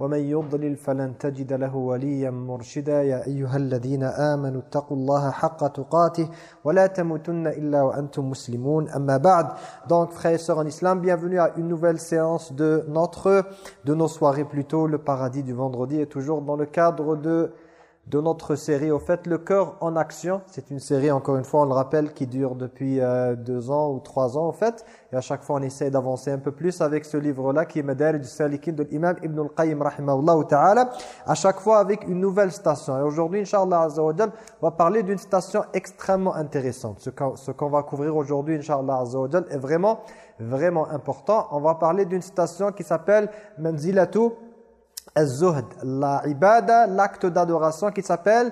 ومن يضلل فلن تجد له وليا مرشدا يا أيها الذين آمنوا اتقوا الله حق تقاته ولا تموتن إلا وأنتم مسلمون أما بعد donc frères et sœurs en islam bienvenue à une nouvelle séance de notre de nos soirées plutôt le paradis du vendredi et toujours dans le cadre de de notre série. Au fait, Le cœur en action, c'est une série, encore une fois, on le rappelle, qui dure depuis euh, deux ans ou trois ans, au fait. Et à chaque fois, on essaie d'avancer un peu plus avec ce livre-là, qui est Madarij du Salikin de l'imam Ibn al-Qayyim, rahimahullah ta'ala. À chaque fois, avec une nouvelle station. Et aujourd'hui, Inch'Allah on va parler d'une station extrêmement intéressante. Ce qu'on va couvrir aujourd'hui, Inch'Allah est vraiment, vraiment important. On va parler d'une station qui s'appelle Manzilatu Az-Zuhd, la l'acte d'adoration qui s'appelle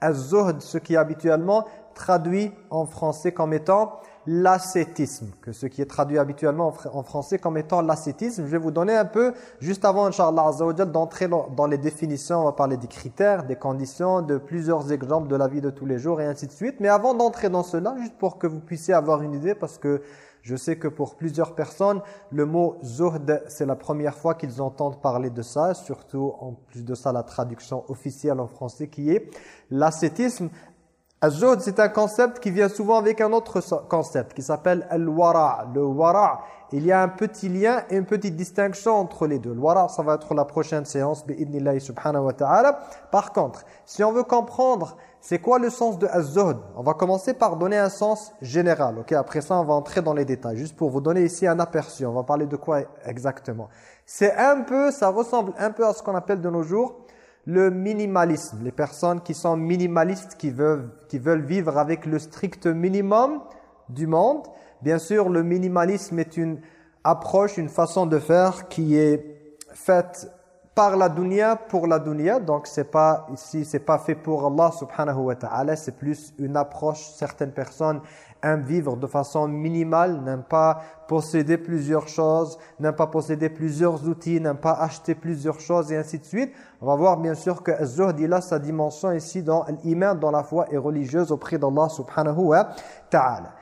Az-Zuhd, ce qui est habituellement traduit en français comme étant l'ascétisme, que ce qui est traduit habituellement en français comme étant l'ascétisme. Je vais vous donner un peu, juste avant, Inch'Allah d'entrer dans les définitions, on va parler des critères, des conditions, de plusieurs exemples de la vie de tous les jours et ainsi de suite. Mais avant d'entrer dans cela, juste pour que vous puissiez avoir une idée, parce que je sais que pour plusieurs personnes, le mot zuhd, c'est la première fois qu'ils entendent parler de ça, surtout en plus de ça la traduction officielle en français qui est l'ascétisme. Az-zuhd, c'est un concept qui vient souvent avec un autre concept qui s'appelle al-wara. Le wara, il y a un petit lien et une petite distinction entre les deux. Le wara, ça va être la prochaine séance, subhanahu wa ta'ala. Par contre, si on veut comprendre c'est quoi le sens de az On va commencer par donner un sens général. Ok, Après ça, on va entrer dans les détails. Juste pour vous donner ici un aperçu. On va parler de quoi exactement? C'est un peu, ça ressemble un peu à ce qu'on appelle de nos jours le minimalisme. Les personnes qui sont minimalistes, qui veulent vivre avec le strict minimum du monde. Bien sûr, le minimalisme est une approche, une façon de faire qui est faite par la dunya pour la dunya. Donc c'est pas ici c'est pas fait pour Allah subhanahu wa ta'ala. C'est plus une approche. Certaines personnes aiment vivre de façon minimale n'aiment pas posséder plusieurs choses n'aiment pas posséder plusieurs outils n'aiment pas acheter plusieurs choses et ainsi de suite. On va voir bien sûr que az-zuhd il a sa dimension ici dans l'iman dans la foi et religieuse auprès d'Allah subhanahu wa ta'ala.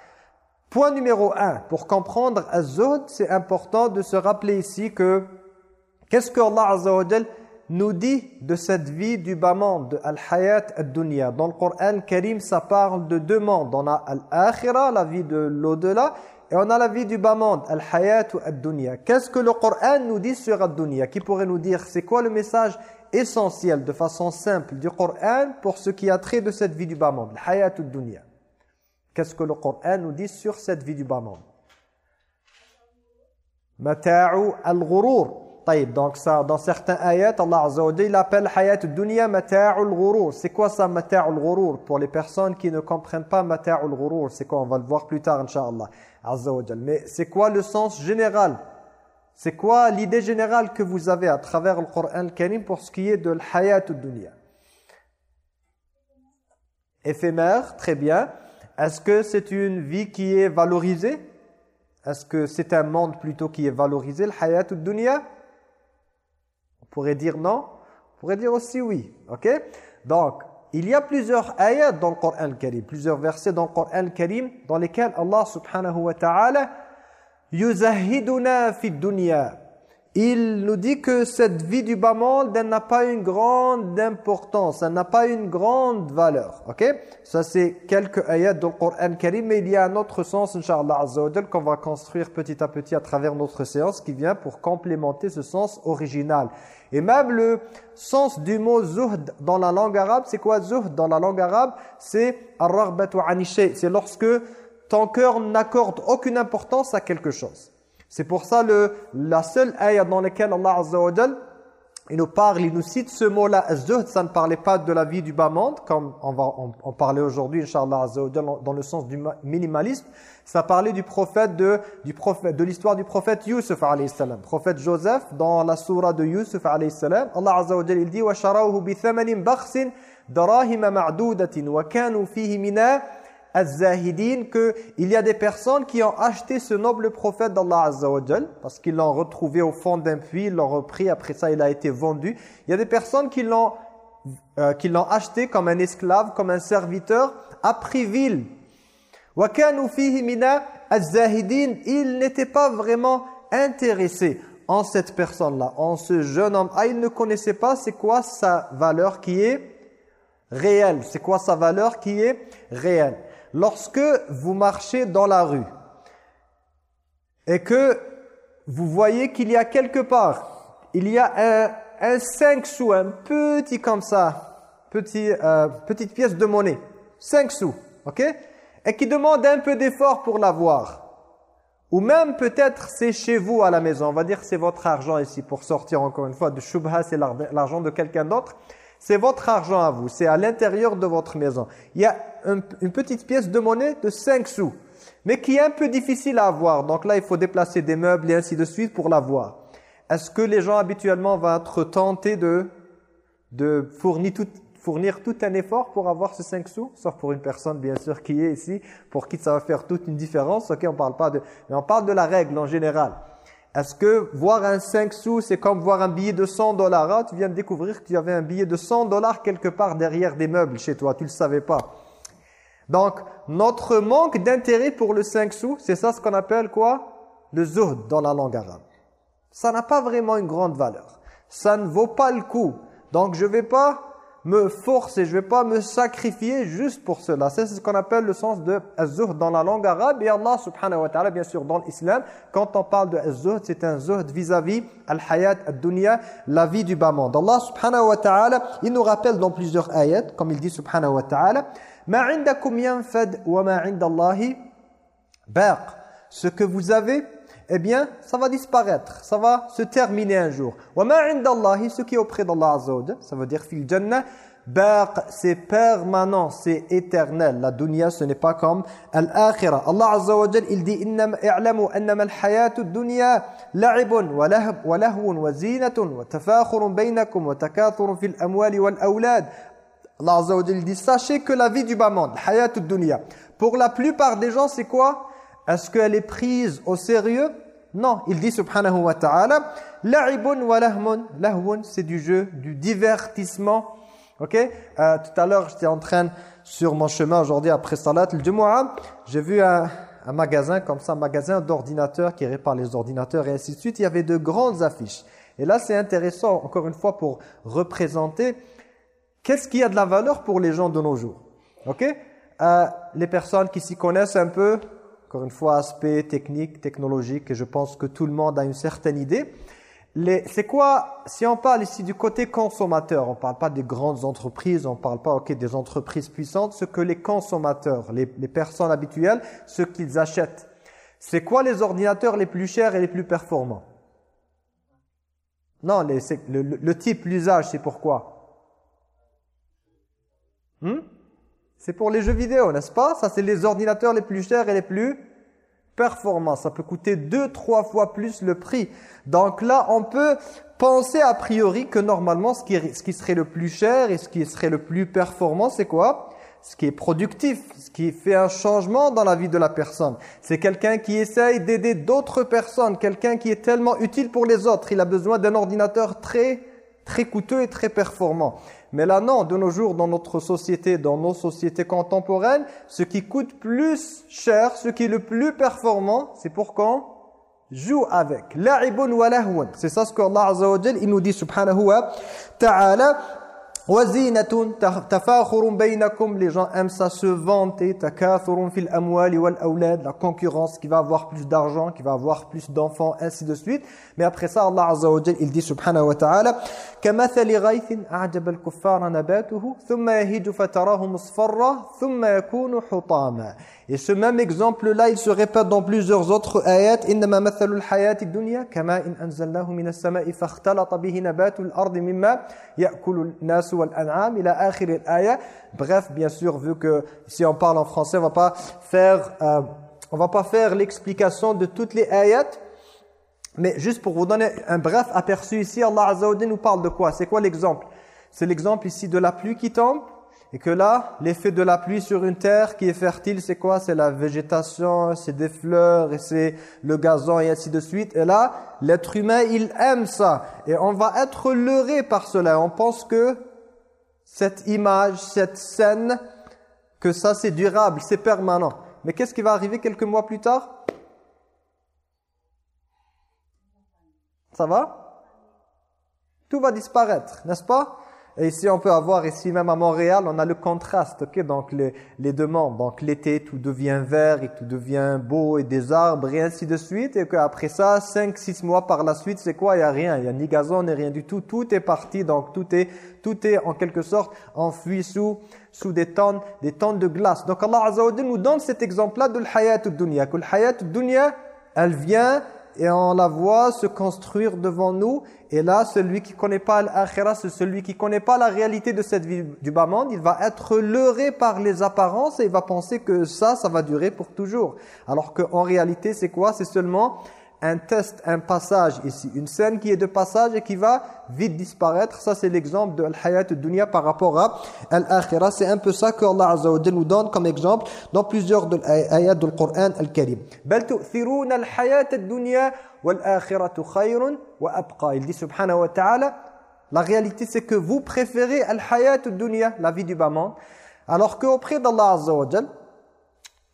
Point numéro un. Pour comprendre az-zuhd c'est important de se rappeler ici que Qu'est-ce que Allah nous dit de cette vie du bas monde, al-hayat ad-dunya? Dans le Coran Karim, ça parle de deux mondes. On a al-akhira, la vie de l'au-delà, et on a la vie du bas monde, al-hayat ad-dunya. Qu'est-ce que le Coran nous dit sur ad-dunya? Qui pourrait nous dire, c'est quoi le message essentiel, de façon simple, du Coran pour ce qui a trait de cette vie du bas monde, al-hayat ad-dunya. Qu'est-ce que le Coran nous dit sur cette vie du bas monde? Mata'u al-ghurur donc ça, dans certains ayats, Allah Azza wa il appelle hayat dunya mata'ul ghurur. C'est quoi ça mata'ul ghurur? Pour les personnes qui ne comprennent pas mata'ul ghurur, c'est quoi? On va le voir plus tard, Inch'Allah. Azza Mais c'est quoi le sens général? C'est quoi l'idée générale que vous avez à travers le Coran al-Karim pour ce qui est de l'hayat dunya Éphémère, très bien. Est-ce que c'est une vie qui est valorisée? Est-ce que c'est un monde plutôt qui est valorisé, le hayat dunya pourrait dire non, on pourrait dire aussi oui. Ok? Donc, il y a plusieurs ayats dans le Coran Karim, plusieurs versets dans le Coran Karim dans lesquels Allah subhanahu wa ta'ala yuzahiduna fi dunya il nous dit que cette vie du bas monde, n'a pas une grande importance, elle n'a pas une grande valeur. Ok? Ça, c'est quelques ayats du Coran mais il y a un autre sens, Inch'Allah qu'on va construire petit à petit à travers notre séance, qui vient pour complémenter ce sens original. Et même le sens du mot zuhd dans la langue arabe, c'est quoi zuhd dans la langue arabe? C'est C'est lorsque ton cœur n'accorde aucune importance à quelque chose. C'est pour ça le, la seule ayah dans laquelle Allah Azza wa il nous parle, il nous cite ce mot-là, zuhd, ça ne parlait pas de la vie du bas monde, comme on va en, parler aujourd'hui, Inch'Allah dans le sens du minimalisme. Ça parlait du prophète, de, du prophète, de l'histoire du prophète Yusuf alayhi. Prophète Joseph, dans la surah de Yusuf alayhi Allah Azza wa il dit « bi thamanin bakhsin darahima ma'dudatin wa kanu fihi mina Az-Zahidin qu'il y a des personnes qui ont acheté ce noble prophète d'Allah Azza wa parce qu'ils l'ont retrouvé au fond d'un puits, ils l'ont repris, après ça il a été vendu. Il y a des personnes qui l'ont euh, qui l'ont acheté comme un esclave, comme un serviteur à prix vil. Il n'était pas vraiment intéressé en cette personne-là, en ce jeune homme. Ah, il ne connaissait pas c'est quoi sa valeur qui est réelle. C'est quoi sa valeur qui est réelle. Lorsque vous marchez dans la rue et que vous voyez qu'il y a quelque part, il y a un, un 5 sous, un petit comme ça, euh, petite pièce de monnaie, 5 sous, ok? Et qui demande un peu d'effort pour l'avoir. Ou même peut-être c'est chez vous à la maison, on va dire c'est votre argent ici pour sortir encore une fois de Shubha, c'est l'argent de quelqu'un d'autre. C'est votre argent à vous, c'est à l'intérieur de votre maison. Il y a une petite pièce de monnaie de 5 sous, mais qui est un peu difficile à avoir. Donc là, il faut déplacer des meubles et ainsi de suite pour l'avoir. Est-ce que les gens habituellement vont être tentés de, de fournir, tout, fournir tout un effort pour avoir ce 5 sous? Sauf pour une personne, bien sûr, qui est ici, pour qui ça va faire toute une différence. Ok, on parle pas de... Mais on parle de la règle en général. Est-ce que voir un 5 sous, c'est comme voir un billet de 100 dollars? Ah, Tu viens de découvrir qu'il y avait un billet de 100 dollars quelque part derrière des meubles chez toi, tu ne le savais pas. Donc, notre manque d'intérêt pour le 5 sous, c'est ça ce qu'on appelle quoi? Le zuhd dans la langue arabe. Ça n'a pas vraiment une grande valeur. Ça ne vaut pas le coup. Donc, je ne vais pas me forcer, je ne vais pas me sacrifier juste pour cela. C'est ce qu'on appelle le sens de az-zuhd dans la langue arabe. Et Allah subhanahu wa ta'ala, bien sûr, dans l'islam, quand on parle de az-zuhd, c'est un zuhd vis-à-vis al-hayat ad-dunya, la vie du bas monde. Allah subhanahu wa ta'ala, il nous rappelle dans plusieurs ayats, comme il dit subhanahu wa ta'ala, Ma indakum yanfad wa ma indallahi baq. Ce que vous avez, eh bien, ça va disparaître, ça va se terminer un jour. Wa ma indallahi, ce qui est auprès d'Allah Azza ça veut dire fil jannah, baq, c'est permanent, c'est éternel. La dunya, ce n'est pas comme l'akhirah. Allah Azza wa il dit innam i'lamu annama al-hayatu ad-dunya la'ibun wa lahwun wa zinatun wa tafakhurun bainakum wa takathurun fil amwali wal awlad Allah Azza wa dit sachez que la vie du bas monde, hayat dunya. Pour la plupart des gens, c'est quoi? Est-ce qu'elle est prise au sérieux? Non, il dit subhanahu wa ta'ala la'ibun wa lahmun. Lahwun, c'est du jeu, du divertissement. OK? Euh, tout à l'heure, j'étais en train sur mon chemin aujourd'hui après salat al-jumu'ah, j'ai vu un, un magasin comme ça, un magasin d'ordinateurs qui répare les ordinateurs et ainsi de suite, il y avait de grandes affiches. Et là, c'est intéressant, encore une fois, pour représenter Qu'est-ce qui a de la valeur pour les gens de nos jours? Ok? Euh, Les personnes qui s'y connaissent un peu, encore une fois, aspect technique, technologique, et je pense que tout le monde a une certaine idée. C'est quoi, si on parle ici du côté consommateur, on ne parle pas des grandes entreprises, on ne parle pas ok des entreprises puissantes, ce que les consommateurs, les, personnes habituelles, ce qu'ils achètent. C'est quoi les ordinateurs les plus chers et les plus performants? Non, le, le type, l'usage, c'est pourquoi? Hmm? C'est pour les jeux vidéo, n'est-ce pas? Ça, c'est les ordinateurs les plus chers et les plus performants. Ça peut coûter deux, trois fois plus le prix. Donc là, on peut penser a priori que normalement, ce qui, ce qui serait le plus cher et ce qui serait le plus performant, c'est quoi? Ce qui est productif, ce qui fait un changement dans la vie de la personne. C'est quelqu'un qui essaye d'aider d'autres personnes, quelqu'un qui est tellement utile pour les autres. Il a besoin d'un ordinateur très, très coûteux et très performant. Mais là, non, de nos jours, dans notre société, dans nos sociétés contemporaines, ce qui coûte plus cher, ce qui est le plus performant, c'est pour quand joue avec. La'ibun wa lahwan. C'est ça ce qu'Allah Azza wa Jal, il nous dit subhanahu wa ta'ala. Wazinatun tafakhurun bainakum. Les gens aiment ça se vanter. Takathurun fil amwali wal. La concurrence qui va avoir plus d'argent, qui va avoir plus d'enfants, ainsi de suite. Mais après ça, Allah Azza wa Jal, il dit subhanahu wa ta'ala كَمَثَلِ غَيْثٍ أَعْجَبَ الْكُفَّارَ نَبَاتُهُ ثُمَّ يَهِجُ فَتَرَاهُ مُصْفَرًّا ثُمَّ يَكُونُ حُطَامًا Et ce même exemple-là, il se répète dans plusieurs autres ayats. إِنَّمَا مَثَلُ الْحَيَاةِ الدُّنْيَا كَمَا إِنْ أَنزَلْنَاهُ مِنَ السَّمَاءِ فَاخْتَلَطَ بِهِ نَبَاتُ الْأَرْضِ مِمَّا يَأْكُلُ النَّاسُ وَالْأَنْعَامِ إِلَى آخِرِ الْآيَةِ Bref, bien sûr, vu que si on parle en français, on va pas faire, euh, faire l'explication de toutes les ayats. Mais juste pour vous donner un bref aperçu ici, Allah Azza nous parle de quoi? C'est quoi l'exemple? C'est l'exemple ici de la pluie qui tombe et que là, l'effet de la pluie sur une terre qui est fertile, c'est quoi? C'est la végétation, c'est des fleurs, et c'est le gazon, et ainsi de suite. Et là, l'être humain, il aime ça. Et on va être leurré par cela. On pense que cette image, cette scène, que ça c'est durable, c'est permanent. Mais qu'est-ce qui va arriver quelques mois plus tard? Ça va? Tout va disparaître, n'est-ce pas? Et ici, on peut avoir, ici même à Montréal, on a le contraste, ok? Donc les, les deux mondes. Donc l'été, tout devient vert et tout devient beau et des arbres et ainsi de suite. Et qu'après ça, cinq, six mois par la suite, c'est quoi? Il n'y a rien, il n'y a ni gazon, ni rien du tout. Tout est parti, donc tout est, tout est en quelque sorte enfui sous, sous des tonnes, des tonnes de glace. Donc Allah Azza nous donne cet exemple-là de l'hayat dunya. Que l'hayat dunya, elle vient et on la voit se construire devant nous. Et là, celui qui connaît pas l'akhirah, c'est celui qui connaît pas la réalité de cette vie du bas monde. Il va être leurré par les apparences et il va penser que ça, ça va durer pour toujours. Alors qu'en réalité, c'est quoi? C'est seulement un test, un passage ici. Une scène qui est de passage et qui va vite disparaître. Ça, c'est l'exemple de l'hayat dunya par rapport à l'akhirah. C'est un peu ça que Allah Azza wa nous donne comme exemple dans plusieurs ayats du Coran al-Karim. بل تؤثرون الحياة الدنيا والآخرة خير وأبقى. Il dit subhanahu wa ta'ala, la réalité c'est que vous préférez al-hayat dunya, la vie du bas monde, alors qu'auprès d'Allah Azza wa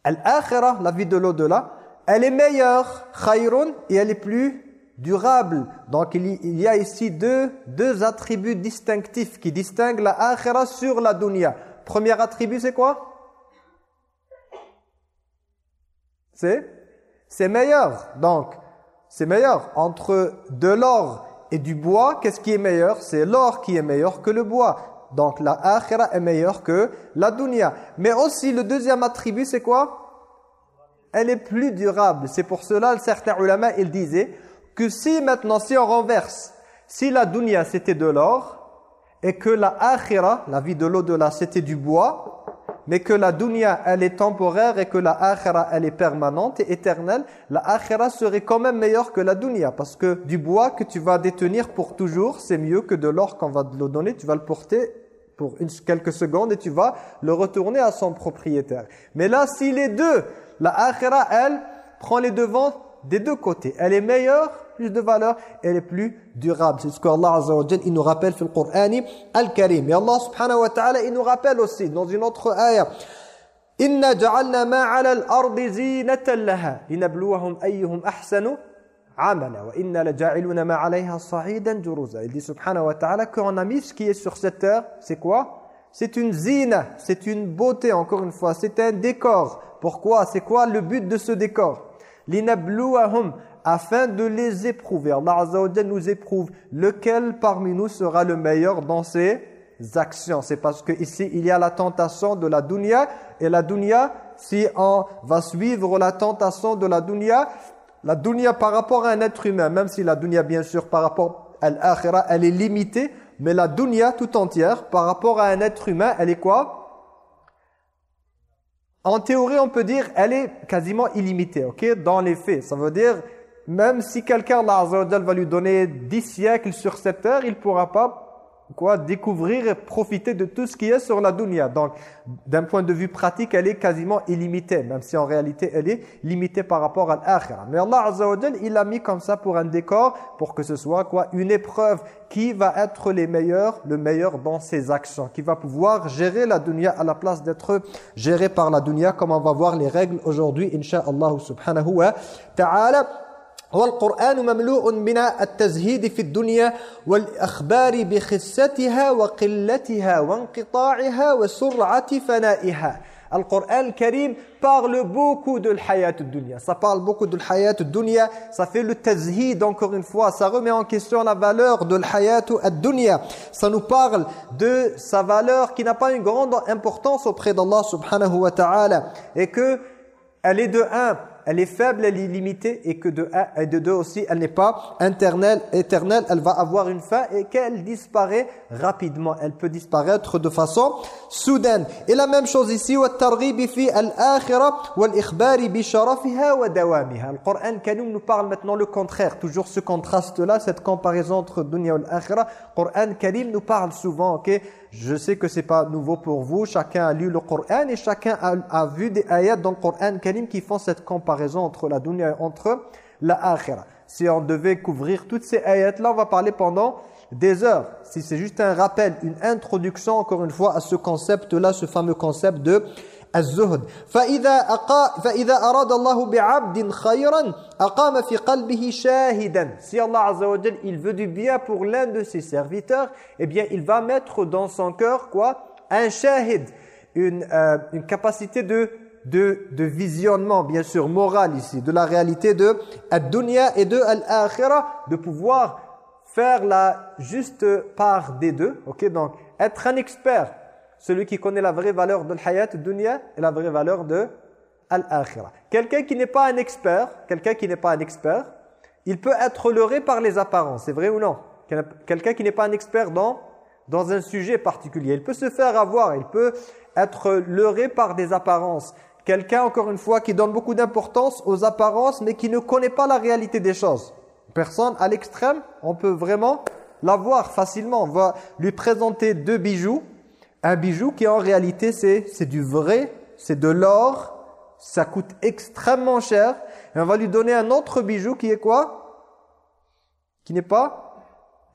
al-akhirah, la vie de l'au-delà, elle est meilleure, khayrun, et elle est plus durable. Donc il y a ici deux, deux attributs distinctifs qui distinguent la akhira sur la dunya. Premier attribut, c'est quoi? C'est C'est meilleur. Donc, c'est meilleur. Entre de l'or et du bois, qu'est-ce qui est meilleur? C'est l'or qui est meilleur que le bois. Donc la akhira est meilleure que la dunya. Mais aussi le deuxième attribut, c'est quoi? Elle est plus durable. C'est pour cela, certains ulama, ils disaient que si maintenant, si on renverse, si la dunya c'était de l'or, et que la akhira, la vie de l'au-delà, c'était du bois, mais que la dunya, elle est temporaire et que la akhira, elle est permanente et éternelle, la akhira serait quand même meilleure que la dunya. Parce que du bois que tu vas détenir pour toujours, c'est mieux que de l'or qu'on va te le donner, tu vas le porter pour quelques secondes et tu vas le retourner à son propriétaire. Mais là, si les deux la akhira, elle, prend les devants des deux côtés. Elle est meilleure, plus de valeur, elle est plus durable. C'est ce qu'Allah Azza wa il nous rappelle dans le Coran Al-Karim. Et Allah subhanahu wa ta'ala, il nous rappelle aussi dans une autre ayah. Inna ja'alna ma 'ala al-ardi zinatan laha linabluwahum ayyuhum ahsanu amala wa inna laja'iluna ma 'alayha sa'idan juruza. Il dit subhanahu wa ta'ala qu'on a mis ce qui est sur cette terre, c'est quoi? C'est une zina, c'est une beauté encore une fois, c'est un décor pourquoi? C'est quoi le but de ce décor? Linabluwahum afin de les éprouver. Allah Azza nous éprouve. Lequel parmi nous sera le meilleur dans ses actions? C'est parce que ici il y a la tentation de la dunya. Et la dunya si on va suivre la tentation de la dunya, la dunya par rapport à un être humain, même si la dunya bien sûr par rapport à l'akhirah, elle est limitée, mais la dunya tout entière par rapport à un être humain, elle est quoi? En théorie, on peut dire elle est quasiment illimitée, ok? Dans les faits, ça veut dire même si quelqu'un, Allah va lui donner 10 siècles sur cette terre, il ne pourra pas quoi découvrir et profiter de tout ce qui est sur la dunya. Donc, d'un point de vue pratique, elle est quasiment illimitée, même si en réalité, elle est limitée par rapport à l'akhirah. Mais Allah Azza il l'a mis comme ça pour un décor, pour que ce soit quoi une épreuve qui va être les meilleurs, le meilleur dans ses actions, qui va pouvoir gérer la dunya à la place d'être géré par la dunya, comme on va voir les règles aujourd'hui, insha'Allah subhanahu wa ta'ala. والقرآن مملوء من التزهيد في الدنيا والأخبار بخستها وقلتها وانقطاعها وسرعة فنائها Al-Qur'an Karim parle beaucoup de l'hayat dunya. Ça parle beaucoup de l'hayat dunya. Ça fait le tazhid encore une fois. Ça remet en question la valeur de l'hayat dunya. Ça nous parle de sa valeur qui n'a pas une grande importance auprès d'Allah subhanahu wa ta'ala. Et que elle est de un elle est faible, elle est limitée et que de un et de deux aussi, elle n'est pas éternelle, éternelle, elle va avoir une fin et qu'elle disparaît rapidement. Elle peut disparaître de façon soudaine. Et la même chose ici, وَالتَّرْغِيبِ فِي الْآخِرَةِ وَالْإِخْبَارِ بِشَرَفِهَا وَدَوَامِهَا. Le Coran Karim nous parle maintenant le contraire, toujours ce contraste-là, cette comparaison entre dunya et l'akhirah. Le Coran Karim nous parle souvent, ok je sais que c'est pas nouveau pour vous, chacun a lu le Coran et chacun a, vu des ayats dans le Coran Karim qui font cette comparaison entre la dunya et entre la akhira. Si on devait couvrir toutes ces ayats-là, on va parler pendant des heures. Si c'est juste un rappel, une introduction, encore une fois, à ce concept-là, ce fameux concept de الزهد فإذا, أقا فإذا أراد الله بعبد خيرا أقام في قلبه شاهدا si Allah Azza wa il veut du bien pour l'un de ses serviteurs eh bien il va mettre dans son cœur quoi un shahid une, euh, une capacité de de, de visionnement, bien sûr, moral ici, de la réalité de ad-dunya et de al-akhirah, de pouvoir faire la juste part des deux, ok Donc, être un expert, celui qui connaît la vraie valeur de l'hayat dunya et la vraie valeur de al-akhirah. Quelqu'un qui n'est pas un expert, quelqu'un qui n'est pas un expert, il peut être leurré par les apparences, c'est vrai ou non? Quelqu'un qui n'est pas un expert dans, dans un sujet particulier, il peut se faire avoir, il peut être leurré par des apparences. Quelqu'un, encore une fois, qui donne beaucoup d'importance aux apparences, mais qui ne connaît pas la réalité des choses. Personne à l'extrême, on peut vraiment l'avoir facilement. On va lui présenter deux bijoux. Un bijou qui en réalité, c'est du vrai, c'est de l'or, ça coûte extrêmement cher. Et on va lui donner un autre bijou qui est quoi? Qui n'est pas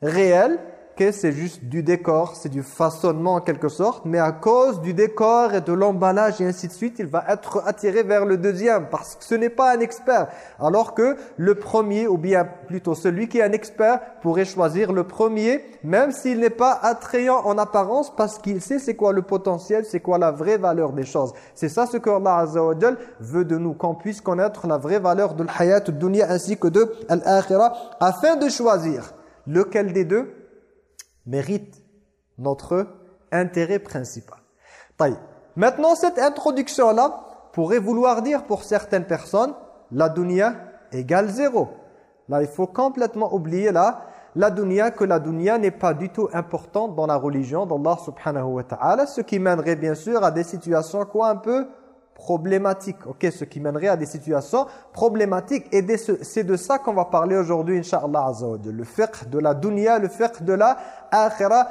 réel, que c'est juste du décor, c'est du façonnement en quelque sorte, mais à cause du décor et de l'emballage et ainsi de suite, il va être attiré vers le deuxième parce que ce n'est pas un expert. Alors que le premier, ou bien plutôt celui qui est un expert, pourrait choisir le premier, même s'il n'est pas attrayant en apparence parce qu'il sait c'est quoi le potentiel, c'est quoi la vraie valeur des choses. C'est ça ce que Allah Azza veut de nous, qu'on puisse connaître la vraie valeur de l'hayat dunya ainsi que de l'akhirah, afin de choisir lequel des deux mérite notre intérêt principal. Maintenant, cette introduction-là pourrait vouloir dire pour certaines personnes, la dunya égale zéro. Là, il faut complètement oublier là, la dunya, que la dunya n'est pas du tout importante dans la religion d'Allah subhanahu wa ta'ala, ce qui mènerait bien sûr à des situations quoi un peu problématiques. Ok, ce qui mènerait à des situations problématiques. Et c'est de ça qu'on va parler aujourd'hui, Inch'Allah Le fiqh de la dunya, le fiqh de la akhira.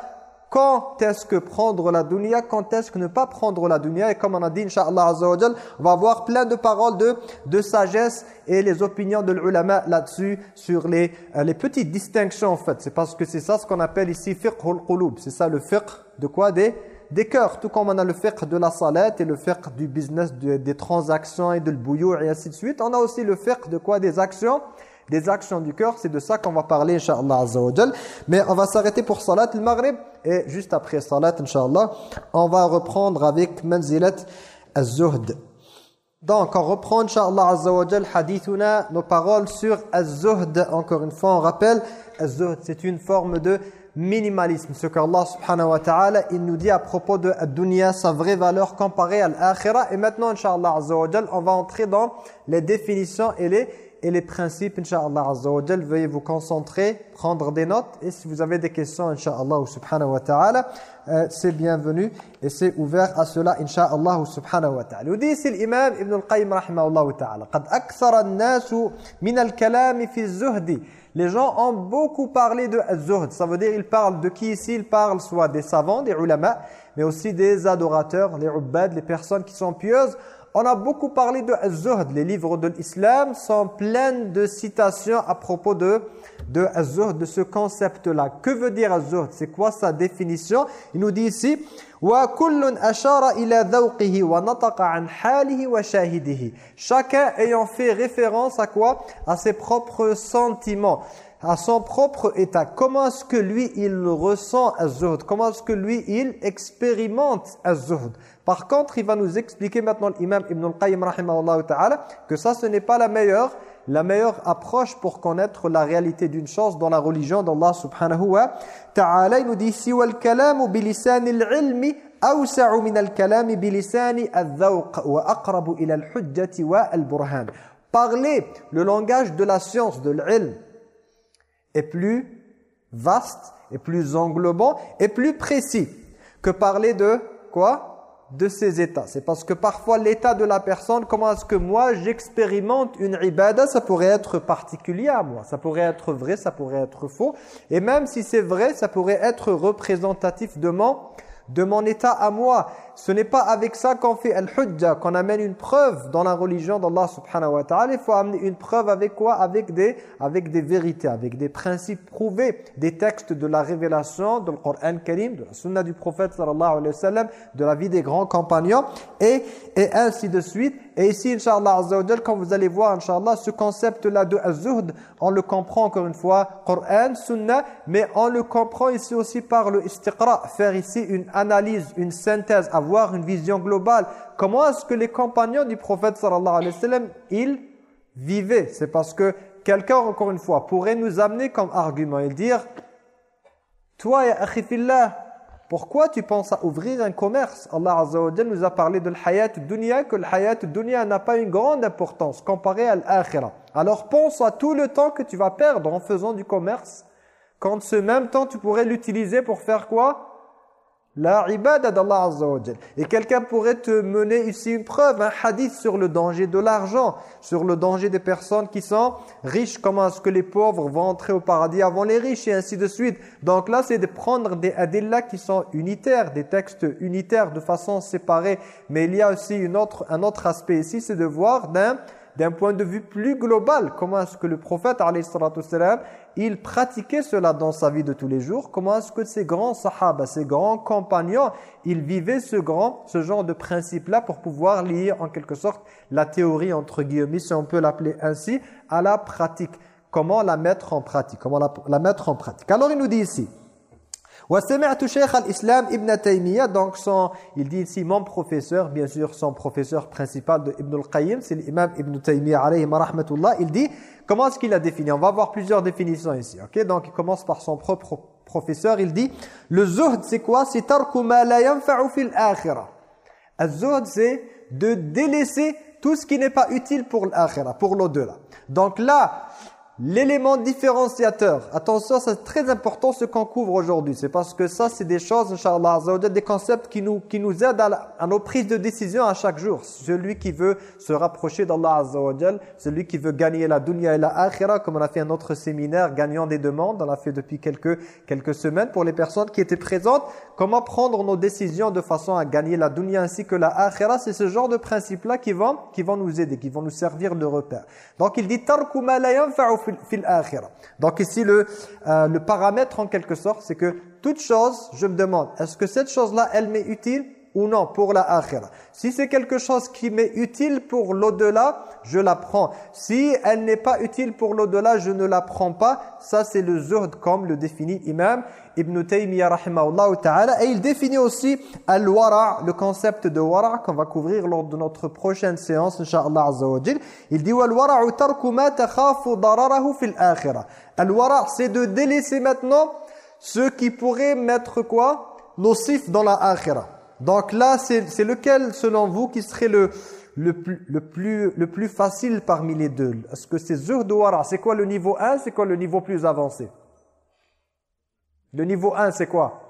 Quand est-ce que prendre la dunya Quand est-ce que ne pas prendre la dunya? Et comme on a dit, Inch'Allah on va avoir plein de paroles de, de sagesse et les opinions de l'ulama là-dessus sur les, euh, les petites distinctions en fait. C'est parce que c'est ça ce qu'on appelle ici fiqh qulub. C'est ça le fiqh de quoi? Des des cœurs, tout comme on a le fiqh de la salat et le fiqh du business, des transactions et de l'bouillou et ainsi de suite. On a aussi le fiqh de quoi? Des actions des actions du cœur, c'est de ça qu'on va parler, Inch'Allah Azza Mais on va s'arrêter pour Salat al-Maghrib, et juste après Salat, Inch'Allah, on va reprendre avec Manzilat al-Zuhd. Donc, on reprend, Inch'Allah Azza hadithuna, nos paroles sur al-Zuhd. Encore une fois, on rappelle, al-Zuhd, c'est une forme de minimalisme. Ce qu'Allah subhanahu wa ta'ala, il nous dit à propos de la dunya, sa vraie valeur comparée à l'akhira. Et maintenant, Inch'Allah Azza wa on va entrer dans les définitions et les, et les principes, Inch'Allah Azza wa Veuillez vous concentrer, prendre des notes. Et si vous avez des questions, Inch'Allah subhanahu wa ta'ala, euh, c'est bienvenu et c'est ouvert à cela, Inch'Allah subhanahu wa ta'ala. Nous dit ici l'imam Ibn al-Qayyim rahimahullah ta'ala. قد أكثر الناس من الكلام في الزهد les gens ont beaucoup parlé de zuhd. Ça veut dire ils parlent de qui ici Ils parlent soit des savants, des ulama, mais aussi des adorateurs, les ubbad, les personnes qui sont pieuses. On a beaucoup parlé de zuhd. Les livres de l'islam sont pleins de citations à propos de de de ce concept-là. Que veut dire zuhd? C'est quoi sa définition? Il nous dit ici Chacun ayant fait référence à quoi? À ses propres sentiments, à son propre état. Comment est-ce que lui, il ressent az-zuhd? Comment est-ce que lui, il expérimente az-zuhd? Par contre, il va nous expliquer maintenant l'imam Ibn al-Qayyim que ça, ce n'est pas la meilleure la meilleure approche pour connaître la réalité d'une chose dans la religion d'Allah subhanahu wa ta'ala. Il nous dit ici وَالْكَلَامُ بِلِسَانِ الْعِلْمِ أَوْسَعُ مِنَ الْكَلَامِ بِلِسَانِ الذَّوْقِ وَأَقْرَبُ إِلَى الْحُجَّةِ وَالْبُرْهَانِ Parler le langage de la science, de l'ilm, est plus vaste, et plus englobant, et plus précis que parler de quoi De ces états. C'est parce que parfois l'état de la personne, comment est-ce que moi j'expérimente une ibadah, ça pourrait être particulier à moi. Ça pourrait être vrai, ça pourrait être faux. Et même si c'est vrai, ça pourrait être représentatif de mon, de mon état à moi. Ce n'est pas avec ça qu'on fait al-hujja, qu'on amène une preuve dans la religion d'Allah subhanahu wa ta'ala. Il faut amener une preuve avec quoi? Avec des, avec des vérités, avec des principes prouvés, des textes de la révélation, de Coran Karim, de la sunna du prophète sallallahu alayhi wa sallam, de la vie des grands compagnons, et, et ainsi de suite. Et ici, Inch'Allah quand vous allez voir, Inch'Allah, ce concept-là de az-zuhd, on le comprend encore une fois, Coran, Sunna, mais on le comprend ici aussi par le istiqra, faire ici une analyse, une synthèse, avoir une vision globale. Comment est-ce que les compagnons du prophète sallallahu alayhi wa sallam, ils vivaient? C'est parce que quelqu'un, encore une fois, pourrait nous amener comme argument et dire « Toi, ya pourquoi tu penses à ouvrir un commerce? Allah Azza nous a parlé de l'hayat dunya, que l'hayat dunya n'a pas une grande importance comparée à l'akhirah. Alors pense à tout le temps que tu vas perdre en faisant du commerce, quand ce même temps tu pourrais l'utiliser pour faire quoi? La ibada d'Allah Azza wa Et quelqu'un pourrait te mener ici une preuve, un hadith sur le danger de l'argent, sur le danger des personnes qui sont riches, comment est-ce que les pauvres vont entrer au paradis avant les riches et ainsi de suite. Donc là, c'est de prendre des adillas qui sont unitaires, des textes unitaires de façon séparée. Mais il y a aussi un autre aspect ici, c'est de voir d'un d'un point de vue plus global, comment est-ce que le prophète, il pratiquait cela dans sa vie de tous les jours, comment est-ce que ces grands sahaba, ces grands compagnons, ils vivaient ce grand, ce genre de principe-là pour pouvoir lier en quelque sorte la théorie, entre guillemets, si on peut l'appeler ainsi, à la pratique. Comment la mettre en pratique? Comment la mettre en pratique? Alors il nous dit ici, وسمعت شيخ الإسلام ابن تيمية donc son, il dit ici mon professeur bien sûr son professeur principal de Ibn al-Qayyim c'est l'imam Ibn Taymiyyah alayhi rahmatullah il dit comment est-ce qu'il a défini on va voir plusieurs définitions ici ok donc il commence par son propre professeur il dit le zuhd c'est quoi c'est tarku ma la yanfa'u fil akhirah az-zuhd c'est de délaisser tout ce qui n'est pas utile pour l'akhirah pour l'au-delà donc là L'élément différenciateur, attention, c'est très important ce qu'on couvre aujourd'hui. C'est parce que ça, c'est des choses, Inch'Allah, des concepts qui nous, qui nous aident à, nos prises de décision à chaque jour. Celui qui veut se rapprocher d'Allah celui qui veut gagner la dunya et la akhira, comme on a fait un autre séminaire, gagnant des demandes, on l'a fait depuis quelques, quelques semaines pour les personnes qui étaient présentes. Comment prendre nos décisions de façon à gagner la dunya ainsi que la akhira, c'est ce genre de principes-là qui vont, qui vont nous aider, qui vont nous servir de repère. Donc il dit « Tarku ma la donc ici, le, euh, le paramètre en quelque sorte, c'est que toute chose, je me demande, est-ce que cette chose-là, elle m'est utile ou non pour la akhira. Si c'est quelque chose qui m'est utile pour l'au-delà, je la prends. Si elle n'est pas utile pour l'au-delà, je ne la prends pas. Ça, c'est le zuhd comme le définit Imam Ibn Taymiyyah ta'ala. Et il définit aussi al-wara, le concept de wara qu'on va couvrir lors de notre prochaine séance, inshallah azza wa Il dit wal-wara'u tarku ma dararahu fil akhirah. Al-wara, c'est de délaisser maintenant ce qui pourrait mettre quoi? Nocif dans la akhirah. Donc là, c'est lequel, selon vous, qui serait le, plus facile parmi les deux? Est-ce que c'est Zuhd ou Wara? C'est quoi le niveau 1 C'est quoi le niveau plus avancé? Le niveau 1, c'est quoi?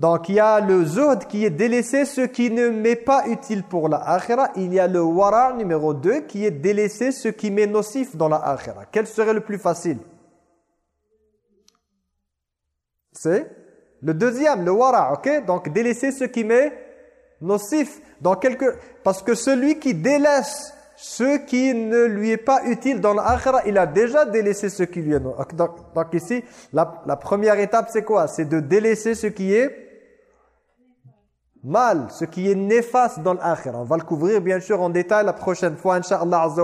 Donc il y a le Zuhd qui est délaissé, ce qui ne m'est pas utile pour la akhira. Il y a le Wara numéro 2 qui est délaissé, ce qui m'est nocif dans la akhira. Quel serait le plus facile? C'est? Le deuxième, le wara, ok? Donc délaisser ce qui m'est nocif. Dans quelque... Parce que celui qui délaisse ce qui ne lui est pas utile dans l'akhira, il a déjà délaissé ce qui lui est nocif. Donc, ici, la, première étape c'est quoi? C'est de délaisser ce qui est mal, ce qui est néfaste dans l'akhira. On va le couvrir bien sûr en détail la prochaine fois, Inch'Allah Azza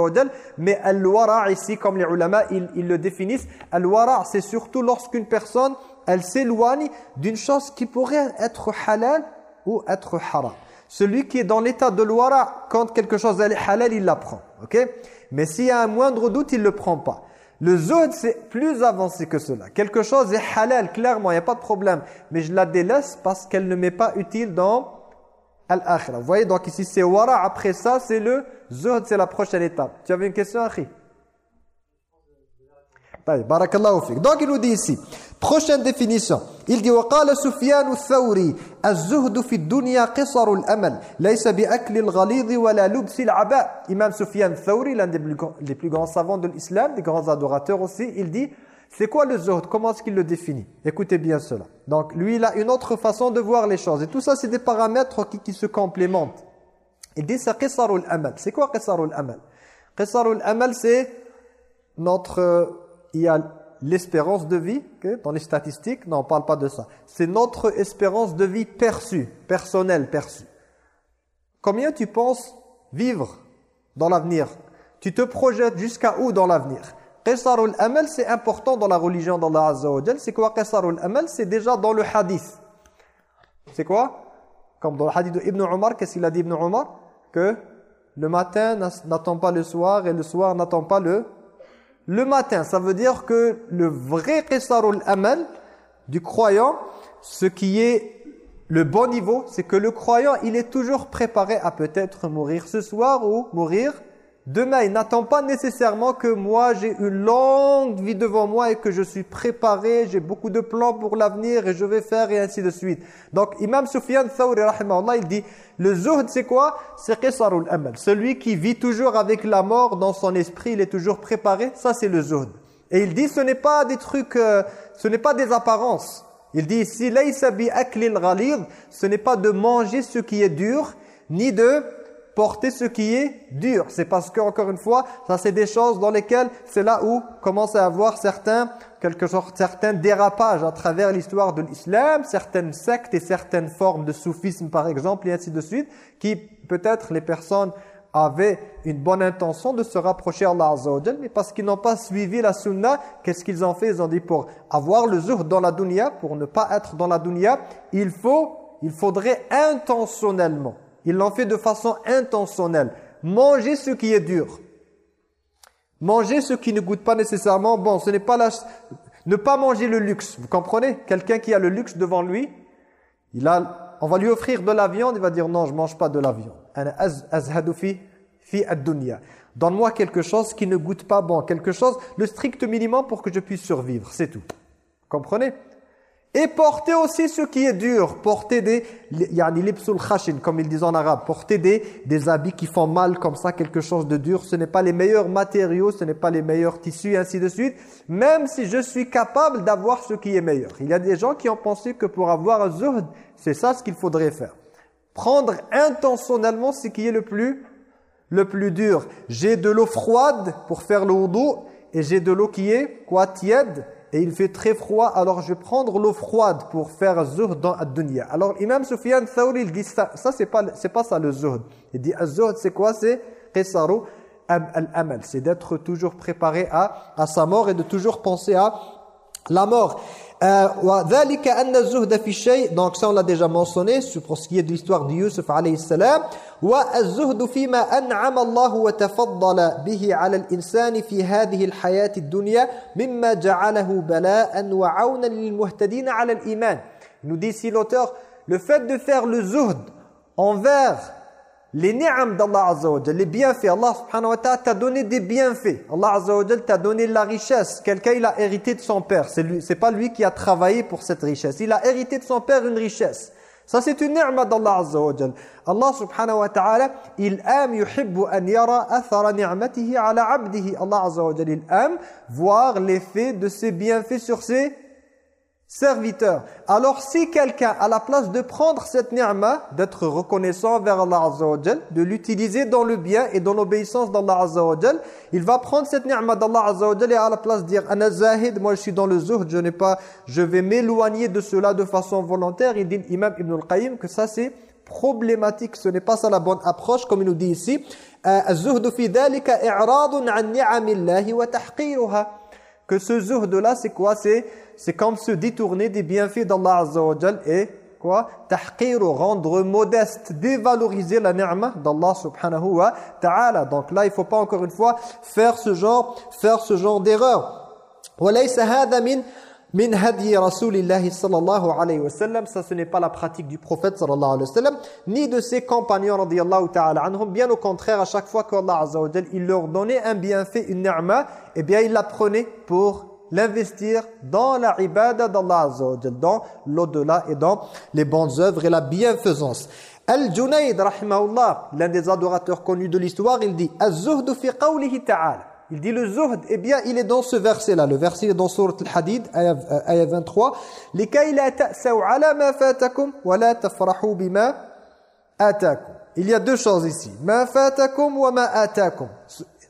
Mais al-wara ici, comme les ulama, ils, ils le définissent, al-wara c'est surtout lorsqu'une personne elle s'éloigne d'une chose qui pourrait être halal ou être haram. Celui qui est dans l'état de l'ouara, quand quelque chose est halal, il la prend. ok? Mais s'il y a un moindre doute, il ne le prend pas. Le zuhd, c'est plus avancé que cela. Quelque chose est halal, clairement, il n'y a pas de problème. Mais je la délaisse parce qu'elle ne m'est pas utile dans al-akhirah. Vous voyez, donc ici c'est wara. Après ça, c'est le zuhd, c'est la prochaine étape. Tu avais une question, Akhi? Donc il nous dit ici, prochaine définition. Il dit وقال سفيان الثوري الزهد في الدنيا قصر الأمل ليس بأكل الغليظ ولا لبس العباء Imam Sufyan Thawri, l'un des plus grands savants de l'islam, des grands adorateurs aussi, il dit C'est quoi le zuhd Comment est-ce qu'il le définit Écoutez bien cela. Donc lui, il a une autre façon de voir les choses. Et tout ça, c'est des paramètres qui, qui se complémentent. Il dit c'est qisarul amal. C'est quoi qisarul amal Qisarul amal, c'est notre... Euh, il y a l'espérance de vie, dans les statistiques, non, on ne parle pas de ça. C'est notre espérance de vie perçue, personnelle perçue. Combien tu penses vivre dans l'avenir? Tu te projettes jusqu'à où dans l'avenir? Qisarul amal, c'est important dans la religion d'Allah Azza wa C'est quoi Qisarul amal? C'est déjà dans le hadith. C'est quoi? Comme dans le hadith de Ibn Omar, qu'est-ce qu'il a dit Ibn Omar? Que le matin n'attend pas le soir et le soir n'attend pas le le matin. Ça veut dire que le vrai qisarul amal du croyant, ce qui est le bon niveau, c'est que le croyant, il est toujours préparé à peut-être mourir ce soir ou mourir Demain, il n'attend pas nécessairement que moi j'ai une longue vie devant moi et que je suis préparé, j'ai beaucoup de plans pour l'avenir et je vais faire et ainsi de suite. Donc Imam Sufyan Thawri il dit le zuhd c'est quoi? C'est qisarul amal. Celui qui vit toujours avec la mort dans son esprit, il est toujours préparé, ça c'est le zuhd. Et il dit ce n'est pas des trucs euh, ce n'est pas des apparences. Il dit ici ce n'est pas de manger ce qui est dur ni de porter ce qui est dur. C'est parce que encore une fois, ça c'est des choses dans lesquelles c'est là où commence à avoir certains quelque sorte certains dérapages à travers l'histoire de l'islam, certaines sectes et certaines formes de soufisme par exemple et ainsi de suite qui peut-être les personnes avaient une bonne intention de se rapprocher à Allah mais parce qu'ils n'ont pas suivi la sunna, qu'est-ce qu'ils ont fait? Ils ont dit pour avoir le zuhd dans la dunya, pour ne pas être dans la dunya, il faut il faudrait intentionnellement il l'ont fait de façon intentionnelle. Manger ce qui est dur. Manger ce qui ne goûte pas nécessairement bon. Ce n'est pas la... Ne pas manger le luxe. Vous comprenez? Quelqu'un qui a le luxe devant lui, il a... on va lui offrir de la viande, il va dire non, je ne mange pas de la viande. Donne-moi quelque chose qui ne goûte pas bon. Quelque chose, le strict minimum pour que je puisse survivre. C'est tout. Comprenez? Et porter aussi ce qui est dur, porter des yani l'ibsul khashin comme ils disent en arabe, porter des des habits qui font mal comme ça, quelque chose de dur, ce n'est pas les meilleurs matériaux, ce n'est pas les meilleurs tissus ainsi de suite, même si je suis capable d'avoir ce qui est meilleur. Il y a des gens qui ont pensé que pour avoir un zuhd, c'est ça ce qu'il faudrait faire. Prendre intentionnellement ce qui est le plus le plus dur. J'ai de l'eau froide pour faire le wudu et j'ai de l'eau qui est quoi tiède et il fait très froid, alors je vais prendre l'eau froide pour faire zuhd dans ad-dunya. Alors Imam Sufyan Thawri, il dit ça, c'est pas, pas ça le zuhd. Il dit az-zuhd c'est quoi? C'est qisaru al-amal, c'est d'être toujours préparé à, à sa mort et de toujours penser à la mort. الشيء donc ça on l'a déjà mentionné pour ce qui est de l'histoire de Yusuf alayhi salam والزهد فيما أنعم الله وتفضل به على الإنسان في هذه الحياة الدنيا مما جعله بلاء وعونا للمهتدين على الإيمان nous dit ici l'auteur le fait de faire le zuhd envers les ni'am d'Allah Azza wa les bienfaits, Allah subhanahu wa ta'ala t'a donné des bienfaits. Allah Azza wa t'a donné la richesse. Quelqu'un, il a hérité de son père. C'est c'est pas lui qui a travaillé pour cette richesse. Il a hérité de son père une richesse. Ça, c'est une ni'ma d'Allah Azza wa Allah subhanahu wa ta'ala, il aime, yuhibbu an yara athara ni'matihi ala abdihi. Allah Azza wa il aime voir l'effet de ses bienfaits sur ses serviteur. Alors si quelqu'un, à la place de prendre cette ni'ma, d'être reconnaissant vers Allah Azza de l'utiliser dans le bien et dans l'obéissance d'Allah Azza il va prendre cette ni'ma d'Allah Azza et à la place dire « Ana zahid, moi je suis dans le zuhd, je n'ai pas, je vais m'éloigner de cela de façon volontaire ». Il dit l'imam Ibn al-Qayyim que ça c'est problématique, ce n'est pas ça la bonne approche comme il nous dit ici. Euh, « Az-zuhdu fi dhalika i'radun an ni'amillahi wa tahqiruha » Que ce zuhd là c'est quoi? C'est c'est comme se détourner des bienfaits d'Allah Azza wa et quoi tahqir rendre modeste dévaloriser la ni'ma d'Allah subhanahu wa ta'ala donc là il faut pas encore une fois faire ce genre faire ce genre d'erreur وليس هذا من من هدي رسول الله صلى الله عليه وسلم ça ce n'est pas la pratique du prophète sallallahu alayhi wa sallam ni de ses compagnons radiyallahu ta'ala anhum bien au contraire à chaque fois qu'Allah azza wa il leur donnait un bienfait une ni'ma eh bien il la prenait pour l'investir dans la ibada d'Allah dans l'au-delà et dans les bonnes œuvres et la bienfaisance. Al-Junayd, rahimahullah, l'un des adorateurs connus de l'histoire, il dit «» Il dit le zuhd, eh bien il est dans ce verset-là. Le verset est dans Sourate Al-Hadid, ayat 23. « ala ma fatakum wa la bima atakum » Il y a deux choses ici. « Ma fatakum wa ma atakum »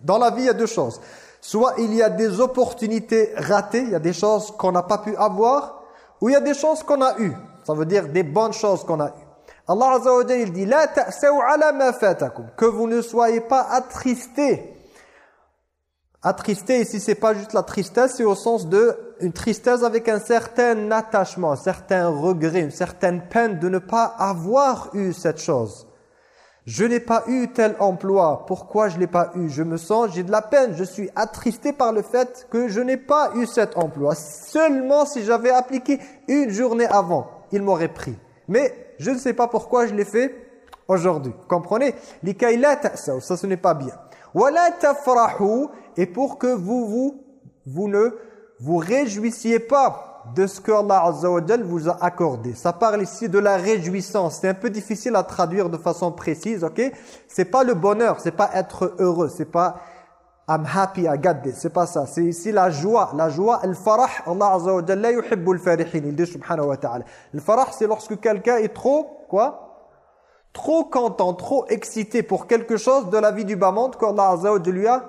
Dans la vie, il y a deux choses. Soit il y a des opportunités ratées, il y a des choses qu'on n'a pas pu avoir, ou il y a des choses qu'on a eues. Ça veut dire des bonnes choses qu'on a eues. Allah Azza wa il dit la ala ma fatakum que vous ne soyez pas attristés Attristé ici, c'est pas juste la tristesse, c'est au sens de une tristesse avec un certain attachement, un certain regret, une certaine peine de ne pas avoir eu cette chose. Je n'ai pas eu tel emploi. Pourquoi je l'ai pas eu? Je me sens, j'ai de la peine. Je suis attristé par le fait que je n'ai pas eu cet emploi. Seulement si j'avais appliqué une journée avant, il m'aurait pris. Mais je ne sais pas pourquoi je l'ai fait aujourd'hui. Comprenez? Ça, ce n'est pas bien. Et pour que vous, vous, vous ne vous réjouissiez pas de ce que Allah Azza wa vous a accordé. Ça parle ici de la réjouissance. C'est un peu difficile à traduire de façon précise, ok? C'est pas le bonheur, c'est pas être heureux, c'est pas I'm happy, I got this. C'est pas ça. C'est ici la joie. La joie, le farah, Allah Azza wa Jalla. Il dit subhanahu wa ta'ala. Le farah, c'est lorsque quelqu'un est trop, quoi? Trop content, trop excité pour quelque chose de la vie du bas monde qu'Allah Azza wa lui a,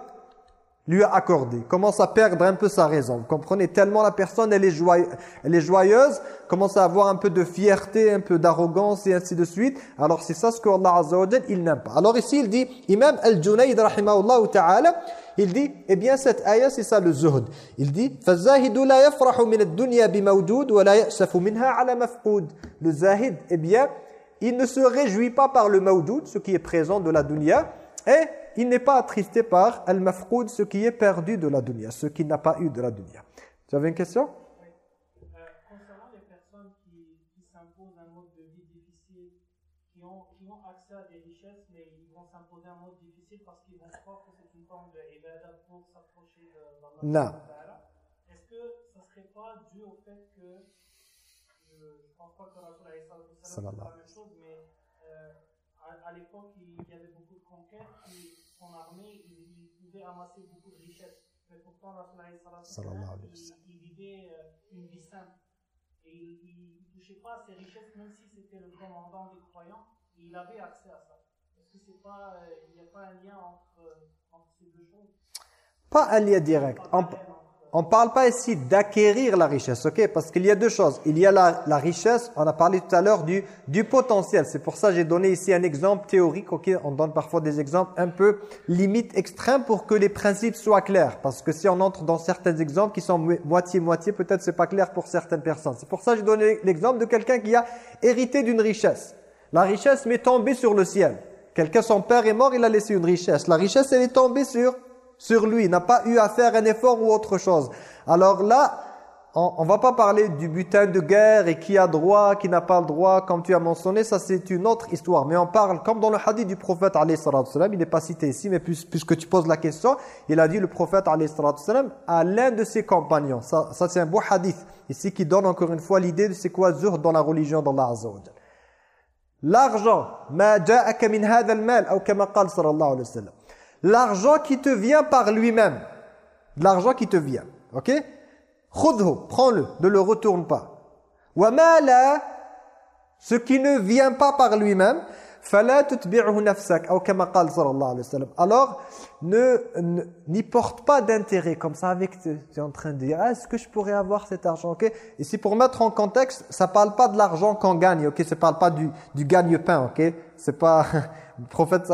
lui a accordé. Commence à perdre un peu sa raison. Vous comprenez Tellement la personne, elle est, joyeuse, elle est joyeuse, commence à avoir un peu de fierté, un peu d'arrogance et ainsi de suite. Alors c'est ça ce qu'Allah Azza wa il n'aime pas. Alors ici, il dit, Imam Al-Junayd, rahimahullah ta'ala, il dit, eh bien cette ayah, c'est ça le zuhd. Il dit, فَالزَّاهِدُ لَا يَفْرَحُ مِنَ الدُّنْيَا بِمَوْجُودٍ وَلَا يَأْسَفُ مِنْهَا عَلَى مَفْقُودٍ Le zahid, eh bien, il ne se réjouit pas par le mawdoud, ce qui est présent de la dunya, et il n'est pas attristé par al-mafqoud, ce qui est perdu de la dunya, ce qui n'a pas eu de la dunya. Tu avais une question? Oui. euh, Concernant les personnes qui, qui s'imposent un mode de vie difficile, qui ont, qui ont accès à des richesses, mais ils vont s'imposer un mode difficile parce qu'ils vont croire que c'est une forme d'ibadah pour s'approcher d'Allah. Non. Est-ce que ça ne serait pas dû au fait que, je ne pense pas que Rasul a à, l'époque, il y avait beaucoup de conquêtes, et son armée, beaucoup de richesses. Mais pourtant, la il, il vivait euh, une vie simple. Et il ne touchait pas à ces richesses, même si c'était le commandant des croyants, il avait accès à ça. Est-ce que c'est pas, euh, il n'y a pas un lien entre, euh, entre ces deux choses? Pas un lien direct. On ne parle pas ici d'acquérir la richesse, ok? Parce qu'il y a deux choses. Il y a la, la richesse, on a parlé tout à l'heure du, potentiel. C'est pour ça que j'ai donné ici un exemple théorique, ok? On donne parfois des exemples un peu limite extrêmes pour que les principes soient clairs. Parce que si on entre dans certains exemples qui sont moitié-moitié, peut-être c'est pas clair pour certaines personnes. C'est pour ça que j'ai donné l'exemple de quelqu'un qui a hérité d'une richesse. La richesse m'est tombée sur le ciel. Quelqu'un, son père est mort, il a laissé une richesse. La richesse, elle est tombée sur sur lui, n'a pas eu à faire un effort ou autre chose. Alors là, on ne va pas parler du butin de guerre et qui a droit, qui n'a pas le droit, comme tu as mentionné, ça c'est une autre histoire. Mais on parle, comme dans le hadith du prophète, il n'est pas cité ici, mais puisque tu poses la question, il a dit le prophète à l'un de ses compagnons. Ça, ça c'est un beau hadith, ici qui donne encore une fois l'idée de c'est quoi zuhd dans la religion d'Allah Azza L'argent, ma ja'aka min hadha al-mal, ou kama qal sallallahu alayhi wa l'argent qui te vient par lui-même. L'argent qui te vient. OK? Prends-le, ne le retourne pas. Wa ce qui ne vient pas par lui-même, alors ne n'y porte pas d'intérêt comme ça avec tu es en train de dire ah, est-ce que je pourrais avoir cet argent OK? Ici pour mettre en contexte ça parle pas de l'argent qu'on gagne OK? Ça parle pas du du gagne-pain OK? C'est pas le prophète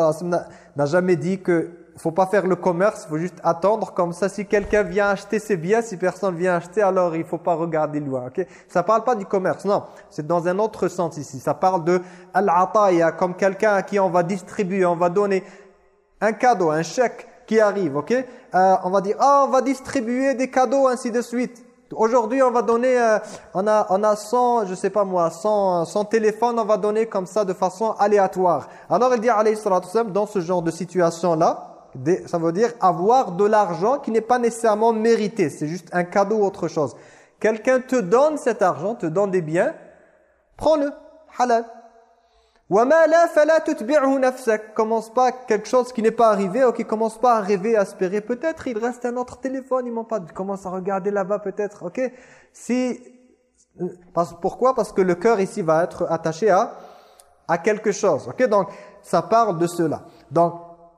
n'a jamais dit que faut pas faire le commerce, faut juste attendre. Comme ça, si quelqu'un vient acheter ses biens, si personne vient acheter, alors il faut pas regarder loin. Ok? Ça parle pas du commerce, non. C'est dans un autre sens ici. Ça parle de al-ataya, comme quelqu'un à qui on va distribuer, on va donner un cadeau, un chèque qui arrive. ok? Euh, On va dire, ah, on va distribuer des cadeaux, ainsi de suite. Aujourd'hui, on va donner, euh, on, a, on a 100, je sais pas moi, 100, 100 téléphones, on va donner comme ça de façon aléatoire. Alors il dit, alayhi dans ce genre de situation-là, ça veut dire avoir de l'argent qui n'est pas nécessairement mérité. C'est juste un cadeau ou autre chose. Quelqu'un te donne cet argent, te donne des biens, prends-le, halal. Commence pas quelque chose qui n'est pas arrivé, ok, commence pas à rêver, à espérer. Peut-être il reste un autre téléphone, il m'en pas. Commence à regarder là-bas peut-être, ok? Si, parce, pourquoi? Parce que le cœur ici va être attaché à à quelque chose, ok? Donc ça parle de cela. Donc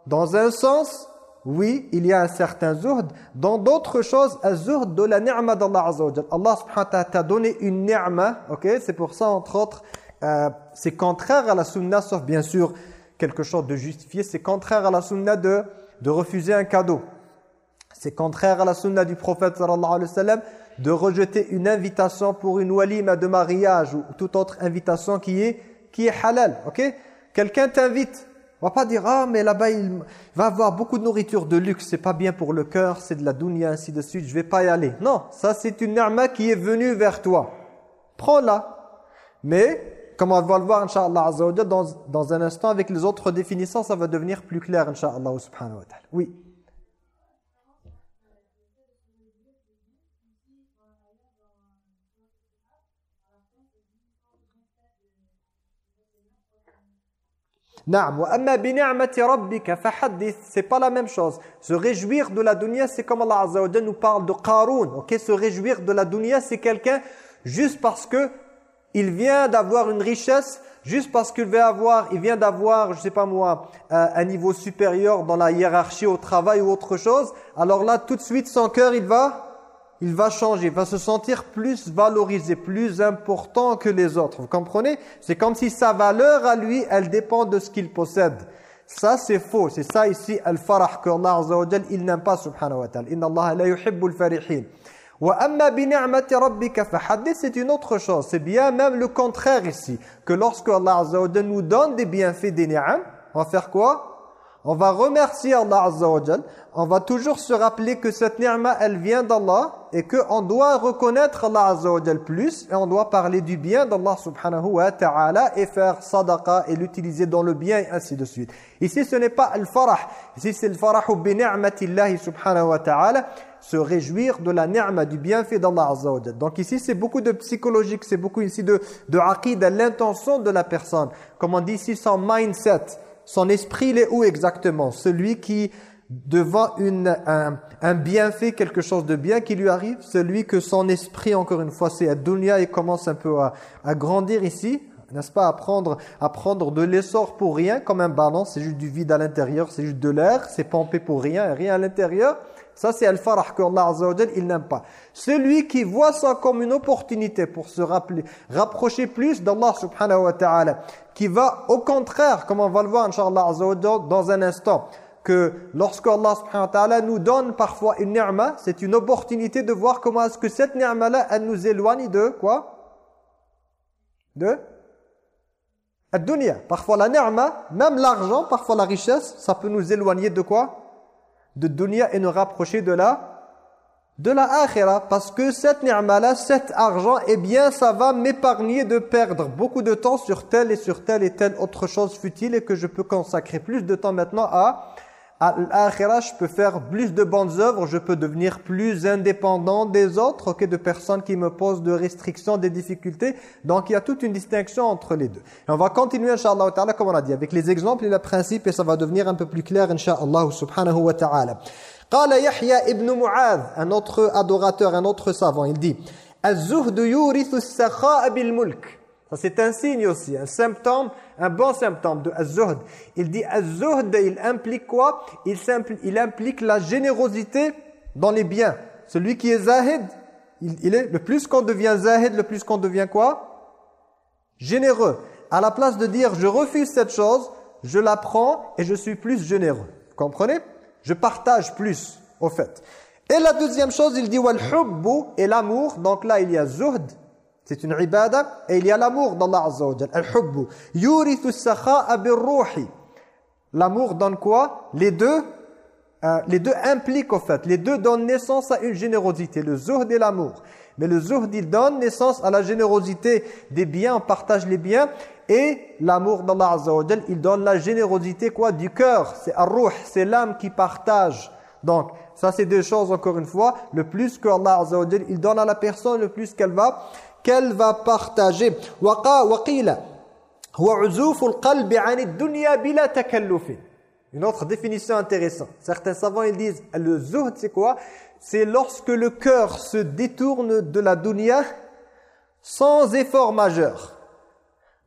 dans un sens, oui, il y a un certain zuhd. Dans d'autres choses, un zuhd de la ni'ma d'Allah Azza wa Allah subhanahu wa t'a donné une ni'ma, ok? C'est pour ça entre autres euh, c'est contraire à la sunna, sauf bien sûr quelque chose de justifié, c'est contraire à la sunna de, de refuser un cadeau. C'est contraire à la sunna du prophète sallallahu de rejeter une invitation pour une walima de mariage ou toute autre invitation qui est, qui est halal. ok? Quelqu'un t'invite, on va pas dire « Ah, mais là-bas, il va avoir beaucoup de nourriture de luxe, c'est pas bien pour le cœur, c'est de la dunya, ainsi de suite, je vais pas y aller. » Non, ça c'est une ni'ma qui est venue vers toi. Prends-la. Mais comme on va le voir, Inch'Allah dans, dans un instant, avec les autres définitions, ça va devenir plus clair, Inch'Allah subhanahu wa ta'ala. Oui. c'est pas la même chose. Se réjouir de la dunya, c'est comme Allah Azza nous parle de Qarun. OK, se réjouir de la dunya, c'est quelqu'un juste parce que il vient d'avoir une richesse juste parce qu'il vient avoir, il vient d'avoir, je sais pas moi, euh, un niveau supérieur dans la hiérarchie au travail ou autre chose, alors là, tout de suite, son cœur, il va, il va changer, il va se sentir plus valorisé, plus important que les autres. Vous comprenez? C'est comme si sa valeur à lui, elle dépend de ce qu'il possède. Ça, c'est faux. C'est ça ici, al-farah, que il n'aime pas, subhanahu wa ta'ala. Inna Allah la yuhibbul farihin. C'est une autre chose. C'est bien même le contraire ici. Que lorsque Allah Azza wa nous donne des bienfaits des ni'am, on va faire quoi? On va remercier Allah Azza wa On va toujours se rappeler que cette ni'ma, elle vient d'Allah et qu'on doit reconnaître Allah plus et on doit parler du bien d'Allah subhanahu wa ta'ala et faire sadaqa et l'utiliser dans le bien et ainsi de suite. Ici, ce n'est pas le farah. Ici, c'est le farah bi ni'matillahi subhanahu wa ta'ala se réjouir de la ni'ma, du bienfait d'Allah Azza wa Donc ici, c'est beaucoup de psychologique, c'est beaucoup ici de, de de l'intention de la personne. Comme on dit ici, son mindset, son esprit, il est où exactement? Celui qui, devant une, un, bienfait, quelque chose de bien qui lui arrive, celui que son esprit, encore une fois, c'est à dunya, il commence un peu à, à grandir ici, n'est-ce pas, à prendre, à prendre de l'essor pour rien, comme un ballon, c'est juste du vide à l'intérieur, c'est juste de l'air, c'est pompé pour rien, rien à l'intérieur. Ça, c'est al-farah que Allah Azza il n'aime pas. Celui qui voit ça comme une opportunité pour se rapprocher plus d'Allah subhanahu wa ta'ala, qui va au contraire, comme on va le voir, inshallah Azza dans un instant, que lorsque Allah subhanahu wa ta'ala nous donne parfois une ni'ma, c'est une opportunité de voir comment est-ce que cette ni'ma-là, elle nous éloigne de quoi? De? Dunya. Parfois la ni'ma, même l'argent, parfois la richesse, ça peut nous éloigner de quoi? De dunya et nous rapprocher de la de la akhira parce que cette ni'ma cet argent, eh bien ça va m'épargner de perdre beaucoup de temps sur telle et sur telle et telle autre chose futile et que je peux consacrer plus de temps maintenant à à l'akhirah, je peux faire plus de bonnes œuvres, je peux devenir plus indépendant des autres, okay, de personnes qui me posent de restrictions, des difficultés. Donc, il y a toute une distinction entre les deux. Et on va continuer, Inch'Allah ta'ala, comme on a dit, avec les exemples et les principes, et ça va devenir un peu plus clair, Inch'Allah subhanahu wa ta'ala. Yahya ibn Mu'adh, un autre adorateur, un autre savant, il dit «» Ça c'est un signe aussi, un symptôme, un bon symptôme de az-zuhd. Il dit az-zuhd, il implique quoi? Il, implique la générosité dans les biens. Celui qui est zahid, il, est, le plus qu'on devient zahid, le plus qu'on devient quoi? Généreux. À la place de dire je refuse cette chose, je la prends et je suis plus généreux. Vous comprenez? Je partage plus, au fait. Et la deuxième chose, il dit wal et l'amour. Donc là, il y a zuhd c'est une ibada et il y a l'amour d'Allah Azza wa Al-hubbu. Yurithu sakha'a. L'amour donne quoi? Les deux euh, les deux impliquent au fait, les deux donnent naissance à une générosité, le zuhd et l'amour. Mais le zuhd, il donne naissance à la générosité des biens, on partage les biens. Et l'amour d'Allah Azza wa il donne la générosité quoi? Du cœur. C'est ar-ruh, c'est l'âme qui partage. Donc, ça c'est deux choses encore une fois. Le plus que Allah Azza wa il donne à la personne, le plus qu'elle va qu'elle va partager. Une autre définition intéressante. Certains savants ils disent le zuhd c'est quoi? C'est lorsque le cœur se détourne de la dunya sans effort majeur.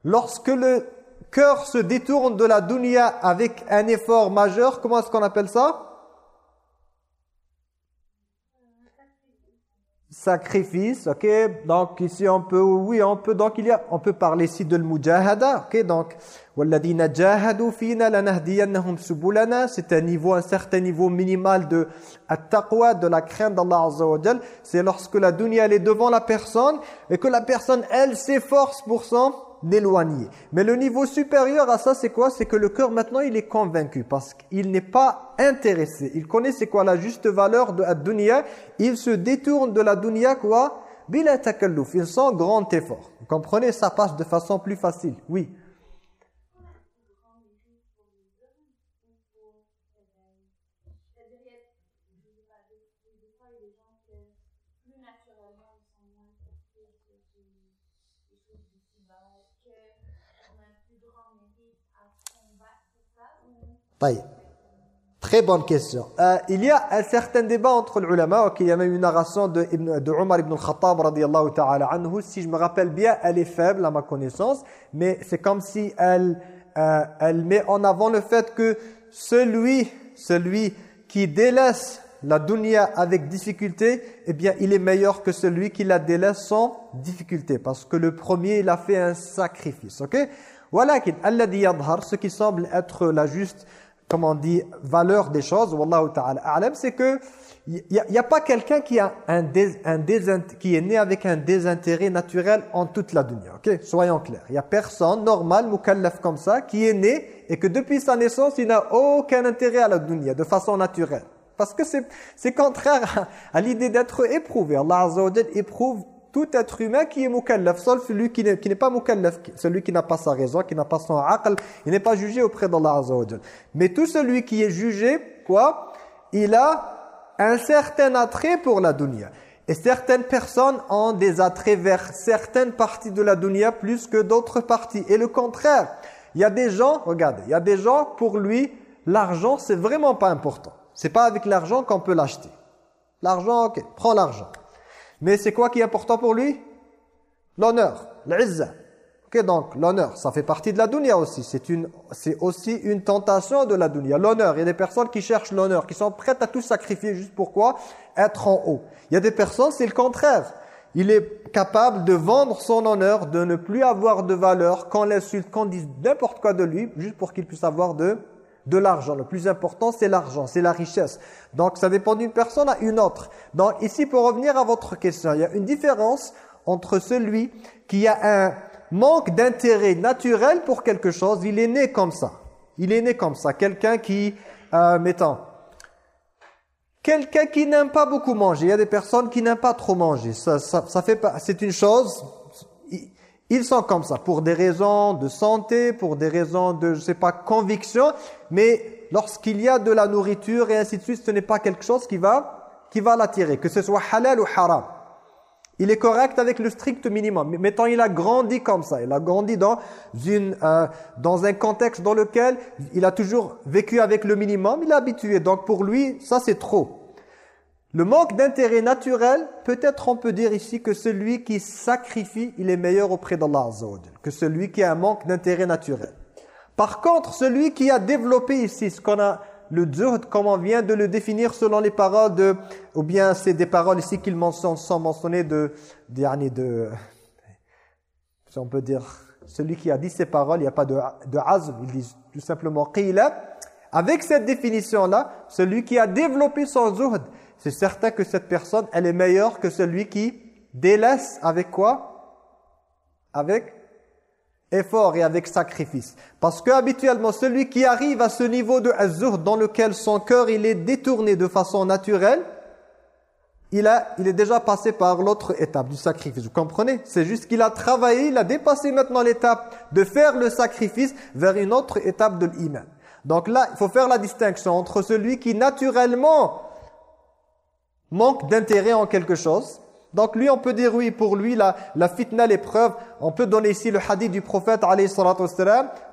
Lorsque le cœur se détourne de la dunya avec un effort majeur, comment est-ce qu'on appelle ça? Sacrifice, ok, donc ici on peut, oui, on peut, donc il y a, on peut parler ici de l'mujahada, ok, donc, c'est un niveau, un certain niveau minimal de at-taqwa, de la crainte d'Allah Azza c'est lorsque la dunya elle est devant la personne, et que la personne, elle, s'efforce pour son Mais le niveau supérieur à ça, c'est quoi? C'est que le cœur, maintenant, il est convaincu parce qu'il n'est pas intéressé. Il connaît c'est quoi la juste valeur de la dunya. Il se détourne de la dunya, quoi? Bila takalluf. Il sent grand effort. Vous comprenez? Ça passe de façon plus facile. Oui. Très bonne question. Euh, il y a un certain débat entre les ulama. Okay, il y a même une narration de, de Omar ibn radiallahu ta'ala anhu. Si je me rappelle bien, elle est faible à ma connaissance. Mais c'est comme si elle, euh, elle met en avant le fait que celui, celui qui délaisse la dunya avec difficulté, eh bien, il est meilleur que celui qui la délaisse sans difficulté. Parce que le premier, il a fait un sacrifice. Ok? Voilà, ce qui semble être la juste comment on dit, valeur des choses, wallahu ta'ala c'est que il n'y a, pas quelqu'un qui, qui est né avec un désintérêt naturel en toute la dunya. ok? Soyons clairs. Il n'y a personne normal, mukallaf comme ça, qui est né et que depuis sa naissance, il n'a aucun intérêt à la dunya de façon naturelle. Parce que c'est contraire à, l'idée d'être éprouvé. Allah Azza wa éprouve tout être humain qui est mukallaf, sauf celui qui n'est pas mukallaf, celui qui n'a pas sa raison, qui n'a pas son aql, il n'est pas jugé auprès d'Allah Azza Mais tout celui qui est jugé, quoi Il a un certain attrait pour la dunya. Et certaines personnes ont des attraits vers certaines parties de la dunya plus que d'autres parties. Et le contraire, il y a des gens, regardez, il y a des gens, pour lui, l'argent, c'est vraiment pas important. C'est pas avec l'argent qu'on peut l'acheter. L'argent, ok, prends l'argent. Mais c'est quoi qui est important pour lui? L'honneur, l'izza. Ok, donc l'honneur, ça fait partie de la dunya aussi. C'est aussi une tentation de la dunya. L'honneur, il y a des personnes qui cherchent l'honneur, qui sont prêtes à tout sacrifier juste pourquoi Être en haut. Il y a des personnes, c'est le contraire. Il est capable de vendre son honneur, de ne plus avoir de valeur, qu'on l'insulte, qu'on dise n'importe quoi de lui, juste pour qu'il puisse avoir de de l'argent. Le plus important, c'est l'argent, c'est la richesse. Donc, ça dépend d'une personne à une autre. Donc, ici, pour revenir à votre question, il y a une différence entre celui qui a un manque d'intérêt naturel pour quelque chose, il est né comme ça. Il est né comme ça. Quelqu'un qui, euh, mettons, quelqu'un qui n'aime pas beaucoup manger. Il y a des personnes qui n'aiment pas trop manger. Ça, ça, ça fait pas, c'est une chose, ils sont comme ça, pour des raisons de santé, pour des raisons de, je sais pas, conviction, mais lorsqu'il y a de la nourriture et ainsi de suite, ce n'est pas quelque chose qui va, qui va l'attirer, que ce soit halal ou haram. Il est correct avec le strict minimum. Mais mettons, il a grandi comme ça. Il a grandi dans, une, euh, dans un contexte dans lequel il a toujours vécu avec le minimum. Il est habitué. Donc pour lui, ça c'est trop. Le manque d'intérêt naturel, peut-être on peut dire ici que celui qui sacrifie, il est meilleur auprès d'Allah que celui qui a un manque d'intérêt naturel. Par contre, celui qui a développé ici ce qu'on a le zuhd, comme on vient de le définir selon les paroles de, ou bien c'est des paroles ici qu'il mentionne, sont mentionnées de, de, de, si on peut dire, celui qui a dit ces paroles, il n'y a pas de, de azm, il dit tout simplement qila. Avec cette définition-là, celui qui a développé son zuhd, c'est certain que cette personne, elle est meilleure que celui qui délaisse avec quoi? Avec effort et avec sacrifice. Parce que habituellement, celui qui arrive à ce niveau de azur dans lequel son cœur il est détourné de façon naturelle, il, a, il est déjà passé par l'autre étape du sacrifice. Vous comprenez? C'est juste qu'il a travaillé, il a dépassé maintenant l'étape de faire le sacrifice vers une autre étape de l'iman. Donc là, il faut faire la distinction entre celui qui naturellement manque d'intérêt en quelque chose Donc lui, on peut dire oui, pour lui, la, la fitna, l'épreuve, on peut donner ici le hadith du prophète, alayhi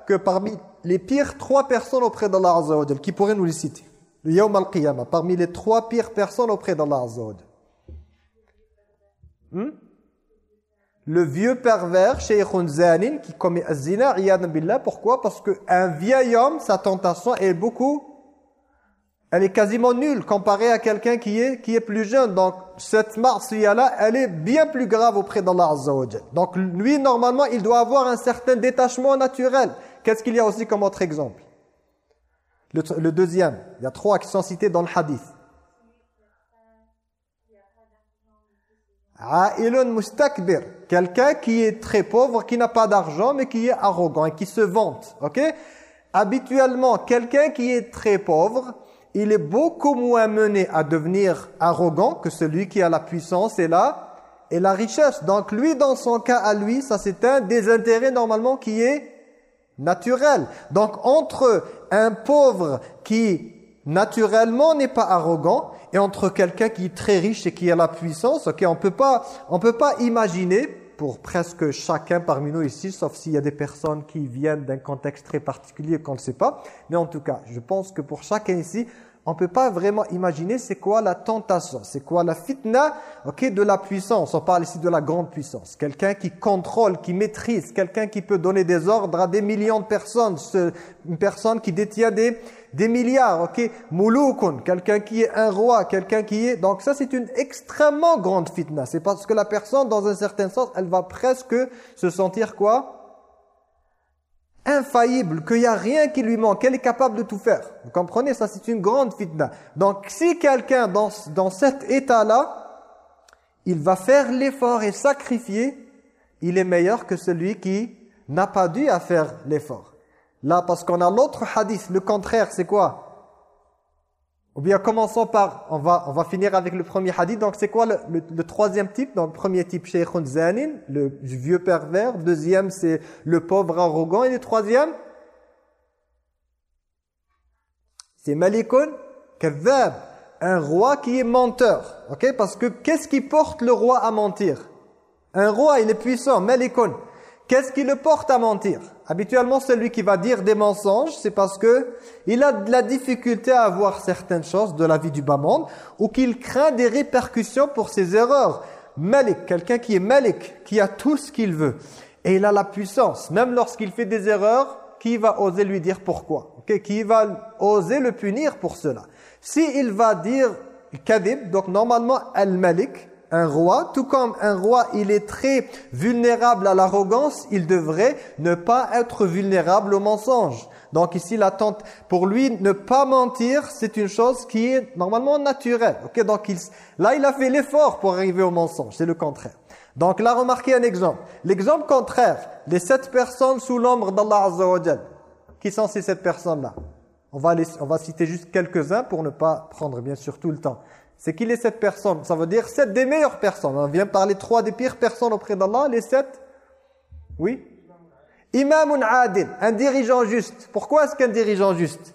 que parmi les pires trois personnes auprès d'Allah Azza qui pourraient nous les citer, le Yawm al-Qiyamah, parmi les trois pires personnes auprès d'Allah Azza hmm? Le vieux pervers, Shaykhun Zanin, qui commet az-zina, billah, pourquoi? Parce qu'un vieil homme, sa tentation est beaucoup elle est quasiment nulle comparée à quelqu'un qui est, qui est plus jeune. Donc, cette marsiya-là, elle est bien plus grave auprès d'Allah Azza Donc, lui, normalement, il doit avoir un certain détachement naturel. Qu'est-ce qu'il y a aussi comme autre exemple? Le, deuxième, il y a trois qui sont cités dans le hadith. A'ilun mustakbir, quelqu'un qui est très pauvre, qui n'a pas d'argent, mais qui est arrogant et qui se vante. Habituellement, quelqu'un qui est très pauvre, il est beaucoup moins mené à devenir arrogant que celui qui a la puissance et la, et la richesse. Donc lui, dans son cas à lui, ça c'est un désintérêt normalement qui est naturel. Donc entre un pauvre qui naturellement n'est pas arrogant et entre quelqu'un qui est très riche et qui a la puissance, ok, on peut pas, on peut pas imaginer pour presque chacun parmi nous ici, sauf s'il y a des personnes qui viennent d'un contexte très particulier qu'on ne sait pas. Mais en tout cas, je pense que pour chacun ici, on ne peut pas vraiment imaginer c'est quoi la tentation, c'est quoi la fitna ok, de la puissance. On parle ici de la grande puissance. Quelqu'un qui contrôle, qui maîtrise, quelqu'un qui peut donner des ordres à des millions de personnes, une personne qui détient des, des milliards, ok Mouloukun, quelqu'un qui est un roi, quelqu'un qui est... Donc ça c'est une extrêmement grande fitna. C'est parce que la personne, dans un certain sens, elle va presque se sentir quoi? Infaillible, qu'il n'y a rien qui lui manque, qu'elle est capable de tout faire. Vous comprenez Ça, c'est une grande fitna. Donc, si quelqu'un dans, dans cet état-là, il va faire l'effort et sacrifier, il est meilleur que celui qui n'a pas dû à faire l'effort. Là, parce qu'on a l'autre hadith, le contraire, c'est quoi? Ou bien commençons par, on va, on va finir avec le premier hadith. Donc c'est quoi le, troisième type? Donc le premier type, Sheikhun Zanin, le vieux pervers. Deuxième, c'est le pauvre arrogant. Et le troisième, c'est Malikun Kadhab, un roi qui est menteur. ok? Parce que qu'est-ce qui porte le roi à mentir? Un roi, il est puissant, Malikun. Qu'est-ce qui le porte à mentir? Habituellement, celui qui va dire des mensonges, c'est parce que il a de la difficulté à voir certaines choses de la vie du bas monde ou qu'il craint des répercussions pour ses erreurs. Malik, quelqu'un qui est Malik, qui a tout ce qu'il veut. Et il a la puissance. Même lorsqu'il fait des erreurs, qui va oser lui dire pourquoi? Qui va oser le punir pour cela? S'il il va dire kadib, donc normalement al-Malik, un roi, tout comme un roi, il est très vulnérable à l'arrogance, il devrait ne pas être vulnérable au mensonge. Donc ici, l'attente, pour lui, ne pas mentir, c'est une chose qui est normalement naturelle. Ok, Donc il, là, il a fait l'effort pour arriver au mensonge, c'est le contraire. Donc là, remarquez un exemple. L'exemple contraire, les sept personnes sous l'ombre d'Allah Azza Qui sont ces sept personnes-là? On va, on va citer juste quelques-uns pour ne pas prendre bien sûr tout le temps c'est qu'il est cette personne. Ça veut dire sept des meilleures personnes. On vient parler trois des pires personnes auprès d'Allah. Les sept Oui Imamun adil, un dirigeant juste. Pourquoi est-ce qu'un dirigeant juste?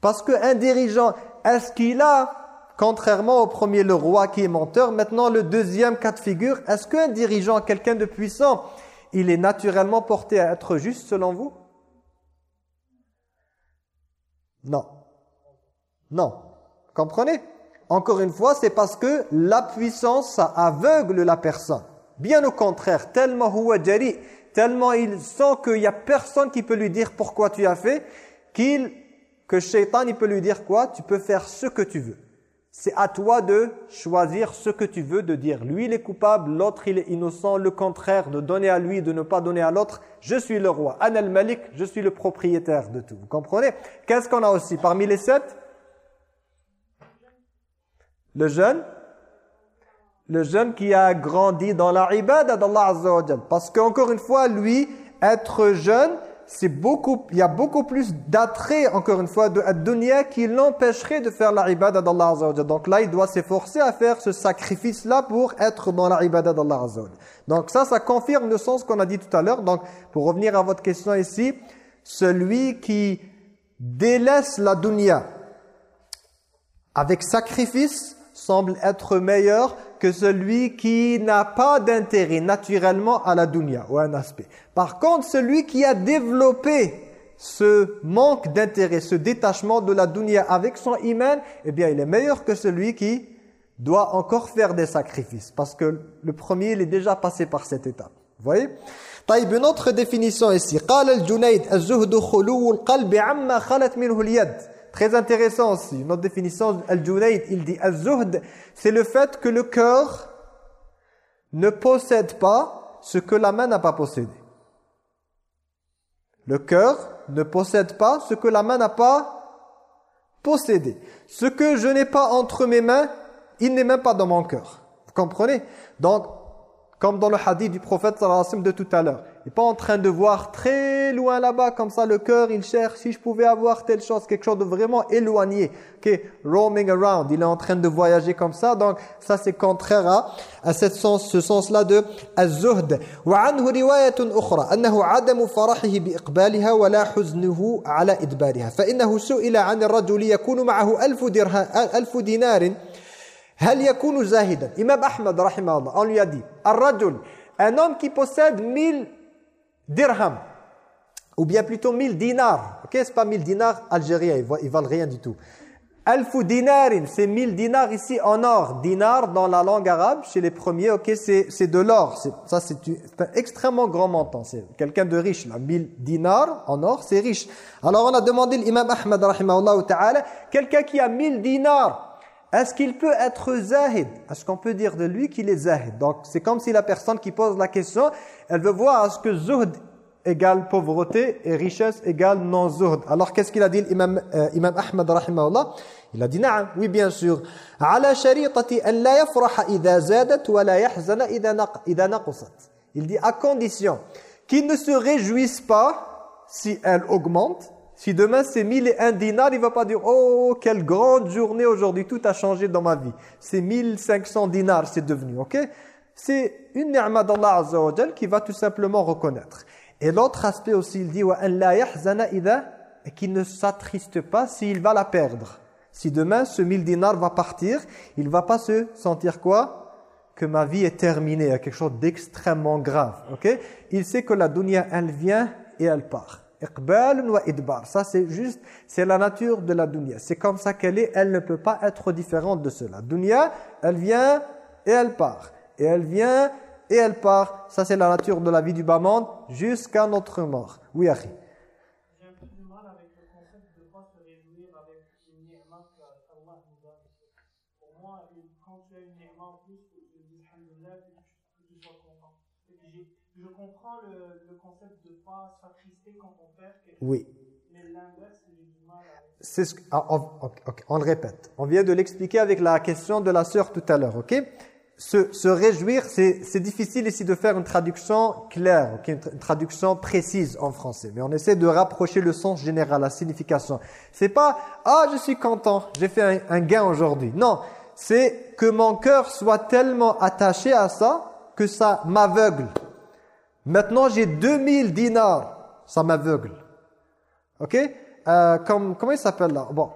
Parce qu'un dirigeant, est-ce qu'il a, contrairement au premier, le roi qui est menteur, maintenant le deuxième cas de figure, est-ce qu'un dirigeant, quelqu'un de puissant, il est naturellement porté à être juste selon vous? Non. Non. Comprenez? Encore une fois, c'est parce que la puissance aveugle la personne. Bien au contraire, tellement jari, tellement il sent qu'il n'y a personne qui peut lui dire pourquoi tu as fait, qu'il que Shaitan il peut lui dire quoi? Tu peux faire ce que tu veux. C'est à toi de choisir ce que tu veux, de dire lui il est coupable, l'autre il est innocent, le contraire, de donner à lui, de ne pas donner à l'autre. Je suis le roi, An al-Malik, je suis le propriétaire de tout. Vous comprenez? Qu'est-ce qu'on a aussi? Parmi les sept, le jeune? Le jeune qui a grandi dans la ibada d'Allah Azza wa Parce qu'encore une fois, lui, être jeune, c'est beaucoup, il y a beaucoup plus d'attrait, encore une fois, de dunya qui l'empêcherait de faire la ibada d'Allah Azza wa Donc là, il doit s'efforcer à faire ce sacrifice-là pour être dans la ibada d'Allah Azza Donc ça, ça confirme le sens qu'on a dit tout à l'heure. Donc, pour revenir à votre question ici, celui qui délaisse la dunya avec sacrifice, semble être meilleur que celui qui n'a pas d'intérêt naturellement à la dunya ou un aspect. Par contre, celui qui a développé ce manque d'intérêt, ce détachement de la dunya avec son iman, eh bien, il est meilleur que celui qui doit encore faire des sacrifices. Parce que le premier, il est déjà passé par cette étape. Vous voyez طيب une autre définition ici قال الجنيد الزهد خلو القلب عما خلت منه اليد très intéressant aussi une autre définition al-Junayd il dit az-zuhd c'est le fait que le cœur ne possède pas ce que la main n'a pas possédé. Le cœur ne possède pas ce que la main n'a pas possédé. Ce que je n'ai pas entre mes mains il n'est même pas dans mon cœur. Vous comprenez? Donc comme dans le hadith du prophète de tout à l'heure Il n'est pas en train de voir très loin là-bas, comme ça le cœur, il cherche si je pouvais avoir telle chose, quelque chose de vraiment éloigné, qui est roaming around. Il est en train de voyager comme ça, donc ça c'est contraire à, à cette sens, ce sens-là de az-zuhd. وعنه رواية أخرى أنه عدم فرحه بإقبالها ولا حزنه على إدبارها فإنه سئل عن الرجل يكون معه ألف, درهم ألف دينار Hal yakunu zahidan. Imam Ahmad, rahimahullah, on lui a dit, Ar-rajul, un homme qui possède 1000 dirhams, ou bien plutôt 1000 dinars. Ok, c'est pas 1000 dinars algériens, ils, valent rien du tout. Alfu dinarin, c'est 1000 dinars ici en or. Dinar dans la langue arabe, chez les premiers, ok, c'est de l'or. Ça, c'est un extrêmement grand montant. C'est quelqu'un de riche, là. 1000 dinars en or, c'est riche. Alors on a demandé l'imam Ahmad, rahimahullah ta'ala, quelqu'un qui a 1000 dinars, est-ce qu'il peut être zahid? Est-ce qu'on peut dire de lui qu'il est zahid? Donc c'est comme si la personne qui pose la question, elle veut voir est-ce que zuhd égale pauvreté et richesse égale non-zuhd. Alors qu'est-ce qu'il a dit l'imam euh, imam Ahmad rahimahullah? Il a dit na'am, oui bien sûr. Ala. Il dit à condition qu'il ne se réjouisse pas si elle augmente si demain c'est 1001 dinars, il ne va pas dire « Oh, quelle grande journée aujourd'hui, tout a changé dans ma vie. » C'est 1500 dinars, c'est devenu, ok? C'est une ni'ma d'Allah Azza wa qui va tout simplement reconnaître. Et l'autre aspect aussi, il dit « Wa la yahzana et qu'il ne s'attriste pas s'il va la perdre. Si demain ce 1000 dinars va partir, il ne va pas se sentir quoi? Que ma vie est terminée, quelque chose d'extrêmement grave, ok? Il sait que la dunya, elle vient et elle part. Ça, c'est juste, c'est la nature de la dunya. C'est comme ça qu'elle est, elle ne peut pas être différente de cela. Dunya, elle vient et elle part. Et elle vient et elle part. Ça, c'est la nature de la vie du bas monde jusqu'à notre mort. Oui. J'ai un peu de mal avec le concept de pas se réjouir avec une ni'ma qu'Allah nous a. Pour moi, quand tu as une ni'ma en plus, tu dis Alhamdulillah, que tu sois content. Je comprends le, le concept de ne pas s'attrister quand on perd quelque chose. Oui. C'est ce, ah, on, okay, on, le répète. On vient de l'expliquer avec la question de la sœur tout à l'heure, ok? Se, se réjouir, c'est difficile ici de faire une traduction claire, okay, une, traduction précise en français. Mais on essaie de rapprocher le sens général, la signification. C'est pas « Ah, je suis content, j'ai fait un, un gain aujourd'hui ». Non, c'est que mon cœur soit tellement attaché à ça que ça m'aveugle. Maintenant, j'ai 2000 dinars. Ça m'aveugle. OK? Euh, comme, Comment il s'appelle là? Bon,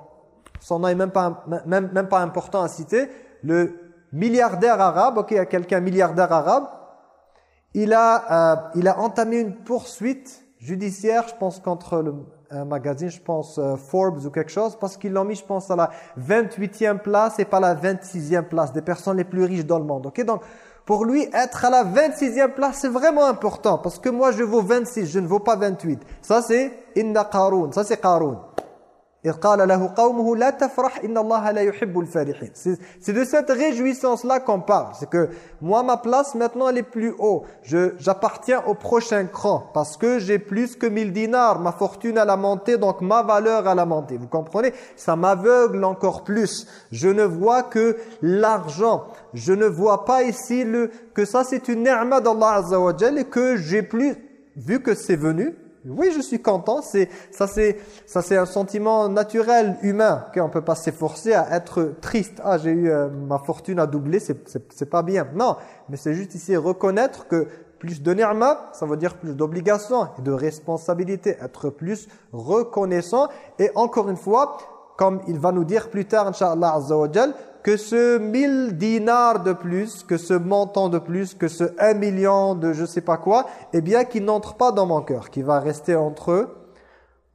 son nom n'est même pas, même, pas important à citer. Le milliardaire arabe, OK, il y a quelqu'un milliardaire arabe. Il a, euh, il a entamé une poursuite judiciaire, je pense, contre le, un magazine, je pense euh, Forbes ou quelque chose, parce qu'ils l'ont mis, je pense, à la 28e place et pas la 26e place des personnes les plus riches dans le monde. Ok, donc pour lui, être à la 26e place, c'est vraiment important. Parce que moi, je vaux 26, je ne vaux pas 28. Ça, c'est « Inna Qaroun ». Ça, c'est Qaroun. C'est de cette réjouissance-là qu'on parle. C'est que moi, ma place, maintenant, elle est plus haut. J'appartiens au prochain cran parce que j'ai plus que 1000 dinars. Ma fortune, elle a monté, donc ma valeur, elle a monté. Vous comprenez? Ça m'aveugle encore plus. Je ne vois que l'argent. Je ne vois pas ici le, que ça, c'est une ni'ma d'Allah et que j'ai plus, vu que c'est venu, oui, je suis content. C'est ça, c'est ça, c'est un sentiment naturel humain qu'on peut pas s'efforcer à être triste. Ah, j'ai eu euh, ma fortune à doubler, c'est c'est pas bien. Non, mais c'est juste ici reconnaître que plus de ni'ma, ça veut dire plus d'obligations et de responsabilités, être plus reconnaissant. Et encore une fois, comme il va nous dire plus tard, Inch'Allah Azza que ce 1000 dinars de plus, que ce montant de plus, que ce 1 million de je sais pas quoi, eh bien qu'il n'entre pas dans mon cœur, qui va rester entre eux,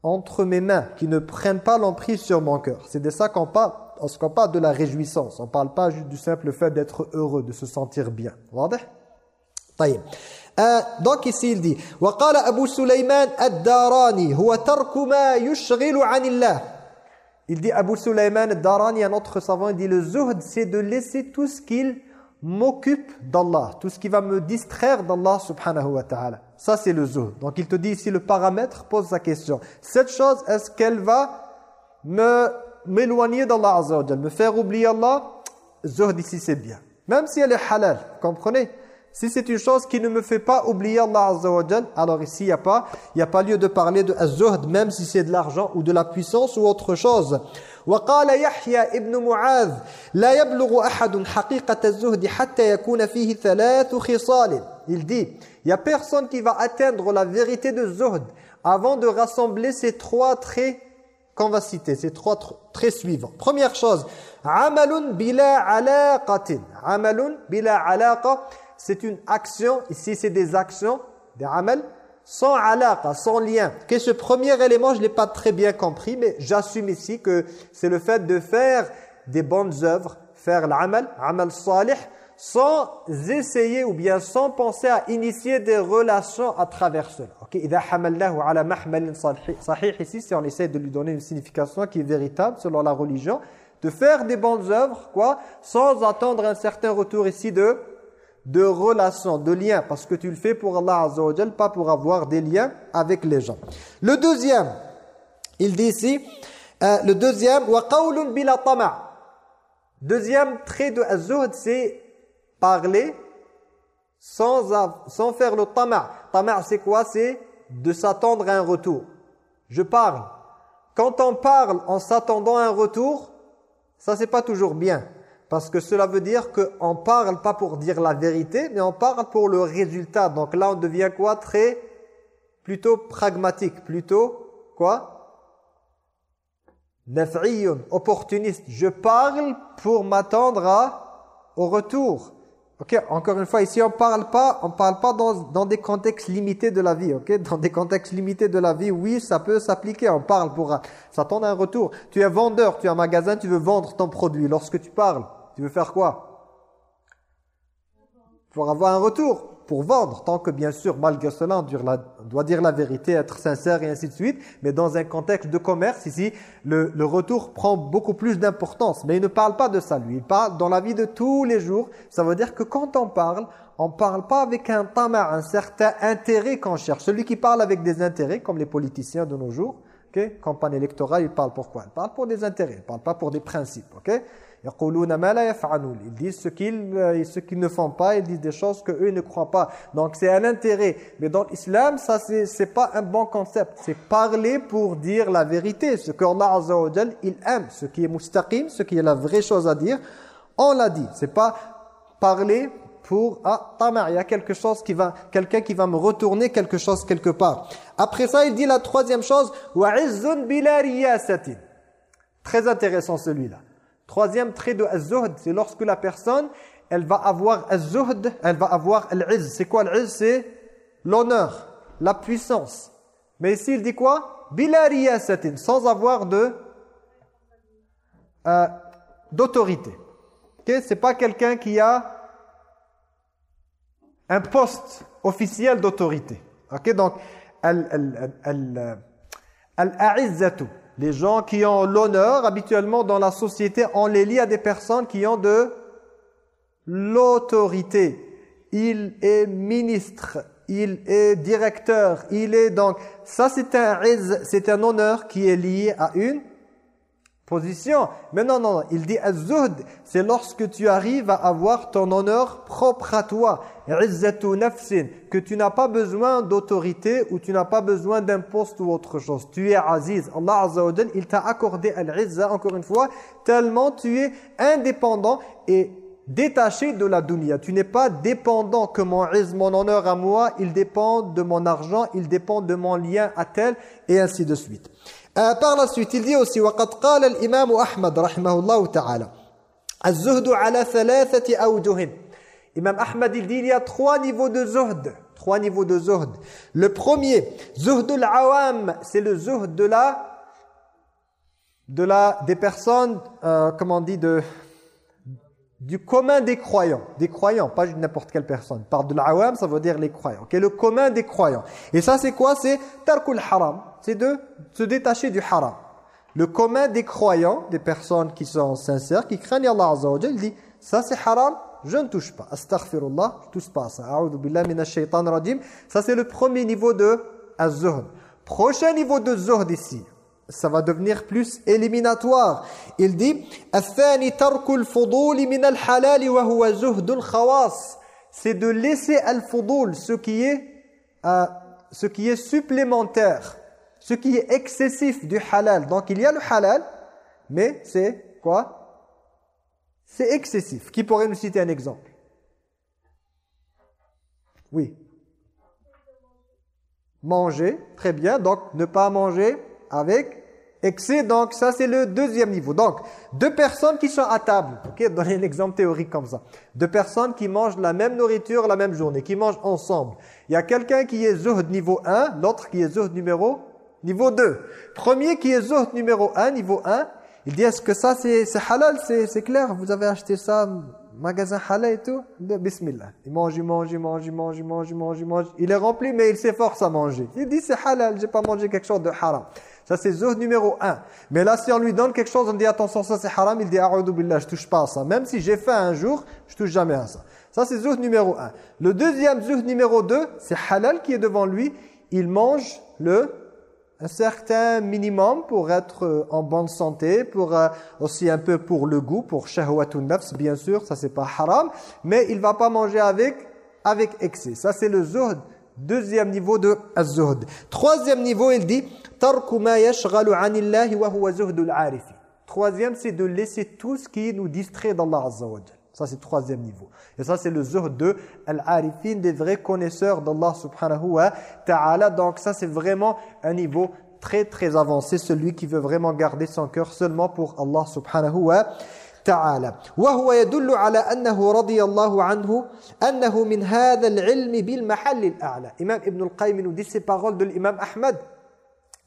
entre mes mains, qui ne prennent pas l'emprise sur mon cœur. C'est de ça qu'on parle, on parle de la réjouissance, on ne parle pas juste du simple fait d'être heureux, de se sentir bien. Euh, donc ici il dit وقال أبو سليمان الداراني هو ترك ما يشغل عن الله il dit Abu Sulaiman al-Darani, un autre savant, il dit le zuhd, c'est de laisser tout ce qu'il m'occupe d'Allah, tout ce qui va me distraire d'Allah subhanahu wa ta'ala. Ça, c'est le zuhd. Donc, il te dit ici, le paramètre pose sa question. Cette chose, est-ce qu'elle va m'éloigner d'Allah azza me faire oublier Allah? Zuhd ici, c'est bien. Même si elle est halal, comprenez? si c'est une chose qui ne me fait pas oublier Allah Azza wa alors ici il n'y a pas il a pas lieu de parler de az-zuhd même si c'est de l'argent ou de la puissance ou autre chose. وقال يحيى ابن معاذ لا يبلغ أحد حقيقة الزهد حتى يكون فيه ثلاث خصال. Il dit il y a personne qui va atteindre la vérité de zuhd avant de rassembler ces trois traits qu'on va citer, ces trois traits suivants. Première chose, amalun bila alaqatin. Amalun bila alaqa c'est une action, ici c'est des actions, des amal, sans alaqa, sans lien. Que ce premier élément, je ne l'ai pas très bien compris, mais j'assume ici que c'est le fait de faire des bonnes œuvres, faire l'amal, amal salih, sans essayer ou bien sans penser à initier des relations à travers cela. Ok, ici, si on essaie de lui donner une signification qui est véritable selon la religion, de faire des bonnes œuvres, quoi, sans attendre un certain retour ici de de relation, de lien, parce que tu le fais pour Allah Azza wa pas pour avoir des liens avec les gens. Le deuxième, il dit ici, euh, le deuxième, bila tama'. Deuxième trait de az c'est parler sans, sans faire le tama'. Tama' c'est quoi? C'est de s'attendre à un retour. Je parle. Quand on parle en s'attendant à un retour, ça c'est pas toujours bien. Parce que cela veut dire qu'on parle pas pour dire la vérité, mais on parle pour le résultat. Donc là, on devient quoi? Très, plutôt pragmatique, plutôt, quoi? Naf'iyun, opportuniste. Je parle pour m'attendre au retour. Ok, encore une fois, ici on parle pas, on parle pas dans, dans des contextes limités de la vie. Ok, dans des contextes limités de la vie, oui, ça peut s'appliquer. On parle pour s'attendre à un retour. Tu es vendeur, tu as un magasin, tu veux vendre ton produit. Lorsque tu parles, tu veux faire quoi? Pour avoir un retour, pour vendre, tant que bien sûr, malgré cela, on doit dire la vérité, être sincère et ainsi de suite. Mais dans un contexte de commerce, ici, le, retour prend beaucoup plus d'importance. Mais il ne parle pas de ça, lui. Il parle dans la vie de tous les jours. Ça veut dire que quand on parle, on ne parle pas avec un tama, un certain intérêt qu'on cherche. Celui qui parle avec des intérêts, comme les politiciens de nos jours, campagne électorale, il parle pourquoi Il parle pour des intérêts, il ne parle pas pour des principes. Ils disent ce qu'ils euh, ce qu'ils ne font pas, ils disent des choses que eux ne croient pas. Donc c'est un intérêt. Mais dans l'islam, ça c'est pas un bon concept. C'est parler pour dire la vérité. Ce que Allah Azza wa il aime. Ce qui est mustaqim, ce qui est la vraie chose à dire, on l'a dit. C'est pas parler pour ah tamar, il y a quelque chose qui va quelqu'un qui va me retourner quelque chose quelque part. Après ça, il dit la troisième chose wa bila Très intéressant celui-là. Troisième trait de az-zuhd, c'est lorsque la personne, elle va avoir az-zuhd, elle va avoir al-izz. C'est quoi al-izz C'est l'honneur, la puissance. Mais ici, il dit quoi? Bila riyasatin, sans avoir euh, d'autorité. Okay? C'est pas quelqu'un qui a un poste officiel d'autorité. Ok, donc al-a'izzatu, les gens qui ont l'honneur, habituellement dans la société, on les lie à des personnes qui ont de l'autorité. Il est ministre, il est directeur, il est donc... Ça c'est un, c'est un honneur qui est lié à une Mais non, non, il dit az-zuhd, c'est lorsque tu arrives à avoir ton honneur propre à toi. nafsin, que tu n'as pas besoin d'autorité ou tu n'as pas besoin d'un poste ou autre chose. Tu es aziz. Allah Azza wa il t'a accordé al-izza, encore une fois, tellement tu es indépendant et détaché de la dunya. Tu n'es pas dépendant que mon izz, mon honneur à moi, il dépend de mon argent, il dépend de mon lien à tel, et ainsi de suite. Euh, par la suite, il dit aussi وقد قال الإمام أحمد رحمه الله تعالى الزهد على ثلاثة أوجه Imam Ahmad il dit il y a trois niveaux de zuhd trois niveaux de zuhd le premier zuhd al-awam c'est le zuhd de la de la des personnes euh, comment on dit de du commun des croyants des croyants pas n'importe quelle personne par de l'awam ça veut dire les croyants okay, le commun des croyants et ça c'est quoi c'est tarkul haram c'est de se détacher du haram. Le commun des croyants, des personnes qui sont sincères, qui craignent Allah Azza wa dit ça c'est haram, je ne touche pas. Astaghfirullah, je touche pas ça. A'udhu billah shaitan rajim. Ça c'est le premier niveau de az-zuhd. Prochain niveau de zuhd ici. Ça va devenir plus éliminatoire. Il dit min al-halal wa huwa. C'est de laisser al-fudul, ce qui est euh, ce qui est supplémentaire ce qui est excessif du halal. Donc il y a le halal, mais c'est quoi? C'est excessif. Qui pourrait nous citer un exemple? Oui. Manger, très bien. Donc ne pas manger avec excès. Donc ça c'est le deuxième niveau. Donc deux personnes qui sont à table. Ok, donnez un exemple théorique comme ça. Deux personnes qui mangent la même nourriture la même journée, qui mangent ensemble. Il y a quelqu'un qui est zuhd niveau 1, l'autre qui est zuhd numéro Niveau 2. Premier qui est zuhd numéro 1, niveau 1, il dit est-ce que ça c'est halal, c'est clair, vous avez acheté ça magasin halal et tout? Bismillah. Il mange, il mange, il mange, il mange, il mange, il mange, il mange. Il est rempli mais il s'efforce à manger. Il dit c'est halal, j'ai pas mangé quelque chose de haram. Ça c'est zuhd numéro 1. Mais là si on lui donne quelque chose, on dit attention ça c'est haram, il dit a'udhu billah, je touche pas à ça. Même si j'ai fait un jour, je touche jamais à ça. Ça c'est zuhd numéro 1. Le deuxième zuhd numéro 2, c'est halal qui est devant lui, il mange le un certain minimum pour être euh, en bonne santé, pour euh, aussi un peu pour le goût, pour shahwatun nafs, bien sûr, ça c'est pas haram, mais il va pas manger avec avec excès. Ça c'est le zuhd, deuxième niveau de az-zuhd. Troisième niveau, il dit tarku ma 'anillahi wa huwa zuhdul 'arifi. Troisième, c'est de laisser tout ce qui nous distrait d'Allah azza wa ça, c'est le troisième niveau. Et ça, c'est le zuhd de Al-Arifin, des vrais connaisseurs d'Allah subhanahu wa ta'ala. Donc ça, c'est vraiment un niveau très très avancé, celui qui veut vraiment garder son cœur seulement pour Allah subhanahu wa ta'ala. وهو يدل على أنه رضي الله عنه أنه من هذا العلم بالمحل الأعلى. Imam Ibn al-Qayyim nous dit ces paroles de l'imam Ahmad.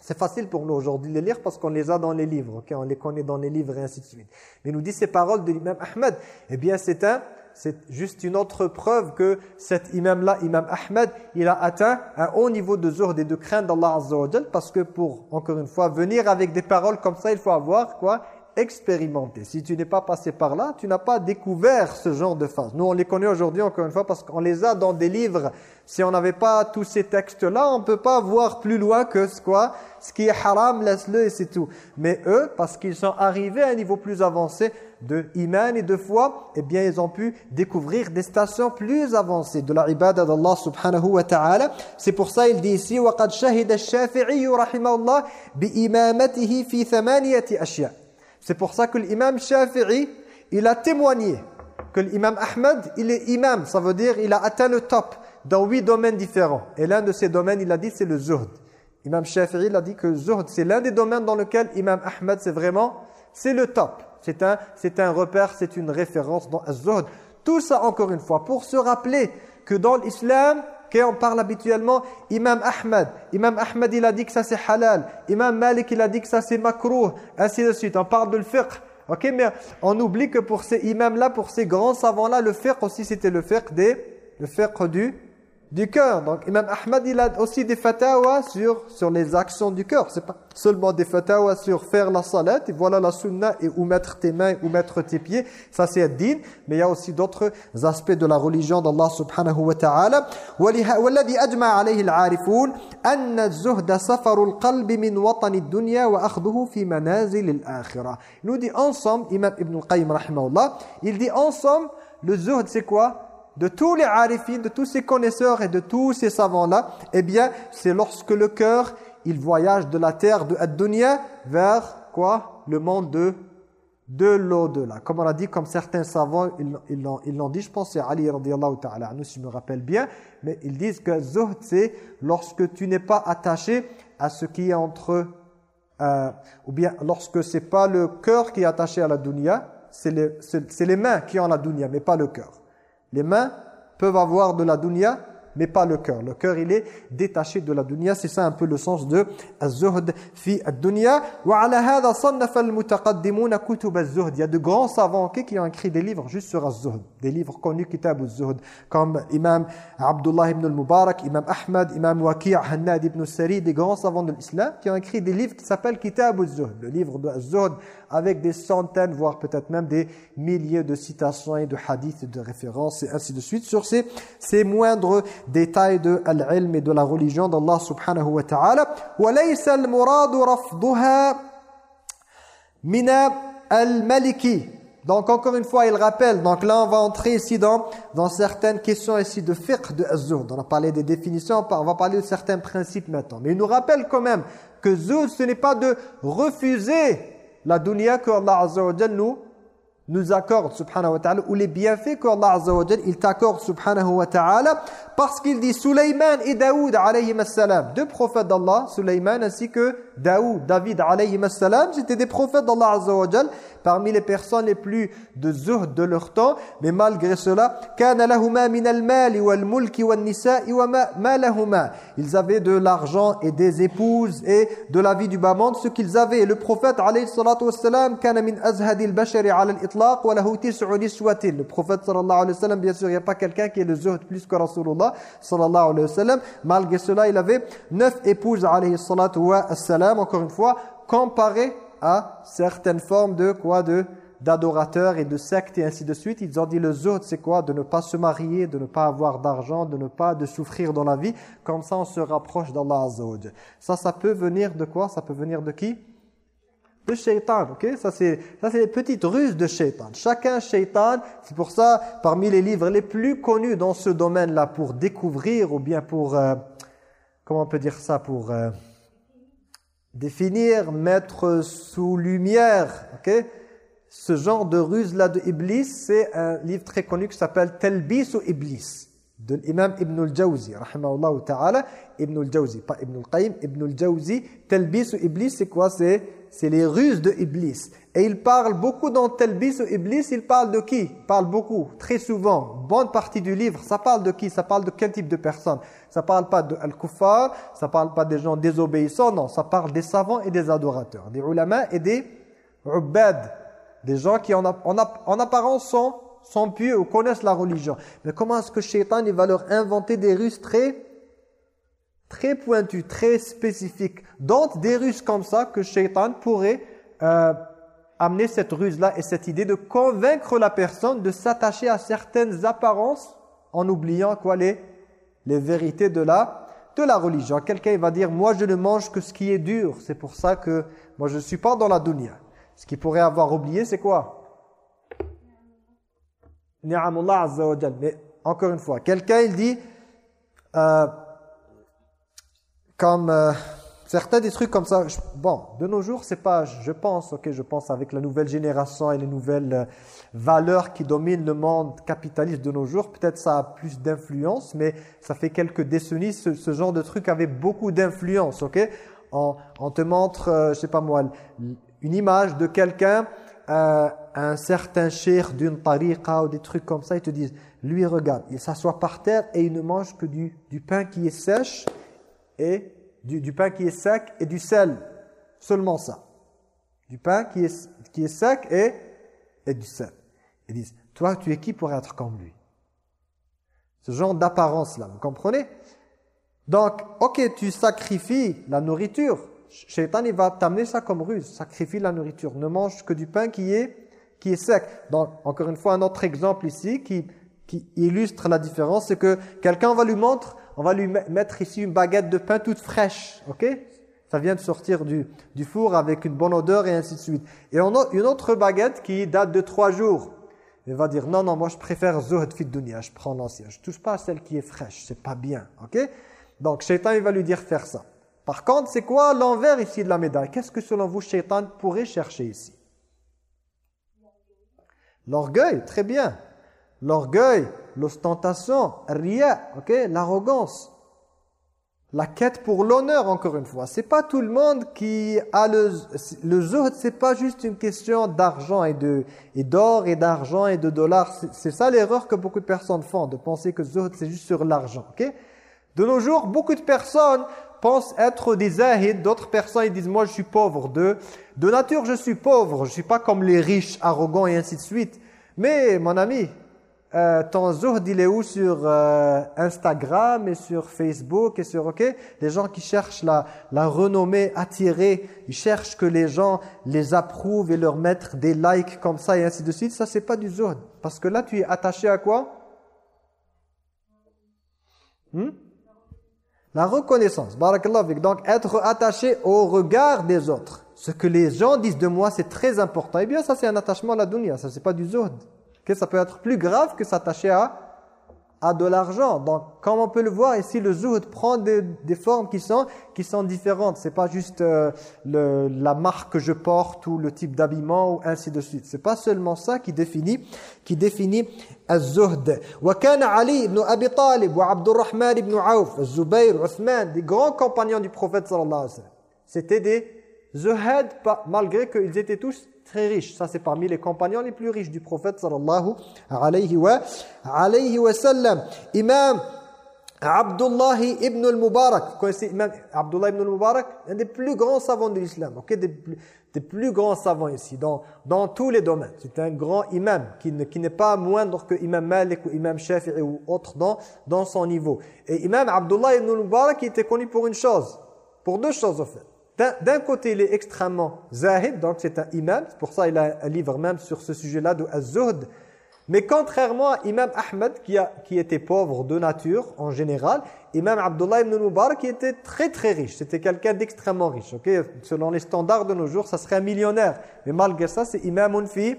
c'est facile pour nous aujourd'hui de les lire parce qu'on les a dans les livres, ok on les connaît dans les livres et ainsi de suite. Mais nous dit ces paroles de l'imam Ahmed, eh bien c'est un c'est juste une autre preuve que cet imam-là, imam Ahmed, il a atteint un haut niveau de zuhd et de crainte d'Allah Azza parce que pour, encore une fois, venir avec des paroles comme ça, il faut avoir quoi? expérimenté. Si tu n'es pas passé par là, tu n'as pas découvert ce genre de phase. Nous, on les connaît aujourd'hui, encore une fois, parce qu'on les a dans des livres. Si on n'avait pas tous ces textes-là, on ne peut pas voir plus loin que ce quoi Ce qui est haram, laisse-le et c'est tout. Mais eux, parce qu'ils sont arrivés à un niveau plus avancé de iman et de foi, eh bien, ils ont pu découvrir des stations plus avancées de la ibada d'Allah subhanahu wa ta'ala. C'est pour ça, il dit ici, وَقَدْ شَهِدَ الشَّافِعِيُّ رَحِمَهُ اللَّهِ بِإِمَامَتِهِ فِي ثَمَانِيَةِ أَشْيَاءٍ c'est pour ça que l'imam Shafi'i, il a témoigné que l'imam Ahmed, il est imam. Ça veut dire il a atteint le top dans huit domaines différents. Et l'un de ces domaines, il a dit, c'est le zuhd. Imam Shafi'i, il a dit que zuhd, c'est l'un des domaines dans lequel imam Ahmed, c'est vraiment, c'est le top. C'est un, un repère, c'est une référence dans le zuhd. Tout ça, encore une fois, pour se rappeler que dans l'islam, on parle habituellement, Imam Ahmed. Imam Ahmed, il a dit que ça c'est halal. Imam Malik, il a dit que ça c'est makruh. Ainsi de suite. On parle de le fiqh. Mais on oublie que pour ces imams-là, pour ces grands savants-là, le fiqh aussi c'était le fiqh des, le fiqh du, du cœur. Donc Imam Ahmad, il a aussi des fatwas sur, sur les actions du cœur. C'est pas seulement des fatwas sur faire la salat, et voilà la sunna, et où mettre tes mains, où mettre tes pieds. Ça c'est din, mais il y a aussi d'autres aspects de la religion d'Allah subhanahu wa ta'ala. وَالَّذِي أَجْمَعَ عَلَيْهِ الْعَارِفُونَ أَنَّ الزُّهْدَ سَفَرُ الْقَلْبِ مِنْ وَطَنِ الدُّنْيَا وَأَخْذُهُ فِي مَنَازِلِ الْآخِرَةِ Il nous dit ensemble, Imam Ibn al-Qayyim rahimahullah, il dit ensemble, le zuhd c'est quoi De tous les arifines, de tous ces connaisseurs et de tous ces savants-là, eh bien, c'est lorsque le cœur, il voyage de la terre de Ad-Dunya vers quoi? Le monde de, de l'au-delà. Comme on a dit, comme certains savants, ils l'ont dit, je pense c'est Ali radiallahu ta'ala, nous si je me rappelle bien, mais ils disent que zuhd, c'est lorsque tu n'es pas attaché à ce qui est entre... Euh, ou bien lorsque c'est pas le cœur qui est attaché à la dunya, c'est les, les mains qui ont la dunya, mais pas le cœur. Les mains peuvent avoir de la dunya, mais pas le cœur. Le cœur, il est détaché de la dunya. C'est ça un peu le sens de az-zuhd fi ad-dunya. Wa ala hadha sannafa az-zuhd. Il y a de grands savants qui ont écrit des livres juste sur az-zuhd, des livres connus kitab az-zuhd comme Imam Abdullah ibn al-Mubarak, Imam Ahmad, Imam Waqi' Hannad ibn Sari, des grands savants de l'islam qui ont écrit des livres qui s'appellent kitab az-zuhd, le livre de az-zuhd avec des centaines, voire peut-être même des milliers de citations et de hadiths de références et ainsi de suite sur ces moindres détails de l'ilm et de la religion d'Allah subhanahu wa ta'ala. وَلَيْسَ الْمُرَادُ رَفْضُهَا مِنَ الْمَلِكِ donc encore une fois, il rappelle, donc là on va entrer ici dans, dans certaines questions ici de fiqh de azur. On a parlé des définitions, on va parler de certains principes maintenant. Mais il nous rappelle quand même que zuhd, ce n'est pas de refuser la dunya que Allah Azza wa nous nous accorde subhanahu wa ta'ala ou les bienfaits qu'Allah Azza wa il t'accorde subhanahu wa ta'ala parce qu'il dit Sulaiman et Daoud alayhi salam deux prophètes d'Allah Sulaiman ainsi que Daoud David alayhi salam c'était des prophètes d'Allah Azza wa parmi les personnes les plus de zuhd de leur temps. Mais malgré cela ils avaient de l'argent et des épouses et de la vie du bas monde. Ce qu'ils avaient. Et le prophète alayhi salatu wassalam kana min azhadil bashari ala al-itlaq wa lahu tis'u niswatin. Le prophète sallallahu alayhi wa sallam bien sûr il n'y a pas quelqu'un qui est le zuhd plus que Rasulullah sallallahu malgré cela il avait neuf épouses encore une fois comparé à certaines formes de quoi de d'adorateurs et de sectes et ainsi de suite. Ils ont dit le zuhd c'est quoi? De ne pas se marier, de ne pas avoir d'argent, de ne pas de souffrir dans la vie. Comme ça on se rapproche d'Allah Azza Ça, ça peut venir de quoi? Ça peut venir de qui? De shaitan, ok? Ça c'est ça c'est les petites ruses de shaitan. Chacun shaitan, c'est pour ça parmi les livres les plus connus dans ce domaine-là pour découvrir ou bien pour... Euh, comment on peut dire ça Pour... Euh, définir, mettre sous lumière, ok? Ce genre de ruse-là de Iblis, c'est un livre très connu qui s'appelle Telbis ou Iblis, de l'imam Ibn al-Jawzi, rahimahullah ta'ala, Ibn al-Jawzi, pas Ibn al-Qayyim, Ibn al-Jawzi, Telbis ou Iblis, c'est quoi? C'est c'est les ruses de Iblis. Et il parle beaucoup dans Telbis ou Iblis, il parle de qui? Il parle beaucoup, très souvent, bonne partie du livre, ça parle de qui? Ça parle de quel type de personne? Ça parle pas de Al-Kuffar, ça parle pas des gens désobéissants, non, ça parle des savants et des adorateurs, des ulama et des ubbad, des gens qui en, en, apparence sont, sont pieux ou connaissent la religion. Mais comment est-ce que Shaitan il va leur inventer des ruses très très pointues, très spécifiques, donc des ruses comme ça que Shaitan pourrait euh, amener cette ruse-là et cette idée de convaincre la personne de s'attacher à certaines apparences en oubliant quoi les, les vérités de la, de la religion. Quelqu'un va dire, moi je ne mange que ce qui est dur, c'est pour ça que moi je ne suis pas dans la dunya. Ce qu'il pourrait avoir oublié, c'est quoi? Ni'amullah Azza wa Mais encore une fois, quelqu'un il dit, euh, comme... Euh, certains des trucs comme ça, bon, de nos jours, c'est pas, je pense, ok, je pense avec la nouvelle génération et les nouvelles euh, valeurs qui dominent le monde capitaliste de nos jours, peut-être ça a plus d'influence, mais ça fait quelques décennies, ce, genre de truc avait beaucoup d'influence, ok? On, te montre, euh, je sais pas moi, une image de quelqu'un, euh, un certain cher d'une tariqa ou des trucs comme ça, ils te disent, lui regarde, il s'assoit par terre et il ne mange que du pain qui est sèche et du, pain qui est sec et du sel. Seulement ça. Du pain qui est, qui est sec et, et du sel. Ils disent, toi tu es qui pour être comme lui? Ce genre d'apparence-là, vous comprenez? Donc, ok, tu sacrifies la nourriture. Shaitan, il va t'amener ça comme ruse. Sacrifie la nourriture. Ne mange que du pain qui est, qui est sec. Donc, encore une fois, un autre exemple ici qui, qui illustre la différence, c'est que quelqu'un va lui montrer on va lui mettre ici une baguette de pain toute fraîche, ok? Ça vient de sortir du, four avec une bonne odeur et ainsi de suite. Et on a une autre baguette qui date de trois jours. Il va dire, non, non, moi je préfère zuhd fit dunya, je prends l'ancien. Je touche pas à celle qui est fraîche, c'est pas bien, ok? Donc Shaitan, il va lui dire faire ça. Par contre, c'est quoi l'envers ici de la médaille? Qu'est-ce que selon vous, Shaitan pourrait chercher ici? L'orgueil, très bien. L'orgueil, l'ostentation, rien, ok, l'arrogance. la quête pour l'honneur, encore une fois. C'est pas tout le monde qui a le... Le zuhd, c'est pas juste une question d'argent et de et d'or et d'argent et de dollars. C'est ça l'erreur que beaucoup de personnes font, de penser que zuhd, c'est juste sur l'argent. ok? De nos jours, beaucoup de personnes pensent être des zahid. D'autres personnes, ils disent, moi, je suis pauvre. De, de nature, je suis pauvre. Je suis pas comme les riches, arrogants et ainsi de suite. Mais, mon ami, euh, ton zuhd, il est où sur euh, Instagram et sur Facebook et sur, ok? Les gens qui cherchent la, renommée attirée, ils cherchent que les gens les approuvent et leur mettre des likes comme ça et ainsi de suite. Ça, c'est pas du zuhd. Parce que là, tu es attaché à quoi? Hmm? La reconnaissance. Barakallah. Donc, être attaché au regard des autres. Ce que les gens disent de moi, c'est très important. Eh bien, ça, c'est un attachement à la dunya. Ça, c'est pas du zuhd que ça peut être plus grave que s'attacher à, à de l'argent. Donc, comme on peut le voir ici, le zuhd prend des, des formes qui sont, qui sont différentes. C'est pas juste euh, le, la marque que je porte ou le type d'habillement ou ainsi de suite. C'est pas seulement ça qui définit, qui définit الزهد وكان علي بن أبي طالب وعبد الرحمن بن عوف الزبير عثمان des grands compagnons du prophète sallallahu alayhi wa sallam c'était des zuhad malgré qu'ils étaient tous très riche. Ça, c'est parmi les compagnons les plus riches du prophète sallallahu alayhi wa, alayhi wa sallam. Imam Abdullah ibn al-Mubarak. Vous connaissez Imam Abdullah ibn al-Mubarak? Un des plus grands savants de l'islam. ok? Des, des, plus grands savants ici, dans, dans tous les domaines. C'est un grand imam qui n'est qui pas moindre que Imam Malik ou Imam Shafi'i ou autre dans, dans son niveau. Et Imam Abdullah ibn al-Mubarak était connu pour une chose. Pour deux choses, en fait. D'un côté, il est extrêmement zahid, donc c'est un imam. C'est pour ça qu'il a un livre même sur ce sujet-là de az-zuhd. Mais contrairement à Imam Ahmed, qui, a, qui était pauvre de nature en général, Imam Abdullah ibn Mubarak qui était très très riche. C'était quelqu'un d'extrêmement riche. ok Selon les standards de nos jours, ça serait un millionnaire. Mais malgré ça, c'est Imam fi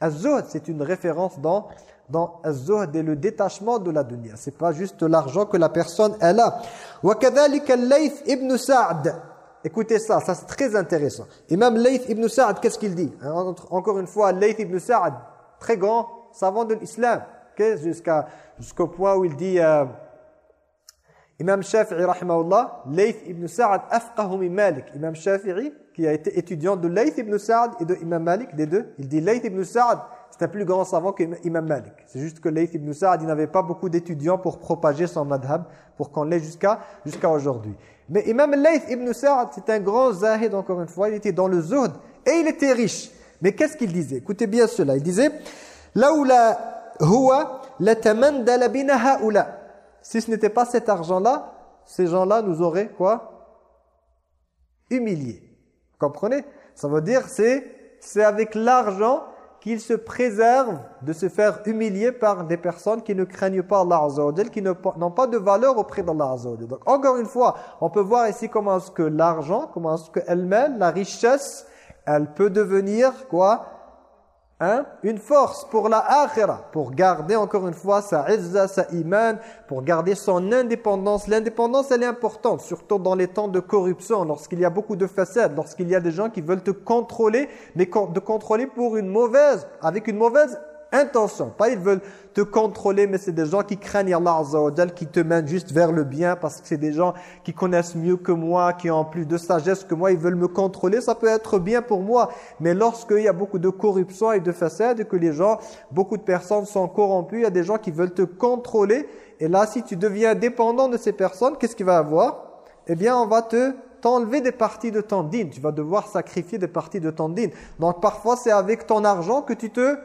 az-zuhd. C'est une référence dans, dans az-zuhd et le détachement de la dunya. C'est pas juste l'argent que la personne elle a. وَكَذَلِكَ اللَّيْثِ ibn Sa'd Écoutez ça, ça c'est très intéressant. Imam Layth ibn Sa'ad, qu'est-ce qu'il dit Encore une fois, Layth ibn Sa'ad, très grand savant de l'islam, jusqu'à jusqu'au point où il dit euh, Imam Shafi'i rahimahullah, Layth ibn Sa'ad afqahu Malik. Imam Shafi'i qui a été étudiant de Layth ibn Sa'ad et de Imam Malik, des deux, il dit Layth ibn Sa'ad c'est un plus grand savant qu'Imam Malik. C'est juste que Layth ibn Sa'ad, il n'avait pas beaucoup d'étudiants pour propager son madhab, pour qu'on l'ait jusqu'à jusqu'à aujourd'hui. Mais Imam Layth ibn Sa'ad, c'est un grand zahid, encore une fois, il était dans le zuhd et il était riche. Mais qu'est-ce qu'il disait? Écoutez bien cela, il disait « Laoula huwa latamandala bina haoula » Si ce n'était pas cet argent-là, ces gens-là nous auraient quoi? Humiliés. Vous comprenez? Ça veut dire c'est c'est avec l'argent qu'il se préserve de se faire humilier par des personnes qui ne craignent pas Allah qui n'ont pas de valeur auprès d'Allah Azza Donc encore une fois, on peut voir ici comment est-ce que l'argent, comment est-ce qu'elle-même, la richesse, elle peut devenir quoi? Hein? une force pour la akhira, pour garder encore une fois sa izza, sa iman, pour garder son indépendance. L'indépendance, elle est importante, surtout dans les temps de corruption, lorsqu'il y a beaucoup de façades, lorsqu'il y a des gens qui veulent te contrôler, mais de contrôler pour une mauvaise, avec une mauvaise intention. Pas ils veulent te contrôler, mais c'est des gens qui craignent Allah Azza qui te mènent juste vers le bien parce que c'est des gens qui connaissent mieux que moi, qui ont plus de sagesse que moi, ils veulent me contrôler, ça peut être bien pour moi. Mais lorsqu'il y a beaucoup de corruption et de façade, et que les gens, beaucoup de personnes sont corrompues, il y a des gens qui veulent te contrôler, et là, si tu deviens dépendant de ces personnes, qu'est-ce qu'il va avoir? Eh bien, on va te t'enlever des parties de ton dîne. Tu vas devoir sacrifier des parties de ton dîne. Donc parfois, c'est avec ton argent que tu te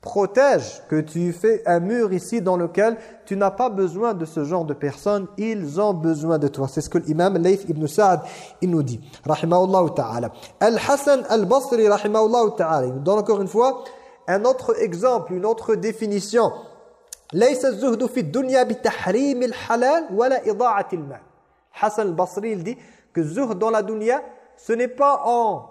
protège, que tu fais un mur ici dans lequel tu n'as pas besoin de ce genre de personnes, ils ont besoin de toi. C'est ce que l'imam Layth ibn Sa'ad il nous dit. Rahimahullah ta'ala. Al-Hassan al-Basri, rahimahullah ta'ala. Il nous donne encore une fois un autre exemple, une autre définition. ليس الزهد في الدنيا بتحريم الحلال ولا إضاعة المال. Hassan al-Basri il dit que zuhd dans la dunya, ce n'est pas en,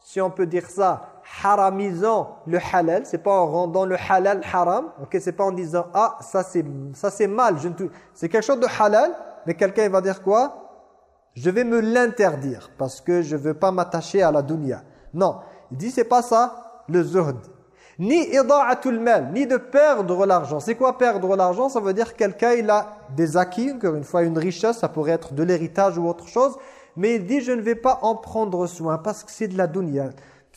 si on peut dire ça, haramisant le halal, c'est pas en rendant le halal haram, ok, c'est pas en disant ah ça c'est ça c'est mal, c'est quelque chose de halal, mais quelqu'un va dire quoi? Je vais me l'interdire parce que je veux pas m'attacher à la dunya. Non, il dit c'est pas ça le zuhd. ni ida'atul mal, ni de perdre l'argent. C'est quoi perdre l'argent? Ça veut dire quelqu'un il a des acquis, encore une fois une richesse, ça pourrait être de l'héritage ou autre chose, mais il dit je ne vais pas en prendre soin parce que c'est de la dunya.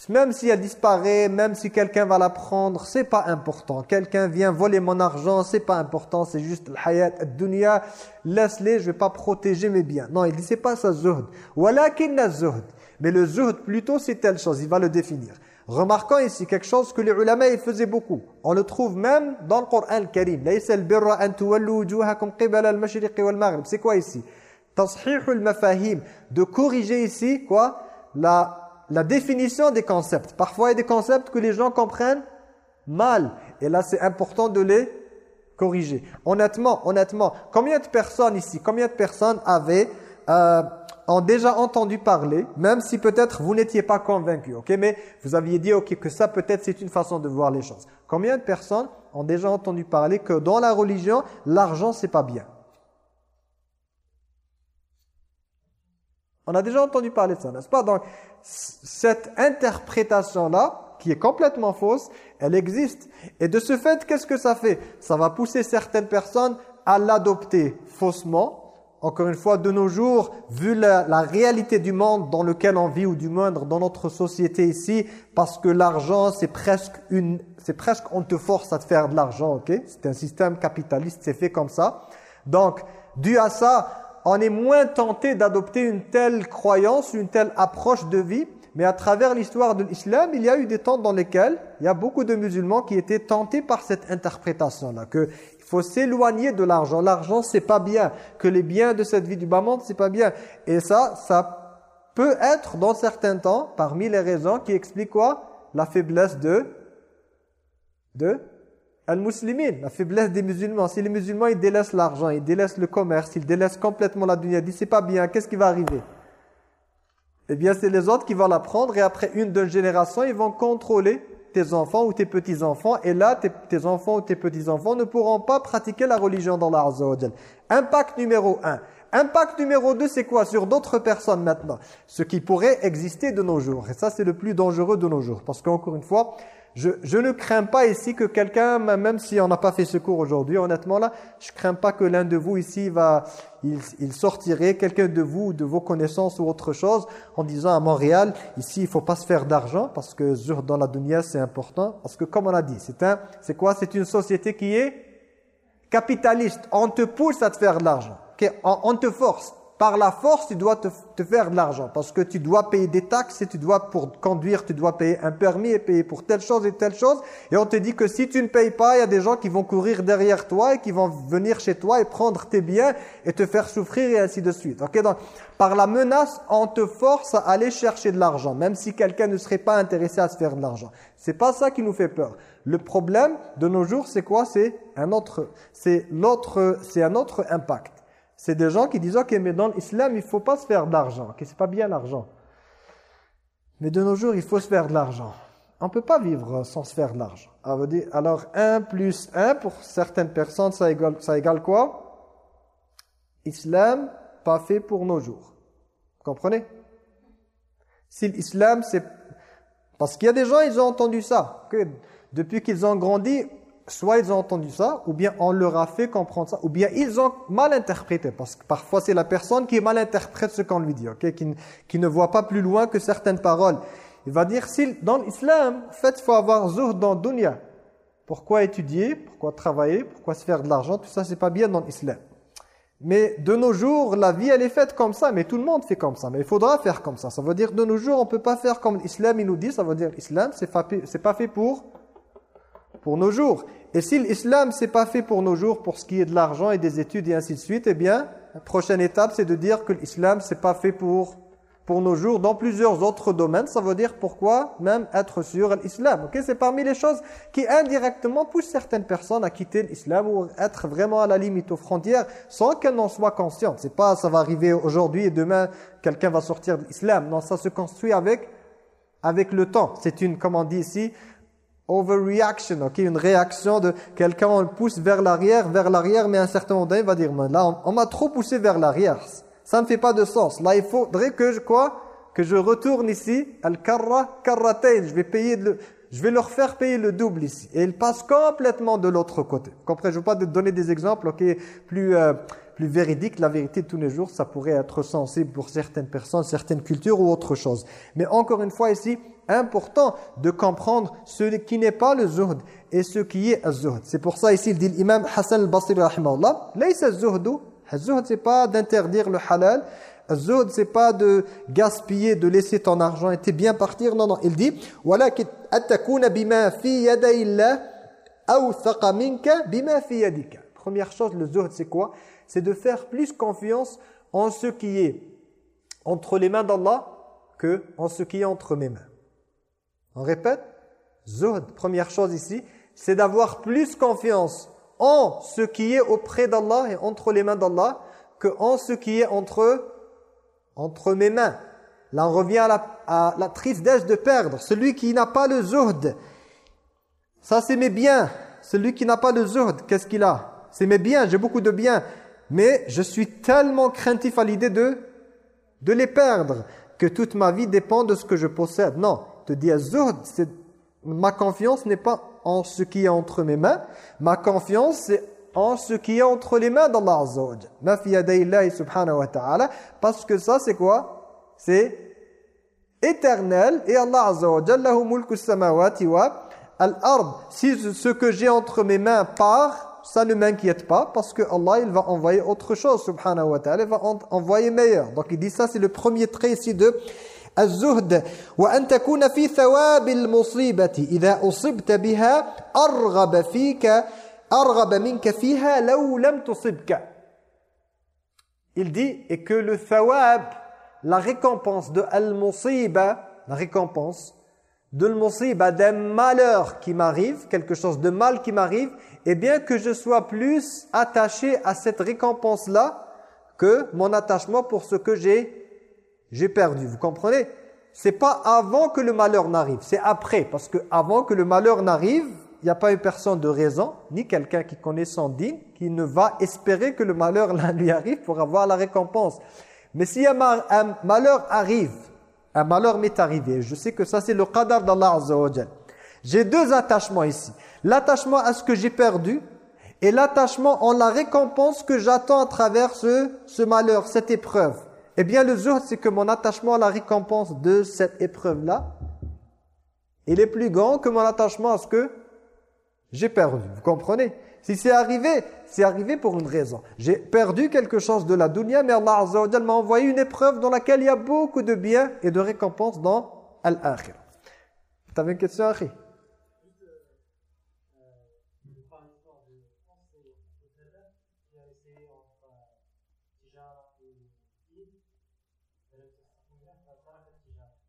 Même si elle disparaît, même si quelqu'un va la prendre, c'est pas important. Quelqu'un vient voler mon argent, c'est pas important, c'est juste le hayat, dunya, laisse-les, je vais pas protéger mes biens. Non, il dit c'est pas ça zuhd. Walakin zuhd. Mais le zuhd plutôt c'est telle chose, il va le définir. Remarquons ici quelque chose que les ulama faisaient beaucoup. On le trouve même dans le Coran Karim. C'est quoi ici? Tashihul mafahim. De corriger ici, quoi? La, la définition des concepts. Parfois, il y a des concepts que les gens comprennent mal. Et là, c'est important de les corriger. Honnêtement, honnêtement, combien de personnes ici, combien de personnes avaient... Euh, ont déjà entendu parler, même si peut-être vous n'étiez pas convaincu, ok? Mais vous aviez dit, ok, que ça peut-être c'est une façon de voir les choses. Combien de personnes ont déjà entendu parler que dans la religion, l'argent c'est pas bien? On a déjà entendu parler de ça, n'est-ce pas? Donc, cette interprétation-là, qui est complètement fausse, elle existe. Et de ce fait, qu'est-ce que ça fait? Ça va pousser certaines personnes à l'adopter faussement, encore une fois, de nos jours, vu la, réalité du monde dans lequel on vit, ou du moindre dans notre société ici, parce que l'argent, c'est presque une, c'est presque, on te force à te faire de l'argent, ok? C'est un système capitaliste, c'est fait comme ça. Donc, dû à ça, on est moins tenté d'adopter une telle croyance, une telle approche de vie, mais à travers l'histoire de l'islam, il y a eu des temps dans lesquels il y a beaucoup de musulmans qui étaient tentés par cette interprétation-là, que faut s'éloigner de l'argent. L'argent, c'est pas bien. Que les biens de cette vie du bas monde, c'est pas bien. Et ça, ça peut être, dans certains temps, parmi les raisons qui expliquent quoi? La faiblesse de de al-muslimin, la faiblesse des musulmans. Si les musulmans, ils délaissent l'argent, ils délaissent le commerce, ils délaissent complètement la dunya, ils disent c'est pas bien, qu'est-ce qui va arriver? Eh bien, c'est les autres qui vont l'apprendre et après une, deux générations, ils vont contrôler tes enfants ou tes petits-enfants. Et là, tes, enfants ou tes petits-enfants ne pourront pas pratiquer la religion dans la Impact numéro un. Impact numéro deux, c'est quoi Sur d'autres personnes maintenant? Ce qui pourrait exister de nos jours. Et ça, c'est le plus dangereux de nos jours. Parce qu'encore une fois, je, ne crains pas ici que quelqu'un, même si on n'a pas fait ce cours aujourd'hui, honnêtement là, je crains pas que l'un de vous ici va, il, sortirait, quelqu'un de vous, de vos connaissances ou autre chose, en disant à Montréal, ici il faut pas se faire d'argent, parce que dans la dunya c'est important, parce que comme on a dit, c'est un, c'est quoi? C'est une société qui est capitaliste, on te pousse à te faire de l'argent, on te force, par la force, tu dois te, faire de l'argent parce que tu dois payer des taxes et tu dois, pour conduire, tu dois payer un permis et payer pour telle chose et telle chose. Et on te dit que si tu ne payes pas, il y a des gens qui vont courir derrière toi et qui vont venir chez toi et prendre tes biens et te faire souffrir et ainsi de suite. Ok Donc, par la menace, on te force à aller chercher de l'argent, même si quelqu'un ne serait pas intéressé à se faire de l'argent. C'est pas ça qui nous fait peur. Le problème de nos jours, c'est quoi? C'est un autre, c'est l'autre, c'est un autre impact. C'est des gens qui disent, ok, mais dans l'islam, il ne faut pas se faire d'argent. Ok, c'est pas bien l'argent. Mais de nos jours, il faut se faire de l'argent. On ne peut pas vivre sans se faire de l'argent. Alors, 1 plus 1, pour certaines personnes, ça égale, ça quoi? Islam, pas fait pour nos jours. Vous comprenez? Si l'islam, c'est... Parce qu'il y a des gens, ils ont entendu ça. Que depuis qu'ils ont grandi, soit ils ont entendu ça, ou bien on leur a fait comprendre ça, ou bien ils ont mal interprété, parce que parfois c'est la personne qui mal interprète ce qu'on lui dit, ok, qui, ne voit pas plus loin que certaines paroles. Il va dire, si dans l'islam, en fait, il faut avoir zuhd dans dunya. Pourquoi étudier, pourquoi travailler, pourquoi se faire de l'argent, tout ça c'est pas bien dans l'islam. Mais de nos jours, la vie elle est faite comme ça, mais tout le monde fait comme ça, mais il faudra faire comme ça. Ça veut dire de nos jours, on peut pas faire comme l'islam il nous dit, ça veut dire l'islam c'est pas fait pour pour nos jours. Et si l'islam c'est pas fait pour nos jours, pour ce qui est de l'argent et des études et ainsi de suite, eh bien, la prochaine étape c'est de dire que l'islam c'est pas fait pour pour nos jours dans plusieurs autres domaines. Ça veut dire pourquoi même être sur l'islam. Ok, C'est parmi les choses qui indirectement poussent certaines personnes à quitter l'islam ou être vraiment à la limite aux frontières sans qu'elles n'en soient conscientes. C'est pas ça va arriver aujourd'hui et demain quelqu'un va sortir de l'islam. Non, ça se construit avec avec le temps. C'est une, comme on dit ici, overreaction, ok, une réaction de quelqu'un, on le pousse vers l'arrière, vers l'arrière, mais à un certain moment il va dire, là, on, m'a trop poussé vers l'arrière, ça ne fait pas de sens. Là, il faudrait que je, quoi Que je retourne ici, al-karra, je vais payer je vais leur faire payer le double ici. Et ils passent complètement de l'autre côté. Comprenez Je ne veux pas donner des exemples ok, plus, euh, plus véridiques. La vérité de tous les jours, ça pourrait être sensible pour certaines personnes, certaines cultures ou autre chose. Mais encore une fois ici, important de comprendre ce qui n'est pas le zuhd et ce qui est le zuhd. C'est pour ça ici, il dit l'imam Hassan al-Basri, rahimahullah, « Laïsa zuhdu » zuhd, c'est pas d'interdire le halal. zuhd, c'est pas de gaspiller, de laisser ton argent et t'es bien partir. Non, non, il dit « Walakin attakuna bima fi yadayillah awthaqa minka bima fi yadika » Première chose, le zuhd, c'est quoi? C'est de faire plus confiance en ce qui est entre les mains d'Allah que en ce qui est entre mes mains. On répète? Zuhd, première chose ici, c'est d'avoir plus confiance en ce qui est auprès d'Allah et entre les mains d'Allah que en ce qui est entre entre mes mains. Là, on revient à la, à la tristesse de perdre. Celui qui n'a pas le zuhd, ça c'est mes biens. Celui qui n'a pas le zuhd, qu'est-ce qu'il a? C'est mes biens, j'ai beaucoup de biens. Mais je suis tellement craintif à l'idée de, de les perdre que toute ma vie dépend de ce que je possède. Non, te dire zuhd, ma confiance n'est pas en ce qui est entre mes mains. Ma confiance, c'est en ce qui est entre les mains d'Allah Azza wa Ma subhanahu wa ta'ala. Parce que ça, c'est quoi? C'est éternel. Et Allah Azza wa samawati wa al-ard. Si ce que j'ai entre mes mains part, ça ne m'inquiète pas. Parce que Allah, il va envoyer autre chose, subhanahu wa ta'ala. Il va envoyer meilleur. Donc il dit ça, c'est le premier trait ici de الزهد وأن تكون في ثواب المصيبة إذا أصبت بها أرغب فيك il dit et que le thawab la récompense de al-musiba la récompense de al d'un malheur qui m'arrive quelque chose de mal qui m'arrive et bien que je sois plus attaché à cette récompense là que mon attachement pour ce que j'ai j'ai perdu vous comprenez? C'est pas avant que le malheur n'arrive c'est après parce que avant que le malheur n'arrive il n'y a pas une personne de raison, ni quelqu'un qui connaît son digne, qui ne va espérer que le malheur lui arrive pour avoir la récompense. Mais si un, malheur arrive, un malheur m'est arrivé, je sais que ça c'est le qadar d'Allah Azza J'ai deux attachements ici. L'attachement à ce que j'ai perdu et l'attachement en la récompense que j'attends à travers ce malheur, cette épreuve. Eh bien le jour, c'est que mon attachement à la récompense de cette épreuve-là, il est plus grand que mon attachement à ce que j'ai perdu, vous comprenez? Si c'est arrivé, c'est arrivé pour une raison. J'ai perdu quelque chose de la dunya, mais Allah Azza wa m'a envoyé une épreuve dans laquelle il y a beaucoup de biens et de récompenses dans Al-Akhir. Tu avais une question, Akhi?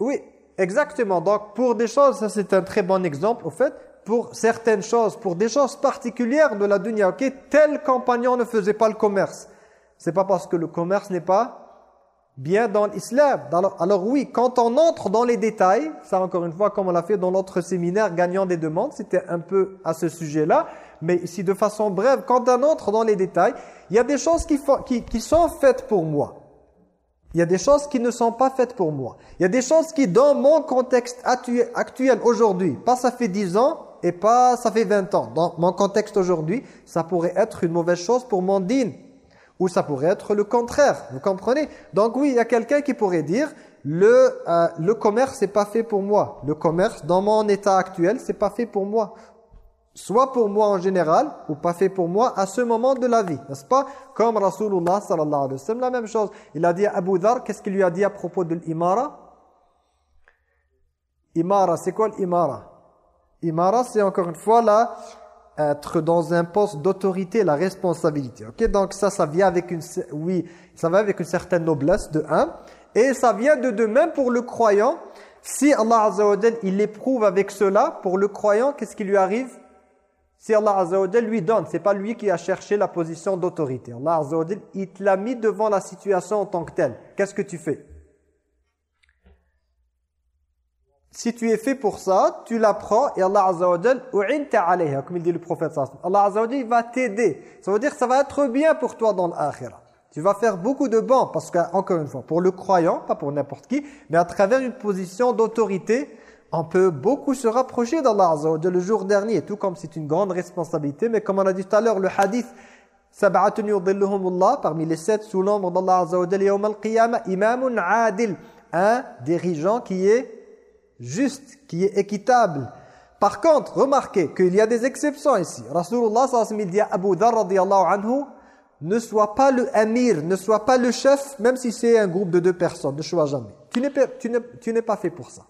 oui, exactement. Donc, pour des choses, ça c'est un très bon exemple, au fait, pour certaines choses, pour des choses particulières de la dunya, ok, tel compagnon ne faisait pas le commerce. C'est pas parce que le commerce n'est pas bien dans l'islam. Alors, oui, quand on entre dans les détails, ça encore une fois comme on l'a fait dans notre séminaire gagnant des demandes, c'était un peu à ce sujet-là, mais ici de façon brève, quand on entre dans les détails, il y a des choses qui sont faites pour moi. Il y a des choses qui ne sont pas faites pour moi. Il y a des choses qui, dans mon contexte actuel aujourd'hui, pas ça fait 10 ans et pas ça fait 20 ans. Dans mon contexte aujourd'hui, ça pourrait être une mauvaise chose pour mon dîne. Ou ça pourrait être le contraire, vous comprenez? Donc oui, il y a quelqu'un qui pourrait dire le, euh, le commerce c'est pas fait pour moi. Le commerce dans mon état actuel, c'est pas fait pour moi. Soit pour moi en général ou pas fait pour moi à ce moment de la vie, n'est-ce pas? Comme Rasulullah sallallahu alayhi wa sallam, la même chose. Il a dit à Abu Dhar, qu'est-ce qu'il lui a dit à propos de l'imara? Imara, c'est quoi l'imara? Imara, c'est encore une fois là être dans un poste d'autorité, la responsabilité. Ok, donc ça, ça vient avec une, oui, ça va avec une certaine noblesse de un, et ça vient de de même pour le croyant. Si Allah Azza il l'éprouve avec cela, pour le croyant, qu'est-ce qui lui arrive? Si Allah Azza lui donne, c'est pas lui qui a cherché la position d'autorité. Allah Azza il te l'a mis devant la situation en tant que telle. Qu'est-ce que tu fais? Si tu es fait pour ça, tu l'apprends et Allah Azza wa comme il dit le prophète Allah Azza wa va t'aider. Ça veut dire que ça va être bien pour toi dans l'akhirah. Tu vas faire beaucoup de bon parce qu'encore une fois, pour le croyant, pas pour n'importe qui, mais à travers une position d'autorité, on peut beaucoup se rapprocher d'Allah Azza le jour dernier, tout comme c'est une grande responsabilité. Mais comme on a dit tout à l'heure, le hadith parmi les sept sous l'ombre d'Allah Azza wa Yawm al-Qiyamah, imamun adil, un dirigeant qui est juste, qui est équitable. Par contre, remarquez qu'il y a des exceptions ici. Rasulullah sallallahu dit à Abu Dhar radiyallahu anhu, ne sois pas le amir, ne sois pas le chef, même si c'est un groupe de deux personnes, ne sois jamais. Tu n'es tu n'es pas fait pour ça.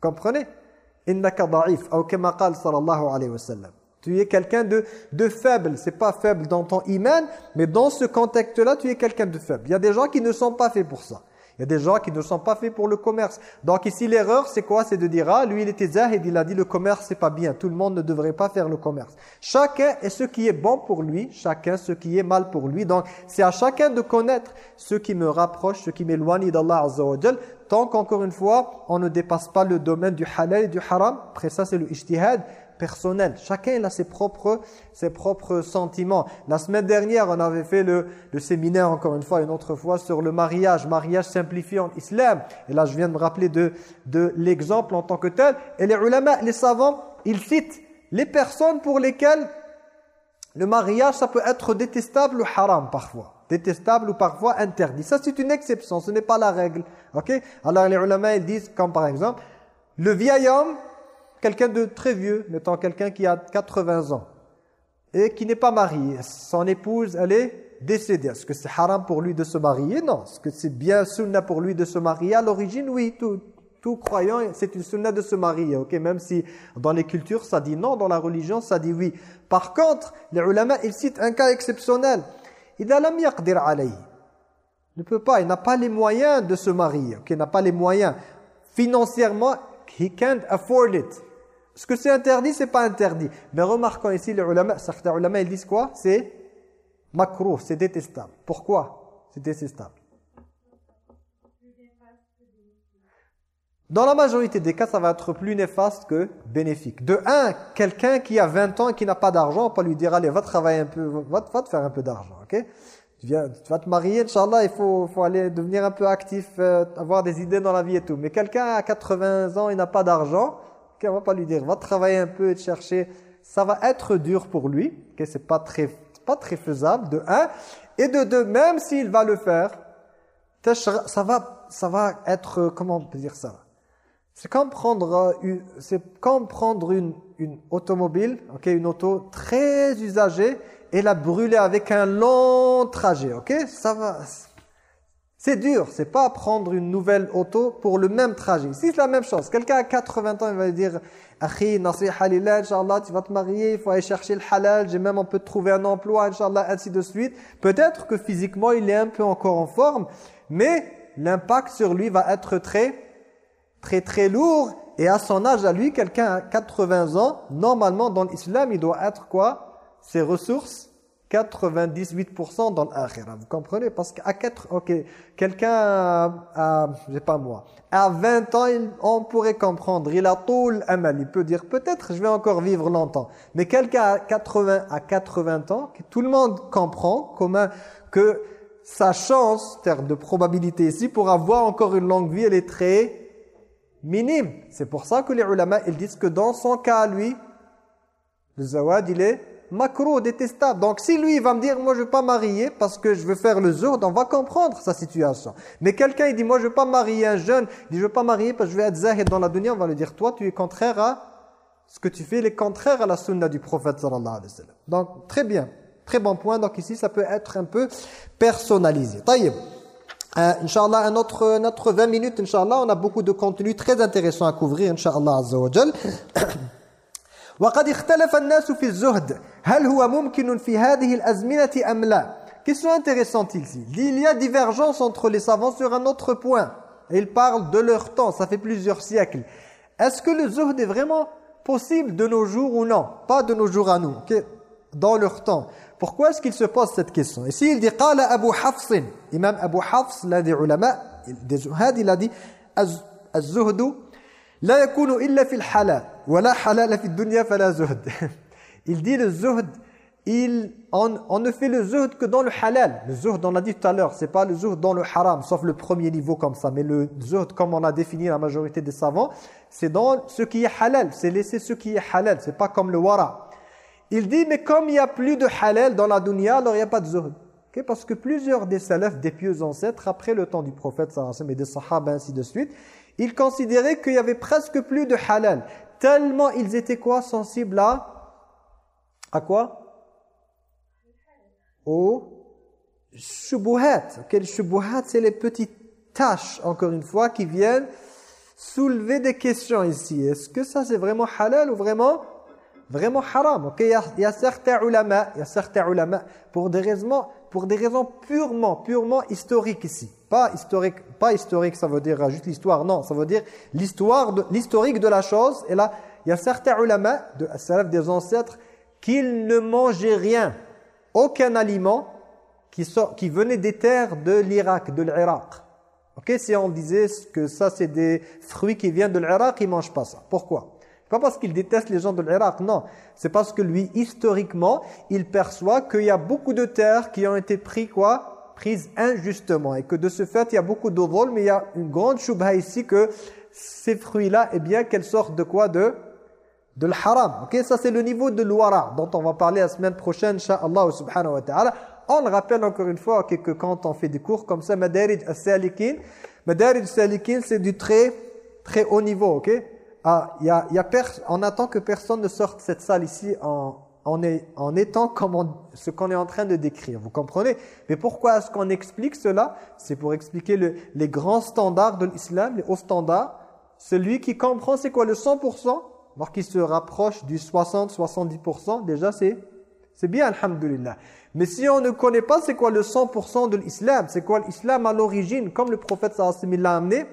Comprenez? Tu es quelqu'un de, de faible, c'est pas faible dans ton iman, mais dans ce contexte-là, tu es quelqu'un de faible. Il y a des gens qui ne sont pas faits pour ça. Il y a des gens qui ne sont pas faits pour le commerce. Donc ici, l'erreur, c'est quoi? C'est de dire, ah, lui, il était zahid, il a dit le commerce, c'est pas bien. Tout le monde ne devrait pas faire le commerce. Chacun est ce qui est bon pour lui, chacun ce qui est mal pour lui. Donc, c'est à chacun de connaître ce qui me rapproche, ce qui m'éloigne d'Allah Azza Tant qu'encore une fois, on ne dépasse pas le domaine du halal et du haram. Après ça, c'est le ijtihad personnel. Chacun a ses propres, ses propres sentiments. La semaine dernière, on avait fait le, le séminaire, encore une fois, une autre fois, sur le mariage, mariage simplifié en islam. Et là, je viens de me rappeler de, de l'exemple en tant que tel. Et les ulama, les savants, ils citent les personnes pour lesquelles le mariage, ça peut être détestable ou haram parfois. Détestable ou parfois interdit. Ça, c'est une exception, ce n'est pas la règle. ok? Alors les ulama, ils disent, comme par exemple, le vieil homme quelqu'un de très vieux, mettons quelqu'un qui a 80 ans et qui n'est pas marié. Son épouse, elle est décédée. Est-ce que c'est haram pour lui de se marier? Non. Est-ce que c'est bien sunna pour lui de se marier? À l'origine, oui. Tout, croyant, c'est une sunna de se marier. Même si dans les cultures, ça dit non. Dans la religion, ça dit oui. Par contre, les ulama, ils citent un cas exceptionnel. Il a yaqdir alayhi. Ne peut pas, il n'a pas les moyens de se marier. Il n'a pas les moyens. Financièrement, he can't afford it. Ce que c'est interdit, c'est pas interdit. Mais remarquons ici, les ulama, certains ulama, ils disent quoi? C'est makruh, c'est détestable. Pourquoi? C'est détestable. Dans la majorité des cas, ça va être plus néfaste que bénéfique. De un, quelqu'un qui a 20 ans et qui n'a pas d'argent, on peut lui dire, allez, va travailler un peu, va, te faire un peu d'argent, ok? Tu, viens, tu vas te marier, Inch'Allah, il faut, aller devenir un peu actif, euh, avoir des idées dans la vie et tout. Mais quelqu'un à 80 ans, il n'a pas d'argent, on va pas lui dire, va travailler un peu et chercher. Ça va être dur pour lui, que c'est pas très, pas très faisable, de un. Et de deux, même s'il va le faire, ça va, ça va être, comment on peut dire ça? C'est comme prendre, une, c'est comme prendre une, une automobile, ok, une auto très usagée, et la brûler avec un long trajet, ok? Ça va, c'est dur, c'est pas prendre une nouvelle auto pour le même trajet. C'est la même chose, quelqu'un à 80 ans, il va dire « Akhi, nasiha lillah, Inch'Allah, tu vas te marier, il faut aller chercher le halal, j'ai même, on peut trouver un emploi, Inch'Allah, ainsi de suite. » Peut-être que physiquement, il est un peu encore en forme, mais l'impact sur lui va être très, très, très lourd. Et à son âge, à lui, quelqu'un à 80 ans, normalement, dans l'islam, il doit être quoi? Ses ressources 98% dans l'akhirah. Vous comprenez? Parce qu'à 4, ok, quelqu'un à, je sais pas moi, à 20 ans, on pourrait comprendre. Il a tout l'amal. Il peut dire, peut-être je vais encore vivre longtemps. Mais quelqu'un à 80, à 80 ans, tout le monde comprend comment que sa chance, en termes de probabilité ici, pour avoir encore une longue vie, elle est très minime. C'est pour ça que les ulama, ils disent que dans son cas, lui, le zawad, il est macro, détestable. Donc si lui il va me dire, moi je ne veux pas marier parce que je veux faire le zourd, on va comprendre sa situation. Mais quelqu'un il dit, moi je ne veux pas marier un jeune, il dit, je ne veux pas marier parce que je vais être zahid dans la dunya, on va lui dire, toi tu es contraire à ce que tu fais, il est contraire à la sunna du prophète sallallahu alayhi wa sallam. Donc très bien, très bon point. Donc ici ça peut être un peu personnalisé. Taïb. Euh, Inch'Allah, un autre, notre 20 minutes, Inch'Allah, on a beaucoup de contenu très intéressant à couvrir, Inch'Allah Azza وقد اختلف الناس في الزهد هل هو ممكن في هذه الأزمنة أم لا Question intéressante ici. Il y a divergence entre les savants sur un autre point. ils parlent de leur temps, ça fait plusieurs siècles. Est-ce que le zuhd est vraiment possible de nos jours ou non Pas de nos jours à nous, dans leur temps. Pourquoi est-ce qu'il se pose cette question Ici, il dit « Qala Abu Hafsin » Imam Abu Hafs, l'un des ulama, des zuhad, il a dit « Az-zuhdu la yakunu illa fil halal, wa la halala fil dunya fala zuhd. » Il dit le zuhd, il, on, on, ne fait le zuhd que dans le halal. Le zuhd, on l'a dit tout à l'heure, c'est pas le zuhd dans le haram, sauf le premier niveau comme ça. Mais le zuhd, comme on a défini la majorité des savants, c'est dans ce qui est halal. C'est laisser ce qui est halal. C'est pas comme le wara. Il dit, mais comme il n'y a plus de halal dans la dunya, alors il n'y a pas de zuhd. Parce que plusieurs des salafs, des pieux ancêtres, après le temps du prophète et des sahaba, ainsi de suite, ils considéraient qu'il y avait presque plus de halal. Tellement ils étaient quoi Sensibles à... À quoi? Au shubuhat. Quel shubuhat? C'est les petites tâches, encore une fois, qui viennent soulever des questions ici. Est-ce que ça c'est vraiment halal ou vraiment vraiment haram? Ok, il y a, certains ulama, il y a certains ulama pour des raisons pour des raisons purement purement historiques ici. Pas historique, pas historique, ça veut dire juste l'histoire. Non, ça veut dire l'histoire de l'historique de la chose. Et là, il y a certains ulama de salaf des ancêtres qu'ils ne mangeaient rien, aucun aliment qui, sort, qui venait des terres de l'Irak, de l'Irak. Ok, si on disait que ça c'est des fruits qui viennent de l'Irak, ils ne mangent pas ça. Pourquoi? Pas parce qu'il déteste les gens de l'Irak, non. C'est parce que lui, historiquement, il perçoit qu'il y a beaucoup de terres qui ont été prises quoi prises injustement. Et que de ce fait, il y a beaucoup de mais il y a une grande choubha ici que ces fruits-là, eh bien, qu'elles sortent de quoi De de l'haram. Ok, ça c'est le niveau de l'ouara dont on va parler la semaine prochaine, inshallah subhanahu wa ta'ala. On le rappelle encore une fois que quand on fait des cours comme ça, Madarij al-Salikin, Madarij al-Salikin c'est du très très haut niveau, ok? Ah, y a, y a On attend que personne ne sorte cette salle ici en, en, étant comme ce qu'on est en train de décrire. Vous comprenez? Mais pourquoi est-ce qu'on explique cela? C'est pour expliquer le, les grands standards de l'islam, les hauts standards. Celui qui comprend c'est quoi le 100%, alors qu'il se rapproche du 60-70%, déjà c'est c'est bien, alhamdulillah. Mais si on ne connaît pas c'est quoi le 100% de l'islam, c'est quoi l'islam à l'origine, comme le prophète sallallahu l'a amené,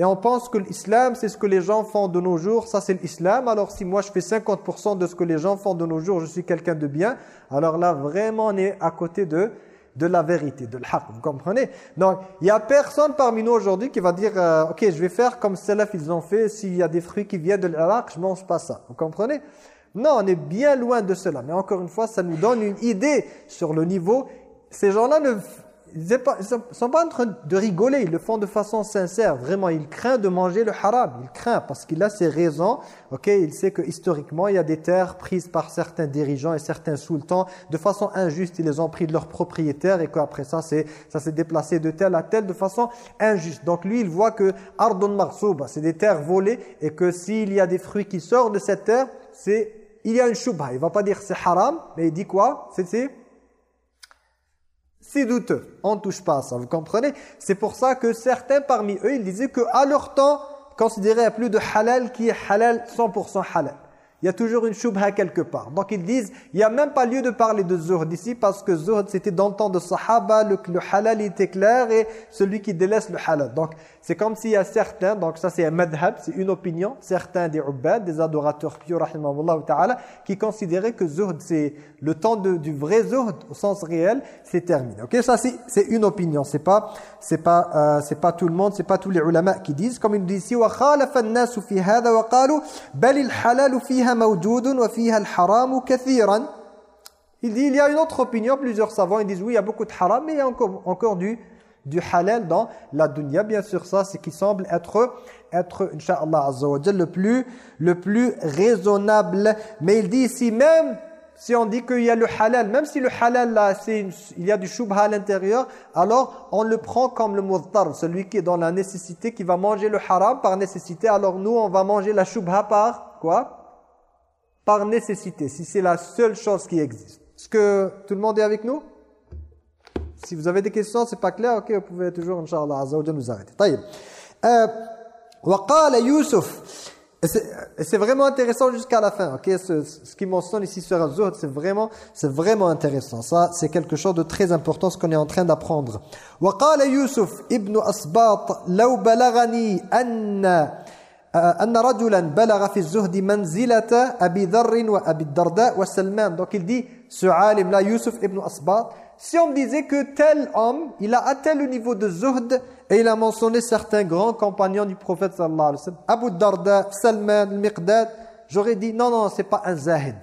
et on pense que l'islam c'est ce que les gens font de nos jours, ça c'est l'islam, alors si moi je fais 50% de ce que les gens font de nos jours, je suis quelqu'un de bien, alors là vraiment on est à côté de de la vérité, de l'haq, vous comprenez? Donc, il n'y a personne parmi nous aujourd'hui qui va dire euh, Ok, je vais faire comme salaf ils ont fait, s'il y a des fruits qui viennent de l'Irak, je ne mange pas ça. » Vous comprenez? Non, on est bien loin de cela. Mais encore une fois, ça nous donne une idée sur le niveau. Ces gens-là ne ils ne sont pas en train de rigoler, ils le font de façon sincère. Vraiment, il craint de manger le haram. Il craint parce qu'il a ses raisons. Ok, Il sait que historiquement, il y a des terres prises par certains dirigeants et certains sultans de façon injuste. Ils les ont pris de leurs propriétaires et qu'après ça, ça s'est déplacé de telle à telle de façon injuste. Donc lui, il voit que Ardun Marsouba, c'est des terres volées et que s'il y a des fruits qui sortent de cette terre, c'est il y a une shubha. Il va pas dire c'est haram, mais il dit quoi? C'est c'est douteux. On ne touche pas à ça, vous comprenez? C'est pour ça que certains parmi eux, ils disaient qu'à leur temps, considéraient plus de halal qui est halal 100% halal il y a toujours une shubha quelque part. Donc ils disent, il n'y a même pas lieu de parler de zuhd ici parce que zuhd c'était dans le temps de sahaba, le, le halal était clair et celui qui délaisse le halal. Donc c'est comme s'il y a certains, donc ça c'est un madhab, c'est une opinion, certains des ubbad, des adorateurs pieux, ta'ala, qui considéraient que le temps du vrai zuhd au sens réel, c'est terminé. Ok, ça c'est une opinion, c'est pas pas euh, pas tout le monde, c'est pas tous les ulama qui disent comme ils disent ici. Il dit il y a une autre opinion, plusieurs savants ils disent oui, il y a beaucoup de haram mais il y a encore encore du du halal dans la dunya. Bien sûr, ça, c'est qui semble être, être Inch'Allah Azza le plus, le plus raisonnable. Mais il dit ici, même si on dit qu'il y a le halal, même si le halal, là, il y a du shubha à l'intérieur, alors on le prend comme le mudtar, celui qui est dans la nécessité, qui va manger le haram par nécessité. Alors nous, on va manger la shubha par quoi? Par nécessité, si c'est la seule chose qui existe. Est-ce que tout le monde est avec nous? si vous avez des questions, c'est pas clair, ok, vous pouvez toujours, Inch'Allah, Azza wa nous arrêter. طيب. Euh, وقال يوسف Et c'est vraiment intéressant jusqu'à la fin. ok ce, ce qui mentionne ici sur Azzuhd, c'est vraiment, c'est vraiment intéressant. Ça, c'est quelque chose de très important, ce qu'on est en train d'apprendre. وقال يوسف ابن أسباط لو بلغني أن أن رجلا بلغ في الزهد منزلة أبي ذر وأبي الدرداء وسلمان. Donc il dit, ce alim là, Yusuf ibn Asbat, si on me disait que tel homme, il a atteint le niveau de zuhd et il a mentionné certains grands compagnons du prophète sallallahu alayhi wa sallam, Abu Darda, Salman, Al-Miqdad, j'aurais dit non, non, c'est pas un zahid.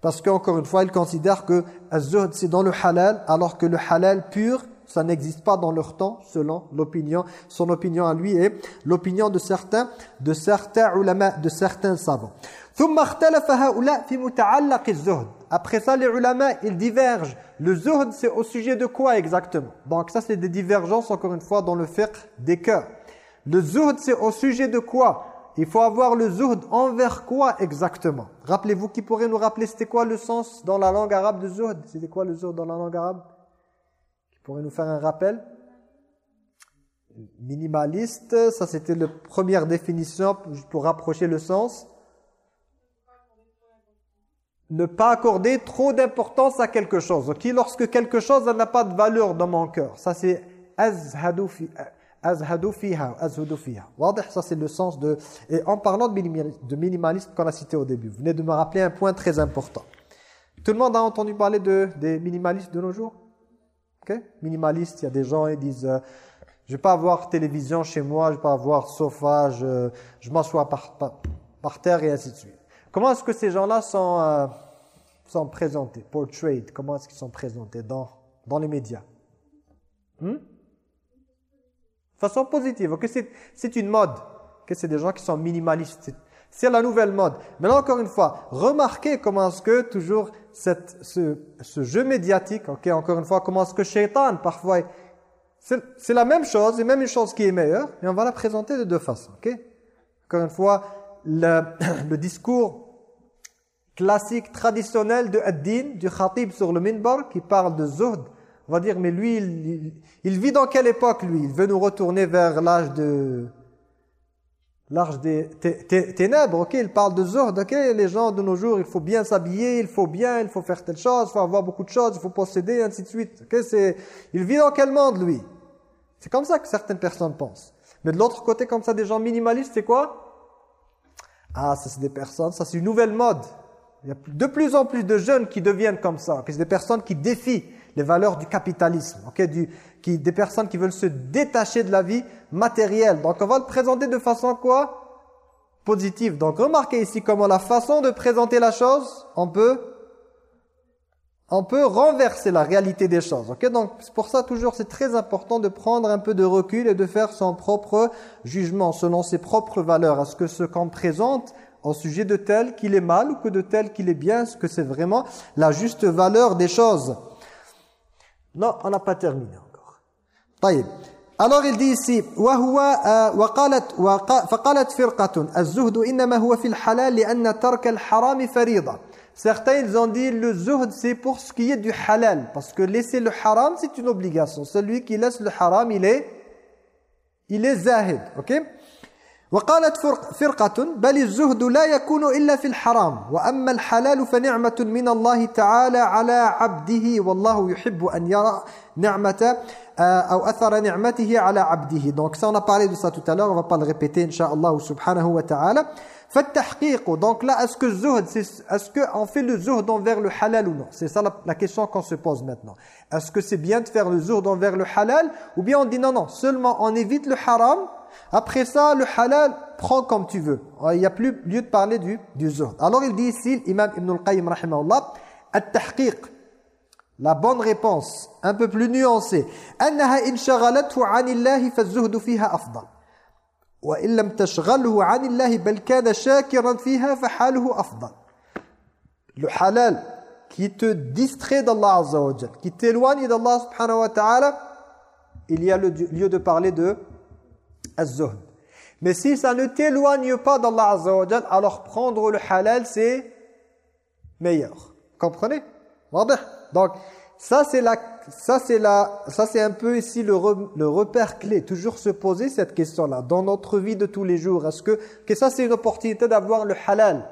Parce qu'encore une fois, il considère que az-zuhd c'est dans le halal, alors que le halal pur, ça n'existe pas dans leur temps, selon l'opinion, son opinion à lui et l'opinion de certains, de certains ulama, de certains savants. Après ça, les ulama, ils divergent. Le zuhd, c'est au sujet de quoi exactement? Donc ça, c'est des divergences, encore une fois, dans le fiqh des cœurs. Le zuhd, c'est au sujet de quoi? Il faut avoir le zuhd envers quoi exactement? Rappelez-vous qui pourrait nous rappeler c'était quoi le sens dans la langue arabe de zuhd? C'était quoi le zuhd dans la langue arabe? Qui pourrait nous faire un rappel? Minimaliste, ça c'était la première définition pour rapprocher le sens ne pas accorder trop d'importance à quelque chose. Ok, lorsque quelque chose n'a pas de valeur dans mon cœur, ça c'est azhadu fi azhadu fiha. Ça c'est le sens de et en parlant de minimalisme qu'on a cité au début. Vous venez de me rappeler un point très important. Tout le monde a entendu parler de des minimalistes de nos jours? OK? Minimaliste, il y a des gens qui disent euh, je vais pas avoir télévision chez moi, je vais pas avoir sofa, je, je m'assois par, par terre et ainsi de suite. Comment est-ce que ces gens-là sont, euh, sont présentés, portrayed? Comment est-ce qu'ils sont présentés dans, dans les médias? Hmm? façon positive. Ok, c'est une mode. Ok, c'est des gens qui sont minimalistes. C'est la nouvelle mode. Mais là, encore une fois, remarquez comment est-ce que toujours cette, ce, ce jeu médiatique, ok, encore une fois, comment est-ce que Shaitan, parfois, c'est la même chose, et même une chose qui est meilleure, mais on va la présenter de deux façons. ok? Encore une fois, le, le discours classique, traditionnel de Ad-Din, du khatib sur le minbar, qui parle de zuhd, on va dire, mais lui, il, vit dans quelle époque, lui? Il veut nous retourner vers l'âge de l'âge des ténèbres, ok? Il parle de zuhd, ok? Les gens de nos jours, il faut bien s'habiller, il faut bien, il faut faire telle chose, il faut avoir beaucoup de choses, il faut posséder, ainsi de suite. Ok? Il vit dans quel monde, lui? C'est comme ça que certaines personnes pensent. Mais de l'autre côté, comme ça, des gens minimalistes, c'est quoi? Ah, ça c'est des personnes, ça c'est une nouvelle mode. Il y a de plus en plus de jeunes qui deviennent comme ça. C'est des personnes qui défient les valeurs du capitalisme. Du, qui, des personnes qui veulent se détacher de la vie matérielle. Donc on va le présenter de façon quoi? Positive. Donc remarquez ici comment la façon de présenter la chose, on peut, on peut renverser la réalité des choses. Okay Donc c'est pour ça toujours c'est très important de prendre un peu de recul et de faire son propre jugement selon ses propres valeurs. Est-ce que ce qu'on présente au sujet de tel qu'il est mal ou que de tel qu'il est bien, est-ce que c'est vraiment la juste valeur des choses Non, on n'a pas terminé encore. طيب. Alors il dit ici وهو وقالت فقالت فرقة الزهد إنما هو في الحلال لأن ترك الحرام فريضة Certains ils ont dit le zuhd c'est pour ce qui est du halal parce que laisser le haram c'est une obligation. Celui qui laisse le haram il est il est zahid, OK وقالت فرقة بل الزهد لا يكون إلا في الحرام وأما الحلال فنعمة من الله تعالى على عبده والله يحب أن يرى نعمة أو أثر نعمته على عبده donc ça on a parlé de ça tout à l'heure on va pas le répéter inshallah subhanahu wa ta'ala فالتحقيق donc là est-ce que zuhd est-ce que on fait le zuhd envers le halal ou non c'est ça la, la question qu'on se pose maintenant est-ce que c'est bien de faire le zuhd envers le halal ou bien on dit non non seulement on évite le haram Après ça, le halal, prends comme tu veux. Il n'y a plus lieu de parler du, du zuhd. Alors il dit ici, l'imam Ibn al-Qayyim, rahimahullah, at-tahqiq, la bonne réponse, un peu plus nuancée. أنها إن شغلته عن الله فالزهد فيها أفضل. وإن لم تشغله عن الله بل كان شاكرا فيها فحاله أفضل. Le halal qui te distrait d'Allah Azza wa qui t'éloigne d'Allah subhanahu wa ta'ala, il y a le lieu de parler de mais si ça ne t'éloigne pas d'Allah Azza wa alors prendre le halal, c'est meilleur. Comprenez Donc, ça c'est la ça c'est ça c'est un peu ici le, le repère clé. Toujours se poser cette question là dans notre vie de tous les jours. Est-ce que que ça c'est une opportunité d'avoir le halal?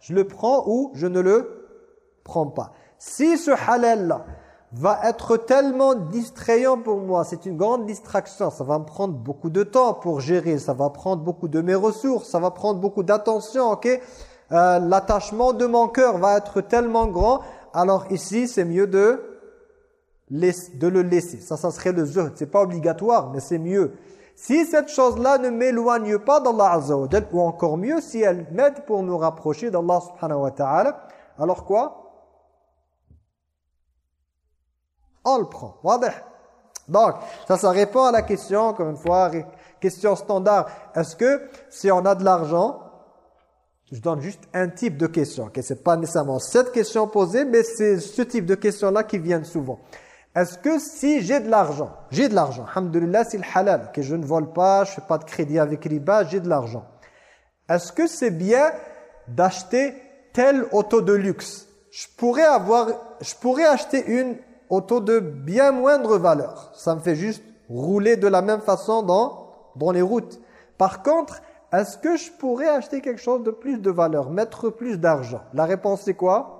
Je le prends ou je ne le prends pas? Si ce halal là va être tellement distrayant pour moi, c'est une grande distraction, ça va me prendre beaucoup de temps pour gérer, ça va prendre beaucoup de mes ressources, ça va prendre beaucoup d'attention, ok? Euh, L'attachement de mon cœur va être tellement grand, alors ici c'est mieux de, de le laisser. Ça, ça serait le zuhd, c'est pas obligatoire, mais c'est mieux. Si cette chose-là ne m'éloigne pas d'Allah Azza wa ou encore mieux, si elle m'aide pour nous rapprocher d'Allah subhanahu wa ta'ala, alors quoi? On le prend. Donc, ça, ça répond à la question, encore une fois, question standard. Est-ce que si on a de l'argent, je donne juste un type de question, okay? ce n'est pas nécessairement cette question posée, mais c'est ce type de question-là qui viennent souvent. Est-ce que si j'ai de l'argent, j'ai de l'argent, alhamdoulilah, c'est le halal, que je ne vole pas, je ne fais pas de crédit avec riba, j'ai de l'argent. Est-ce que c'est bien d'acheter telle auto de luxe? Je pourrais avoir, je pourrais acheter une auto de bien moindre valeur. Ça me fait juste rouler de la même façon dans, dans les routes. Par contre, est-ce que je pourrais acheter quelque chose de plus de valeur, mettre plus d'argent? La réponse c'est quoi?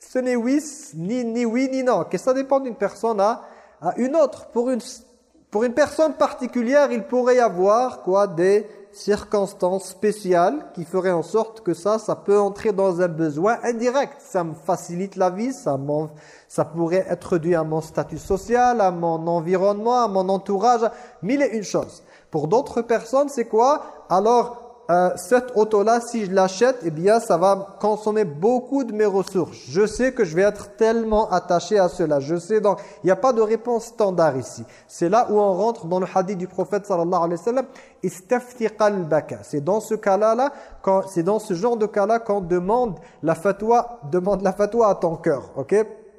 Ce n'est oui, ni, ni oui, ni non. Que ça dépend d'une personne à, à une autre. Pour une, pour une personne particulière, il pourrait y avoir quoi des circonstances spéciales qui feraient en sorte que ça, ça peut entrer dans un besoin indirect. Ça me facilite la vie, ça, ça pourrait être dû à mon statut social, à mon environnement, à mon entourage, mille et une choses. Pour d'autres personnes, c'est quoi? Alors, euh, cette auto-là, si je l'achète, eh bien, ça va consommer beaucoup de mes ressources. Je sais que je vais être tellement attaché à cela. Je sais donc, il n'y a pas de réponse standard ici. C'est là où on rentre dans le hadith du prophète sallallahu alayhi wa sallam. C'est dans ce cas-là, là, c'est dans ce genre de cas-là qu'on demande la fatwa, demande la fatwa à ton cœur. Ok?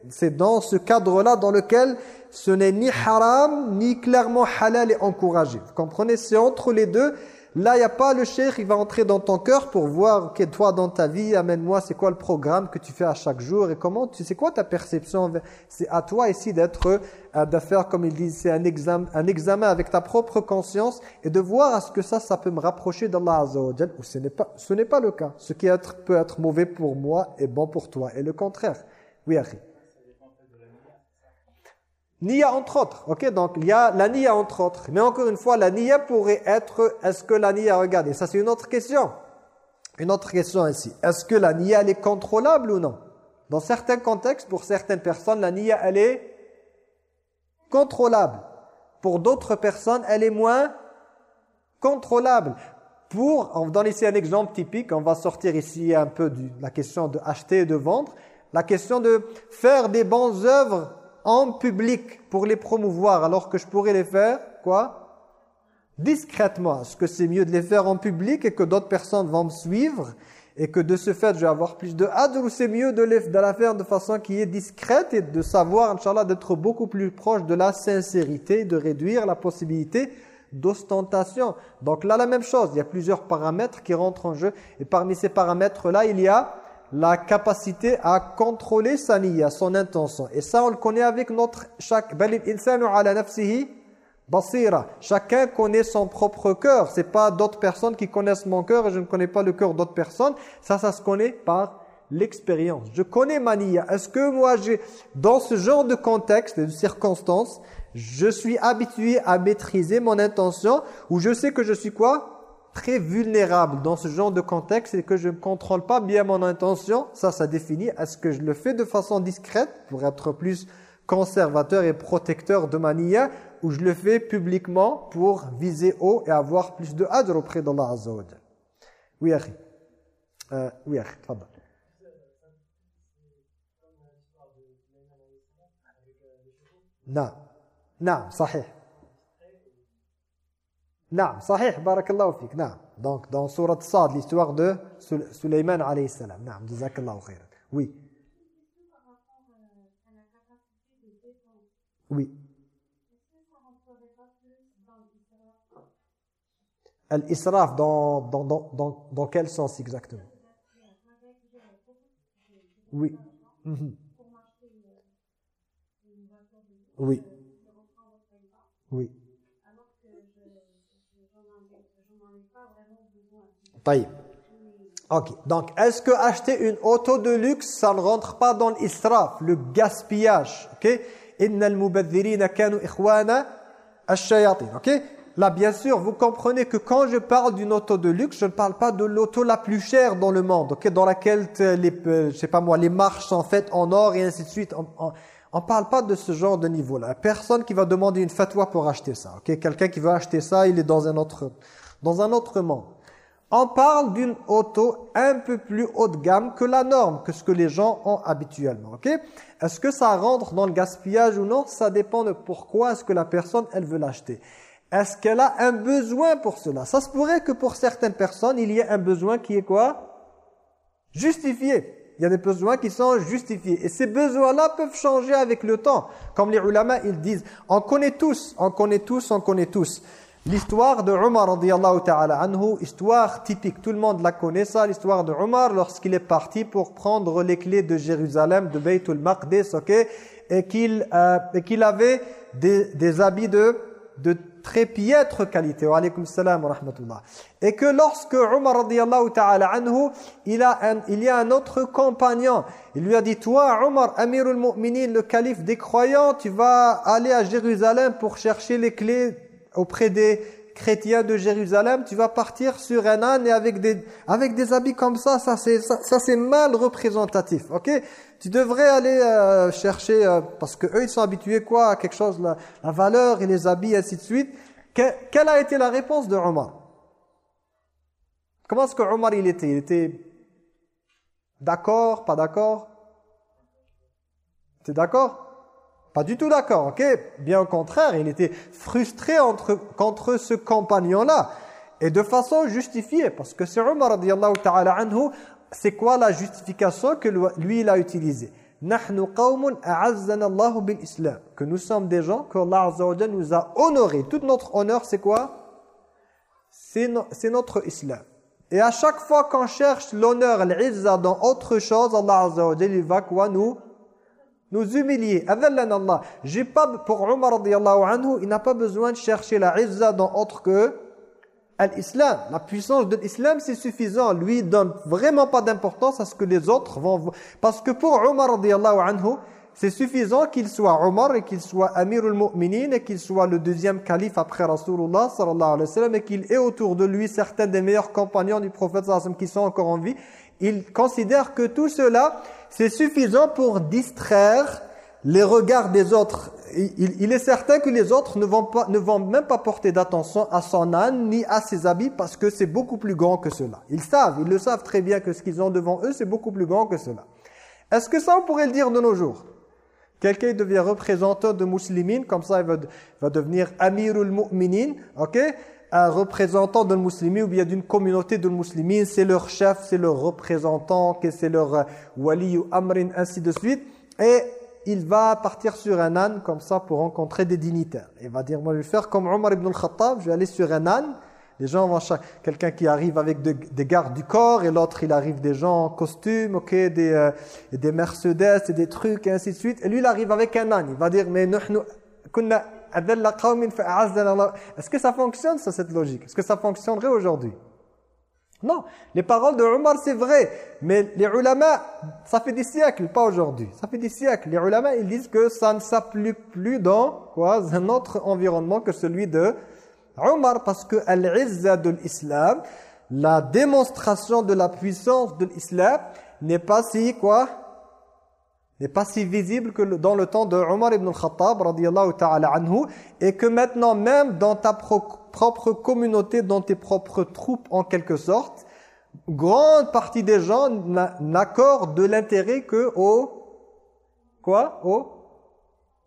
C'est dans ce cadre-là dans lequel ce n'est ni haram, ni clairement halal et encouragé. Vous comprenez? C'est entre les deux Là, il n'y a pas le cheikh, il va entrer dans ton cœur pour voir, ok, toi dans ta vie, amène-moi, c'est quoi le programme que tu fais à chaque jour et comment, tu sais quoi ta perception C'est à toi ici d'être, euh, d'affaire comme ils disent, c'est un examen, un examen avec ta propre conscience et de voir à ce que ça, ça peut me rapprocher d'Allah Azza wa ou ce n'est pas, ce n'est pas le cas. Ce qui peut être mauvais pour moi est bon pour toi et le contraire. Oui, Akhi. Nia entre autres, ok? Donc il y a la nia entre autres. Mais encore une fois, la nia pourrait être, est-ce que la nia, regardez, ça c'est une autre question. Une autre question ici. Est-ce que la nia, elle est contrôlable ou non? Dans certains contextes, pour certaines personnes, la nia, elle est contrôlable. Pour d'autres personnes, elle est moins contrôlable. Pour, on donne ici un exemple typique, on va sortir ici un peu de la question de acheter et de vendre, la question de faire des bonnes œuvres en public pour les promouvoir alors que je pourrais les faire, quoi? Discrètement. Est-ce que c'est mieux de les faire en public et que d'autres personnes vont me suivre? Et que de ce fait je vais avoir plus de hadr ou c'est mieux de, de la faire de façon qui est discrète et de savoir, Inch'Allah, d'être beaucoup plus proche de la sincérité, de réduire la possibilité d'ostentation. Donc là, la même chose, il y a plusieurs paramètres qui rentrent en jeu et parmi ces paramètres-là, il y a la capacité à contrôler sa niya, son intention. Et ça, on le connaît avec notre... Chacun connaît son propre cœur. C'est pas d'autres personnes qui connaissent mon cœur et je ne connais pas le cœur d'autres personnes. Ça, ça se connaît par l'expérience. Je connais ma niya. Est-ce que moi, dans ce genre de contexte et de circonstances, je suis habitué à maîtriser mon intention ou je sais que je suis quoi? Très vulnérable dans ce genre de contexte et que je ne contrôle pas bien mon intention, ça, ça définit est-ce que je le fais de façon discrète pour être plus conservateur et protecteur de ma niya ou je le fais publiquement pour viser haut et avoir plus de hadr auprès d'Allah Azza wa Oui, Akhi. Euh, oui, Akhi, tfadal. Non, non, sahih. Non, sahih, barakallahu fik, non. Donc, dans l'histoire de alayhi salam. Oui. Oui. Dans, dans, dans, dans, quel sens exactement? Oui. -hmm. Oui. Oui. Ok, donc est-ce que acheter une auto de luxe, ça ne rentre pas dans l'israf, le gaspillage, ok? Ok? Là, bien sûr, vous comprenez que quand je parle d'une auto de luxe, je ne parle pas de l'auto la plus chère dans le monde, Dans laquelle, les, euh, je sais pas moi, les marches sont faites en or et ainsi de suite. On ne parle pas de ce genre de niveau-là. Personne qui va demander une fatwa pour acheter ça, ok? Quelqu'un qui veut acheter ça, il est dans un autre, dans un autre monde. On parle d'une auto un peu plus haut de gamme que la norme, que ce que les gens ont habituellement. ok? Est-ce que ça rentre dans le gaspillage ou non? Ça dépend de pourquoi est-ce que la personne, elle veut l'acheter. Est-ce qu'elle a un besoin pour cela? Ça se pourrait que pour certaines personnes, il y ait un besoin qui est quoi? Justifié. Il y a des besoins qui sont justifiés. Et ces besoins-là peuvent changer avec le temps. Comme les ulama, ils disent, on connaît tous, on connaît tous, on connaît tous. L'histoire de Omar radiallahu ta'ala anhu, histoire typique, tout le monde la connaît ça, l'histoire de Omar lorsqu'il est parti pour prendre les clés de Jérusalem, de Beit al-Maqdis, ok, et qu'il euh, qu'il avait des, des habits de, de très piètre qualité, wa alaykum salam wa rahmatullah. Et que lorsque Omar radiallahu ta'ala anhu, il, a un, il y a un autre compagnon, il lui a dit, toi Omar, Amirul Mu'minin, le calife des croyants, tu vas aller à Jérusalem pour chercher les clés auprès des chrétiens de Jérusalem, tu vas partir sur un âne et avec des, avec des habits comme ça, ça c'est ça, c'est mal représentatif, ok? Tu devrais aller euh, chercher, euh, parce que eux ils sont habitués quoi? À quelque chose, la, la valeur et les habits, ainsi de suite. quelle a été la réponse de Omar? Comment est-ce que Omar il était? Il était d'accord, pas d'accord? Tu es d'accord? Pas du tout d'accord, ok? Bien au contraire, il était frustré contre ce compagnon-là. Et de façon justifiée, parce que c'est Omar radiallahu ta'ala anhu, c'est quoi la justification que lui il a utilisée? Que nous sommes des gens que Allah nous a honorés. Tout notre honneur, c'est quoi? C'est notre islam. Et à chaque fois qu'on cherche l'honneur, l'izza dans autre chose, Allah il va quoi nous nous humilier. Allah. J'ai pas pour Omar radiallahu anhu, il n'a pas besoin de chercher la izza dans autre que l'islam. La puissance de l'islam, c'est suffisant. Lui, il donne vraiment pas d'importance à ce que les autres vont... Parce que pour Omar radiallahu anhu, c'est suffisant qu'il soit Omar et qu'il soit Amirul Mu'minin et qu'il soit le deuxième calife après Rasulullah sallallahu alayhi wa sallam et qu'il ait autour de lui certains des meilleurs compagnons du prophète sallallahu alayhi wa qui sont encore en vie. Il considère que tout cela c'est suffisant pour distraire les regards des autres. Il, est certain que les autres ne vont, pas, ne vont même pas porter d'attention à son âne ni à ses habits parce que c'est beaucoup plus grand que cela. Ils savent, ils le savent très bien que ce qu'ils ont devant eux, c'est beaucoup plus grand que cela. Est-ce que ça, on pourrait le dire de nos jours? Quelqu'un devient représentant de musulmans, comme ça il va, va devenir amirul mu'minin, ok? Un représentant d'un musulman ou bien d'une communauté de musulmans, c'est leur chef, c'est leur représentant, c'est leur euh, wali ou amrin, ainsi de suite. Et il va partir sur un âne comme ça pour rencontrer des dignitaires. Il va dire, moi je vais faire comme Omar ibn al-Khattab, je vais aller sur un âne. Les gens vont quelqu'un qui arrive avec des gardes du corps et l'autre il arrive des gens en costume, ok, des, euh, des Mercedes et des trucs et ainsi de suite. Et lui il arrive avec un âne. Il va dire, mais nous, est-ce que ça fonctionne, ça, cette logique? Est-ce que ça fonctionnerait aujourd'hui? Non. Les paroles de Omar, c'est vrai. Mais les ulama, ça fait des siècles, pas aujourd'hui. Ça fait des siècles. Les ulama, ils disent que ça ne s'applique plus dans quoi, un autre environnement que celui de Omar. Parce que al-izza de l'islam, la démonstration de la puissance de l'islam n'est pas si, quoi n'est pas si visible que dans le temps de Omar ibn al-Khattab radiyallahu ta'ala anhu et que maintenant même dans ta propre communauté, dans tes propres troupes en quelque sorte, grande partie des gens n'accordent de l'intérêt que au quoi? Au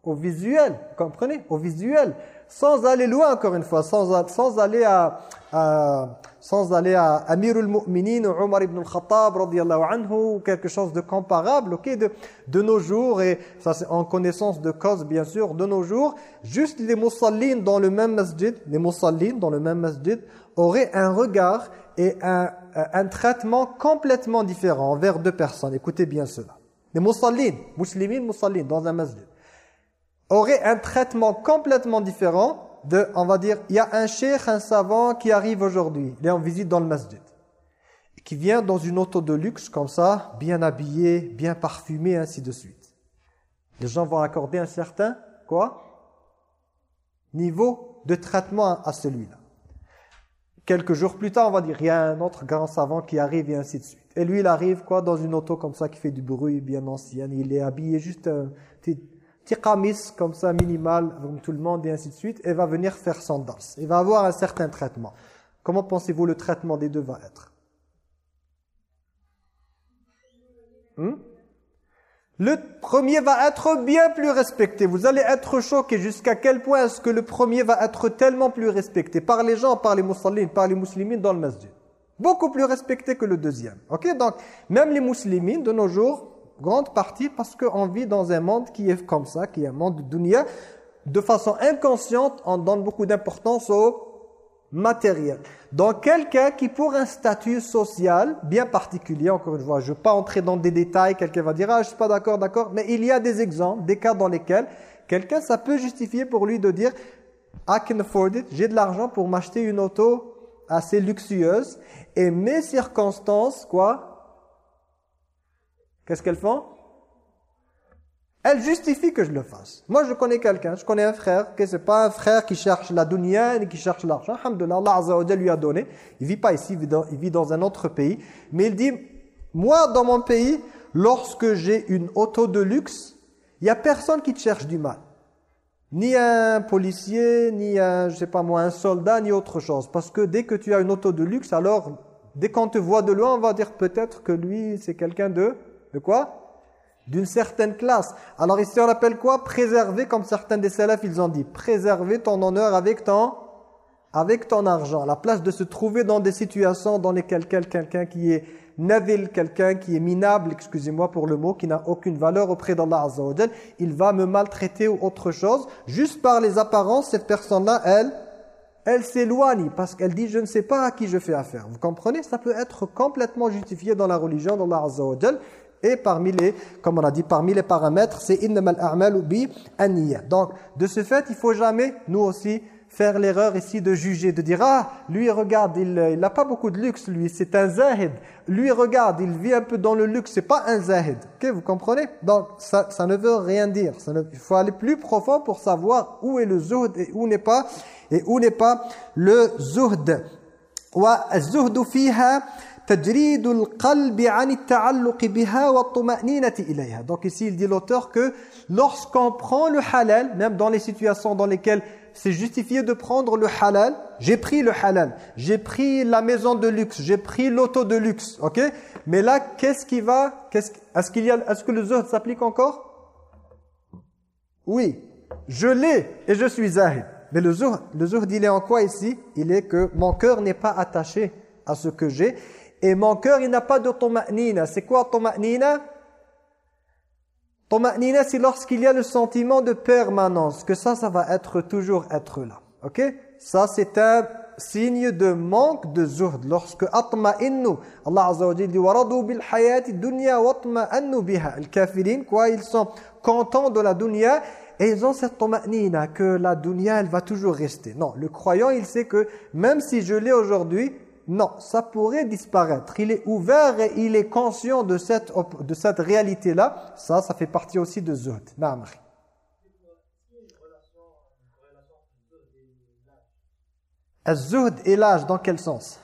au visuel, comprenez? Au visuel sans aller loin encore une fois, sans, sans aller à, sans aller à Amirul Mu'minin ou Omar ibn al-Khattab anhu ou quelque chose de comparable, ok, de, de nos jours et ça c'est en connaissance de cause bien sûr, de nos jours, juste les musallines dans le même masjid, les musallines dans le même masjid auraient un regard et un, un traitement complètement différent envers deux personnes. Écoutez bien cela. Les musallines, muslimines, musallines dans un masjid aurait un traitement complètement différent de, on va dire, il y a un cheikh, un savant qui arrive aujourd'hui, il est en visite dans le masjid, qui vient dans une auto de luxe comme ça, bien habillé, bien parfumé, ainsi de suite. Les gens vont accorder un certain, quoi Niveau de traitement à celui-là. Quelques jours plus tard, on va dire, il y a un autre grand savant qui arrive et ainsi de suite. Et lui, il arrive quoi dans une auto comme ça qui fait du bruit, bien ancienne. Il est habillé juste un petit, petit comme ça, minimal, comme tout le monde et ainsi de suite. Et va venir faire son danse. Il va avoir un certain traitement. Comment pensez-vous le traitement des deux va être hmm? Le premier va être bien plus respecté. Vous allez être choqué jusqu'à quel point est-ce que le premier va être tellement plus respecté par les gens, par les musulmans, par les musulmans dans le masjid. Beaucoup plus respecté que le deuxième. Ok Donc, même les musulmans de nos jours, grande partie parce qu'on vit dans un monde qui est comme ça, qui est un monde de dunya, de façon inconsciente, on donne beaucoup d'importance au matériel. Donc quelqu'un qui pour un statut social bien particulier, encore une fois, je ne veux pas entrer dans des détails, quelqu'un va dire « Ah, je suis pas d'accord, d'accord », mais il y a des exemples, des cas dans lesquels quelqu'un, ça peut justifier pour lui de dire « I can afford it, j'ai de l'argent pour m'acheter une auto assez luxueuse et mes circonstances, quoi Qu'est-ce qu'elles font? Elle justifie que je le fasse. Moi, je connais quelqu'un, je connais un frère, que c'est pas un frère qui cherche la dunya ni qui cherche l'argent. Alhamdulillah, Allah Azza lui a donné. Il vit pas ici, il vit, dans, un autre pays. Mais il dit, moi, dans mon pays, lorsque j'ai une auto de luxe, il y a personne qui te cherche du mal. Ni un policier, ni un, je sais pas moi, un soldat, ni autre chose. Parce que dès que tu as une auto de luxe, alors, dès qu'on te voit de loin, on va dire peut-être que lui, c'est quelqu'un de, de quoi? D'une certaine classe. Alors ici on appelle quoi? Préserver, comme certains des salafs ils ont dit, préserver ton honneur avec ton, avec ton argent. La place de se trouver dans des situations dans lesquelles quelqu'un qui est navil, quelqu'un qui est minable, excusez-moi pour le mot, qui n'a aucune valeur auprès d'Allah Azza il va me maltraiter ou autre chose. Juste par les apparences, cette personne-là, elle, elle s'éloigne parce qu'elle dit « je ne sais pas à qui je fais affaire ». Vous comprenez? Ça peut être complètement justifié dans la religion d'Allah Azza et parmi les, comme on a dit, parmi les paramètres, c'est innamal a'malu bi. Donc, de ce fait, il faut jamais, nous aussi, faire l'erreur ici de juger, de dire « Ah, lui, regarde, il n'a pas beaucoup de luxe, lui, c'est un zahid. Lui, regarde, il vit un peu dans le luxe, c'est pas un zahid. » Ok, vous comprenez? Donc, ça, ça ne veut rien dire. Il faut aller plus profond pour savoir où est le zuhd et où n'est pas, et où n'est pas le zuhd. Wa fiha donc ici il dit l'auteur que lorsqu'on prend le halal, même dans les situations dans lesquelles c'est justifié de prendre le halal, j'ai pris le halal, j'ai pris la maison de luxe, j'ai pris l'auto de luxe, ok? Mais là, qu'est-ce qui va Est-ce qu'il y a, est-ce que le zuhd s'applique encore? Oui, je l'ai et je suis zahid. Mais le zuhd, le zuhd, il est en quoi ici? Il est que mon cœur n'est pas attaché à ce que j'ai et mon cœur, il n'a pas de toma'nina. C'est quoi toma'nina Toma'nina, c'est lorsqu'il y a le sentiment de permanence. Que ça, ça va être toujours être là. Ok? Ça, c'est un signe de manque de zuhd. Lorsque atma'innu, Allah Azza wa dit waradu bil hayati dunya watma'annu biha. Les kafirin, quoi, ils sont contents de la dunya et ils ont cette toma'nina que la dunya, elle va toujours rester. Non, le croyant, il sait que même si je l'ai aujourd'hui, non, ça pourrait disparaître. Il est ouvert et il est conscient de cette, de cette réalité-là. Ça, ça fait partie aussi de Zuhd. Naam. Zuhd et l'âge, dans quel sens?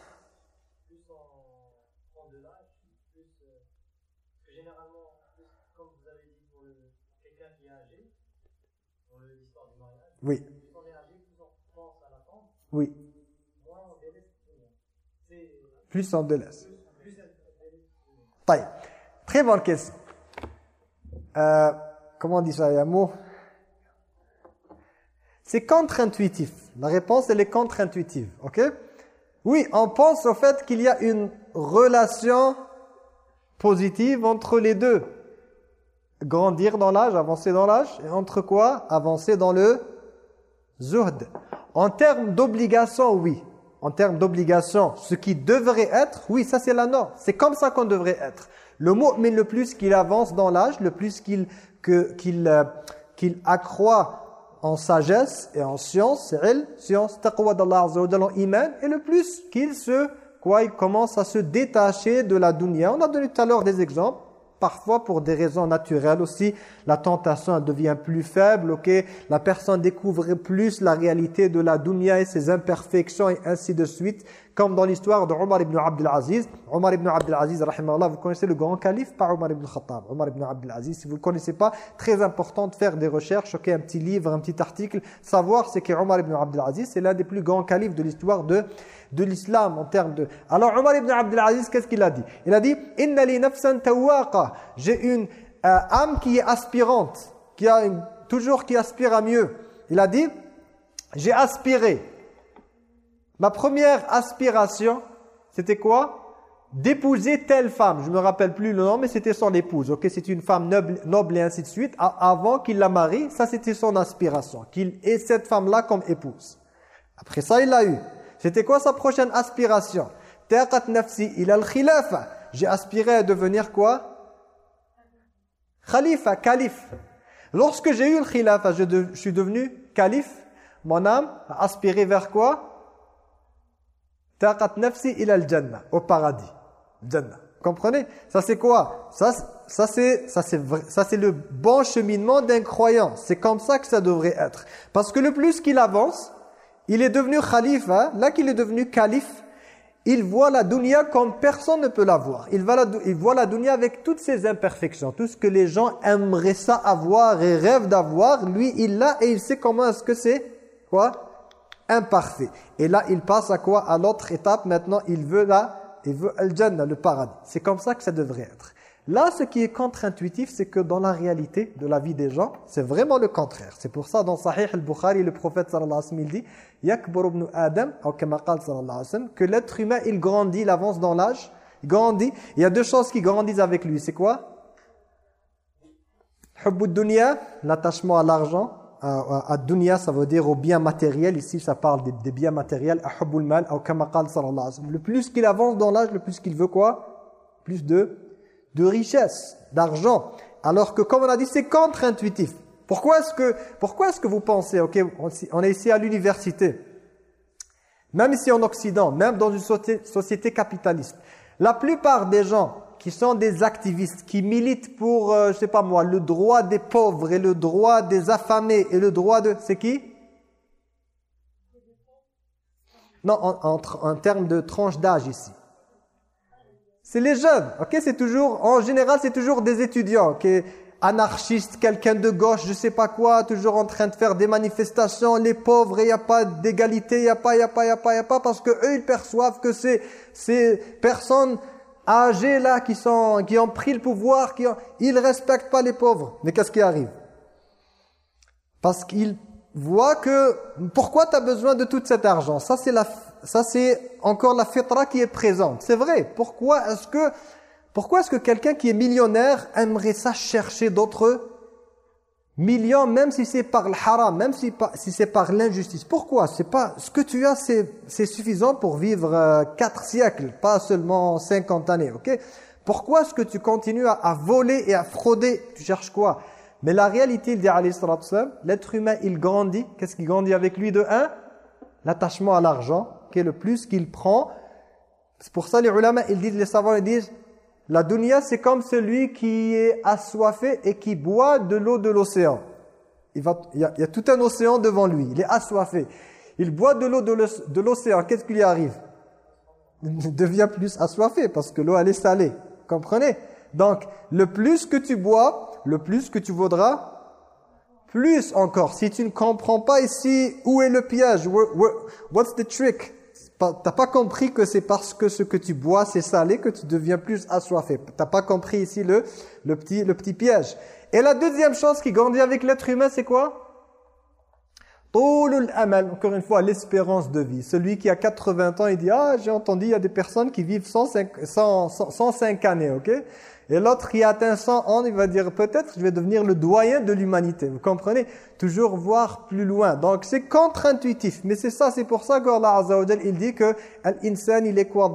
Oui. Oui. Plus délaisse. Très bonne question. Euh, comment on dit ça, mot C'est contre-intuitif. La réponse, elle est contre-intuitive. Ok? Oui, on pense au fait qu'il y a une relation positive entre les deux. Grandir dans l'âge, avancer dans l'âge. Et entre quoi? Avancer dans le zuhd. En termes d'obligation, oui en termes d'obligation, ce qui devrait être, oui, ça c'est la norme. C'est comme ça qu'on devrait être. Le mais le plus qu'il avance dans l'âge, le plus qu'il qu'il euh, qu'il accroît en sagesse et en science, c'est elle, science, taqwa d'Allah Azza wa iman, et le plus qu'il se, quoi, il commence à se détacher de la dunya. On a donné tout à l'heure des exemples. Parfois, pour des raisons naturelles aussi, la tentation devient plus faible, ok? La personne découvre plus la réalité de la dunya et ses imperfections et ainsi de suite. Comme dans l'histoire de Omar ibn Abdel Aziz. Omar ibn Abdel Aziz, vous connaissez le grand calife, pas Omar ibn Khattab. Omar ibn Abdel Aziz, si vous ne le connaissez pas, très important de faire des recherches, ok? Un petit livre, un petit article. Savoir, c'est que Omar ibn Abdel Aziz, c'est l'un des plus grands califes de l'histoire de de l'islam en termes de... Alors Omar ibn Abdelaziz, qu'est-ce qu'il a dit? Il a dit « Inna li nafsan tawaqa » J'ai une euh, âme qui est aspirante, qui a toujours qui aspire à mieux. Il a dit « J'ai aspiré. » Ma première aspiration, c'était quoi? D'épouser telle femme. Je me rappelle plus le nom, mais c'était son épouse. Ok, c'est une femme noble, noble et ainsi de suite. Avant qu'il la marie, ça c'était son aspiration. Qu'il ait cette femme-là comme épouse. Après ça, il l'a eu. C'était quoi sa prochaine aspiration? Taqat nafsi ila al-khilafa. J'ai aspiré à devenir quoi? Khalifa, calife. Lorsque j'ai eu le khilafa, je, je, suis devenu calife, mon âme a aspiré vers quoi? Taqat nafsi ila al-jannah, au paradis. Jannah. Comprenez? Ça c'est quoi? Ça, ça c'est ça c'est ça c'est le bon cheminement d'un croyant. C'est comme ça que ça devrait être. Parce que le plus qu'il avance, il est devenu khalifa, là qu'il est devenu calife, il voit la dunya comme personne ne peut la voir. Il voit la, dunya avec toutes ses imperfections, tout ce que les gens aimeraient ça avoir et rêvent d'avoir, lui il l'a et il sait comment est-ce que c'est quoi? Imparfait. Et là il passe à quoi? À l'autre étape maintenant, il veut là, il veut al-jannah, le paradis. C'est comme ça que ça devrait être. Là, ce qui est contre-intuitif, c'est que dans la réalité de la vie des gens, c'est vraiment le contraire. C'est pour ça, dans Sahih al-Bukhari, le prophète sallallahu alayhi wa sallam, il dit « Yakbur ibn Adam » que l'être humain, il grandit, il avance dans l'âge, il grandit. Il y a deux choses qui grandissent avec lui. C'est quoi? Dunya, l'attachement à l'argent. À, dunya, ça veut dire au bien matériel. Ici, ça parle des, biens matériels. mal, Le plus qu'il avance dans l'âge, le plus qu'il veut quoi? Plus de de richesse, d'argent. Alors que, comme on a dit, c'est contre-intuitif. Pourquoi est-ce que, pourquoi est que vous pensez, ok, on est ici à l'université, même ici en Occident, même dans une société capitaliste, la plupart des gens qui sont des activistes, qui militent pour, euh, je sais pas moi, le droit des pauvres et le droit des affamés et le droit de... C'est qui? Non, en, en termes de tranche d'âge ici. C'est les jeunes, ok C'est toujours, en général, c'est toujours des étudiants, ok. Anarchistes, quelqu'un de gauche, je sais pas quoi, toujours en train de faire des manifestations, les pauvres, il n'y a pas d'égalité, il n'y a pas, il n'y a pas, il n'y a pas, il n'y a pas, parce que eux, ils perçoivent que c'est ces personnes âgées là, qui, sont, qui ont pris le pouvoir, qui ont, ils respectent pas les pauvres. Mais qu'est-ce qui arrive? Parce qu'ils voient que, pourquoi tu as besoin de tout cet argent? Ça, c'est la ça c'est encore la fitra qui est présente. C'est vrai. Pourquoi est-ce que pourquoi est-ce que quelqu'un qui est millionnaire aimerait ça chercher d'autres millions même si c'est par le haram, même si, si c'est par l'injustice? Pourquoi? C'est pas ce que tu as c'est suffisant pour vivre euh, quatre siècles, pas seulement 50 années, OK? Pourquoi est-ce que tu continues à, voler et à frauder? Tu cherches quoi? Mais la réalité, il dit l'être humain, il grandit. Qu'est-ce qui grandit avec lui de un? L'attachement à l'argent le plus qu'il prend. C'est pour ça les ulama, ils disent, les savants, ils disent, la dunya c'est comme celui qui est assoiffé et qui boit de l'eau de l'océan. Il, y a, tout un océan devant lui, il est assoiffé. Il boit de l'eau de l'océan, qu'est-ce qui lui arrive? Il devient plus assoiffé parce que l'eau elle est salée. Comprenez? Donc, le plus que tu bois, le plus que tu vaudras plus encore. Si tu ne comprends pas ici où est le piège, what's the trick? T'as pas compris que c'est parce que ce que tu bois c'est salé que tu deviens plus assoiffé. T'as pas compris ici le, le, petit, le petit piège. Et la deuxième chose qui grandit avec l'être humain, c'est quoi? Encore une fois, l'espérance de vie. Celui qui a 80 ans, il dit « Ah, j'ai entendu, il y a des personnes qui vivent 105, 105 années, ok ?» Et l'autre qui atteint 100 ans, il va dire peut-être je vais devenir le doyen de l'humanité. Vous comprenez? Toujours voir plus loin. Donc c'est contre-intuitif. Mais c'est ça, c'est pour ça qu'Allah Azza il dit que l'insan il est quoi?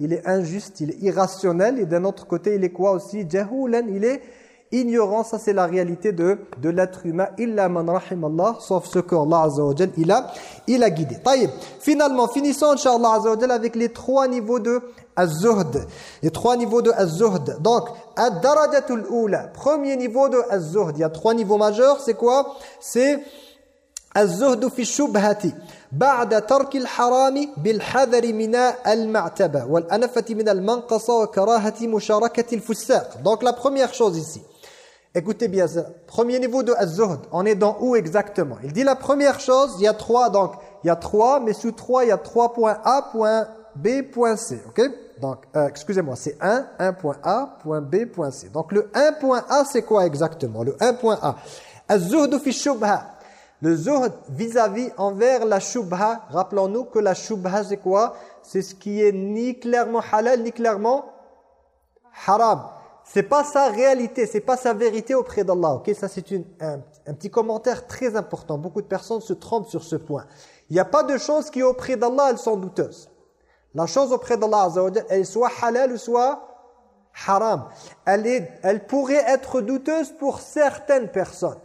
Il est injuste, il est irrationnel. Et d'un autre côté, il est quoi aussi? Il est, ignorant, ça c'est la réalité de, de l'être humain, illa man rahim Allah, sauf ce que Allah Azza wa il a, il a guidé. Taïb. Finalement, finissons Inch'Allah Azza wa avec les trois niveaux de az-zuhd. Les trois niveaux de az-zuhd. Donc, ad-darajatul ula, premier niveau de az-zuhd. Il y a trois niveaux majeurs, c'est quoi C'est az-zuhd fi shubhati. بعد ترك الحرام بالحذر من المعتبة والأنفة من المنقصة وكراهة مشاركة الفساق. Donc la première chose ici, Écoutez bien. Premier niveau de Az-Zuhd. On est dans où exactement? Il dit la première chose, il y a trois, donc il y a trois, mais sous trois, il y a trois points A, point B, point C. Ok? Donc, euh, excusez-moi, c'est 1, 1 point A, point B, point C. Donc le 1 point A, c'est quoi exactement? Le 1 point A. Az-Zuhd fi shubha. Le zuhd vis-à-vis envers la shubha. Rappelons-nous que la shubha, c'est quoi? C'est ce qui est ni clairement halal, ni clairement haram. C'est pas sa réalité, c'est pas sa vérité auprès d'Allah. Ok, ça c'est un, un, petit commentaire très important. Beaucoup de personnes se trompent sur ce point. Il n'y a pas de choses qui auprès d'Allah elles sont douteuses. La chose auprès d'Allah, elle soit halal ou soit haram. Elle, est, elle pourrait être douteuse pour certaines personnes.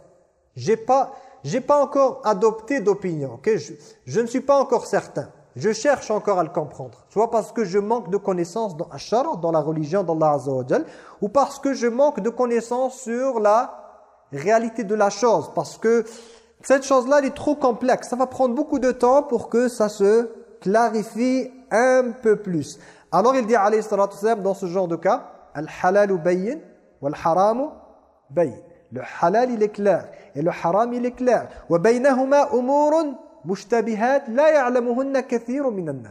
J'ai pas, j'ai pas encore adopté d'opinion. ok? Je, je ne suis pas encore certain. Je cherche encore à le comprendre. Soit parce que je manque de connaissances dans Ashar, dans la religion d'Allah Azza ou parce que je manque de connaissances sur la réalité de la chose. Parce que cette chose-là, elle est trop complexe. Ça va prendre beaucoup de temps pour que ça se clarifie un peu plus. Alors il dit, alayhi salatu dans ce genre de cas, « Al-halalu bayyin, wal-haramu bayyin ». Le halal, il est clair. Et le haram, il est clair. « Wa baynahuma umurun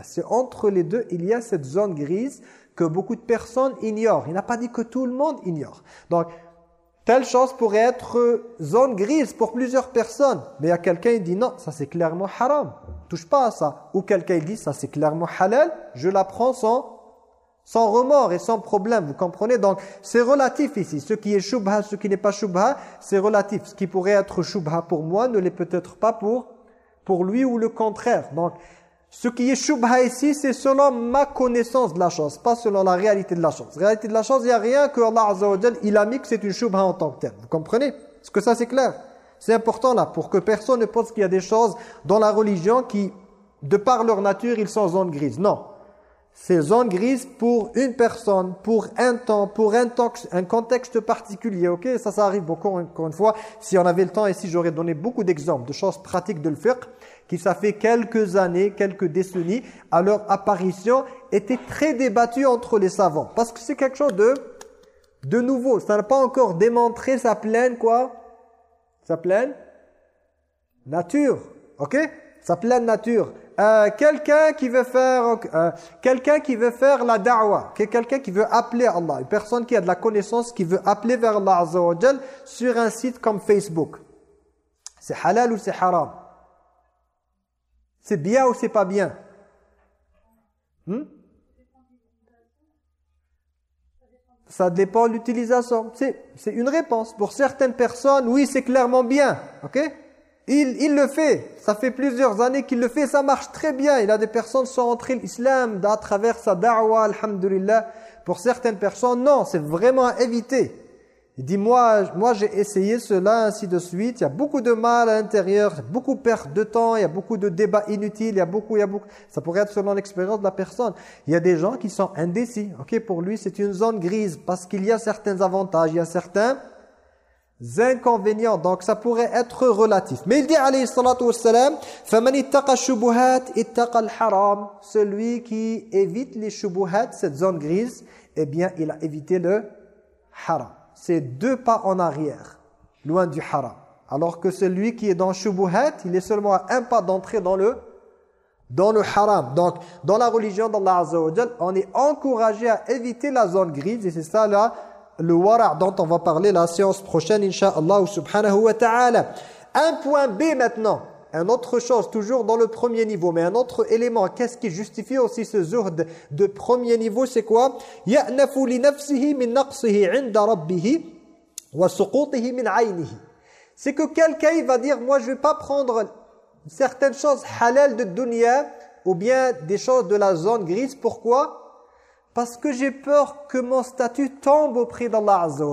c'est entre les deux, il y a cette zone grise que beaucoup de personnes ignorent. Il n'a pas dit que tout le monde ignore. Donc, telle chose pourrait être zone grise pour plusieurs personnes. Mais il y a quelqu'un qui dit non, ça c'est clairement haram. Touche pas à ça. Ou quelqu'un dit ça c'est clairement halal, je l'apprends sans sans remords et sans problème, vous comprenez? Donc, c'est relatif ici. Ce qui est shubha, ce qui n'est pas shubha, c'est relatif. Ce qui pourrait être shubha pour moi ne l'est peut-être pas pour pour lui ou le contraire. Donc, ce qui est shubha ici, c'est selon ma connaissance de la chose, pas selon la réalité de la chose. La réalité de la chose, il n'y a rien que Allah Azza wa il a mis que c'est une shubha en tant que telle. Vous comprenez? Est-ce que ça c'est clair? C'est important là, pour que personne ne pense qu'il y a des choses dans la religion qui, de par leur nature, ils sont zone grise. Non. C'est zone grise pour une personne, pour un temps, pour un, un contexte particulier. Ok, Ça, ça arrive beaucoup, encore une fois. Si on avait le temps ici, j'aurais donné beaucoup d'exemples de choses pratiques de le fiqh qui, ça fait quelques années, quelques décennies, à leur apparition, étaient très débattues entre les savants. Parce que c'est quelque chose de, de nouveau. Ça n'a pas encore démontré sa pleine, quoi? Sa pleine nature. Ok? Sa pleine nature. Euh, quelqu'un qui veut faire euh, quelqu'un qui veut faire la da'wah, quelqu'un qui veut appeler Allah, une personne qui a de la connaissance qui veut appeler vers Allah Azza sur un site comme Facebook. C'est halal ou c'est haram? C'est bien ou c'est pas bien? Hmm? Ça dépend de l'utilisation. C'est une réponse. Pour certaines personnes, oui, c'est clairement bien. ok? Il, il, le fait. Ça fait plusieurs années qu'il le fait. Ça marche très bien. Il a des personnes qui sont entrées l'islam à travers sa da'wah, alhamdulillah. Pour certaines personnes, non, c'est vraiment à éviter. Il dit, moi, moi j'ai essayé cela, ainsi de suite. Il y a beaucoup de mal à l'intérieur, beaucoup de perte de temps, il y a beaucoup de débats inutiles, il y a beaucoup, il y a beaucoup. Ça pourrait être selon l'expérience de la personne. Il y a des gens qui sont indécis. Ok, Pour lui, c'est une zone grise parce qu'il y a certains avantages, il y a certains inconvénients. Donc ça pourrait être relatif. Mais il dit alayhi salatu wassalam, فَمَنِ اتَّقَى الشُّبُهَاتِ اتَّقَى الْحَرَامِ Celui qui évite les shubuhat, cette zone grise, eh bien il a évité le haram. C'est deux pas en arrière, loin du haram. Alors que celui qui est dans shubuhat, il est seulement à un pas d'entrer dans le dans le haram. Donc, dans la religion d'Allah Azza wa on est encouragé à éviter la zone grise et c'est ça là le wara dont on va parler la séance prochaine, Inch'Allah subhanahu wa ta'ala. Un point B maintenant. Un autre chose, toujours dans le premier niveau, mais un autre élément. Qu'est-ce qui justifie aussi ce zuhd de premier niveau C'est quoi? C'est que quelqu'un va dire, moi je ne vais pas prendre certaines choses halal de dunya ou bien des choses de la zone grise. Pourquoi? Parce que j'ai peur que mon statut tombe auprès d'Allah Azza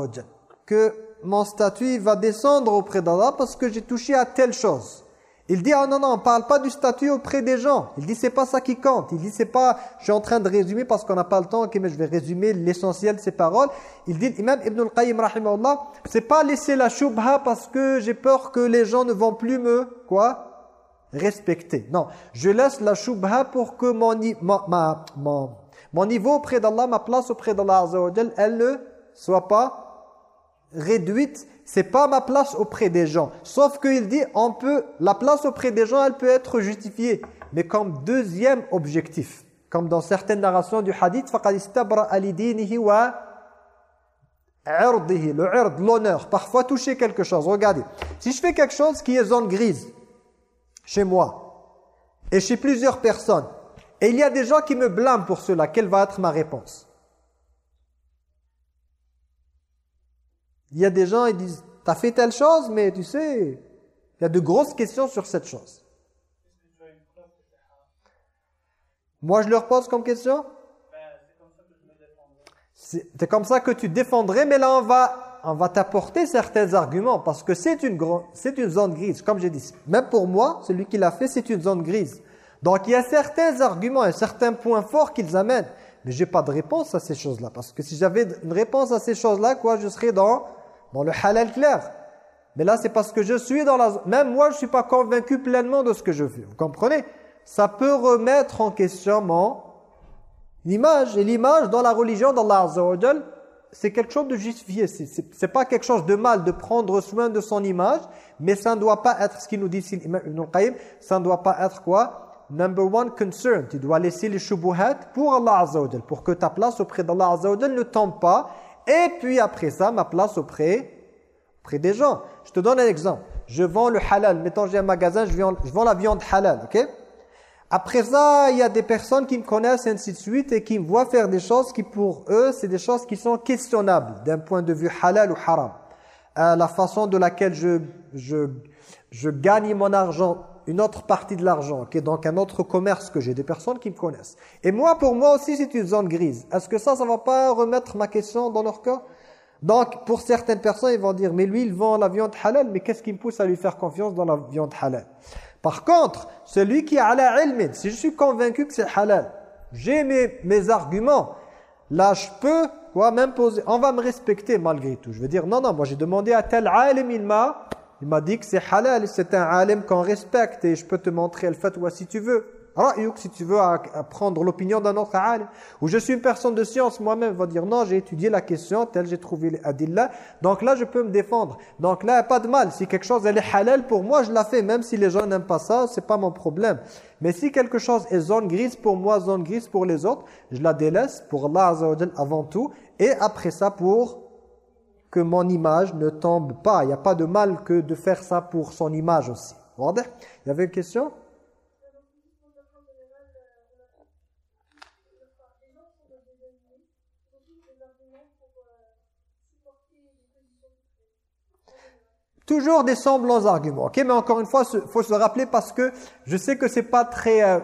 Que mon statut va descendre auprès d'Allah parce que j'ai touché à telle chose. Il dit, ah non, non, on parle pas du statut auprès des gens. Il dit, c'est pas ça qui compte. Il dit, c'est pas, je suis en train de résumer parce qu'on n'a pas le temps, mais je vais résumer l'essentiel de ces paroles. Il dit, Imam Ibn al-Qayyim, rahimahullah, c'est pas laisser la shubha parce que j'ai peur que les gens ne vont plus me, quoi Respecter. Non, je laisse la shubha pour que mon, ma, mon, mon niveau auprès d'Allah, ma place auprès d'Allah, elle ne soit pas réduite c'est pas ma place auprès des gens. Sauf qu'il dit, on peut, la place auprès des gens, elle peut être justifiée. Mais comme deuxième objectif, comme dans certaines narrations du hadith, le l'honneur, parfois toucher quelque chose. Regardez, si je fais quelque chose qui est zone grise, chez moi, et chez plusieurs personnes, et il y a des gens qui me blâment pour cela, quelle va être ma réponse? Il y a des gens, ils disent, tu as fait telle chose, mais tu sais, il y a de grosses questions sur cette chose. Moi, je leur pose comme question? C'est comme ça que tu défendrais, mais là, on va, on va t'apporter certains arguments, parce que c'est une, une zone grise, comme j'ai dit. Même pour moi, celui qui l'a fait, c'est une zone grise. Donc, il y a certains arguments et certains points forts qu'ils amènent. Mais j'ai pas de réponse à ces choses-là, parce que si j'avais une réponse à ces choses-là, quoi, je serais dans dans le halal clair. Mais là, c'est parce que je suis dans la... Même moi, je ne suis pas convaincu pleinement de ce que je fais. Vous comprenez? Ça peut remettre en question mon image. Et l'image dans la religion d'Allah Azza c'est quelque chose de justifié. Ce n'est pas quelque chose de mal de prendre soin de son image, mais ça ne doit pas être, ce qu'il nous dit ici, ça ne doit pas être quoi? Number one concern. Tu dois laisser les shubuhat pour Allah Azza pour que ta place auprès d'Allah Azza ne tombe pas et puis après ça, ma place auprès, auprès des gens. Je te donne un exemple. Je vends le halal. Mettons, j'ai un magasin, je vends, la viande halal, ok? Après ça, il y a des personnes qui me connaissent, ainsi de suite, et qui me voient faire des choses qui, pour eux, c'est des choses qui sont questionnables, d'un point de vue halal ou haram. Euh, la façon de laquelle je, je, je gagne mon argent une autre partie de l'argent, qui est donc un autre commerce que j'ai, des personnes qui me connaissent. Et moi, pour moi aussi, c'est une zone grise. Est-ce que ça, ça va pas remettre ma question dans leur cas Donc, pour certaines personnes, ils vont dire, mais lui, il vend la viande halal, mais qu'est-ce qui me pousse à lui faire confiance dans la viande halal? Par contre, celui qui a la ilmin, si je suis convaincu que c'est halal, j'ai mes, mes arguments, là, je peux quoi, même poser, on va me respecter malgré tout. Je veux dire, non, non, moi j'ai demandé à tel alim, il m'a il m'a dit que c'est halal, c'est un alim qu'on respecte et je peux te montrer le fatwa si tu veux. si tu veux prendre l'opinion d'un autre alim. Ou je suis une personne de science moi-même, va dire non, j'ai étudié la question, tel j'ai trouvé les. Donc là, je peux me défendre. Donc là, pas de mal. Si quelque chose elle est halal pour moi, je la fais. Même si les gens n'aiment pas ça, c'est pas mon problème. Mais si quelque chose est zone grise pour moi, zone grise pour les autres, je la délaisse pour Allah avant tout. Et après ça, pour que mon image ne tombe pas. Il n'y a pas de mal que de faire ça pour son image aussi. Il y avait une question? Toujours des semblants arguments. Ok, mais encore une fois, il faut se rappeler parce que je sais que c'est pas très euh,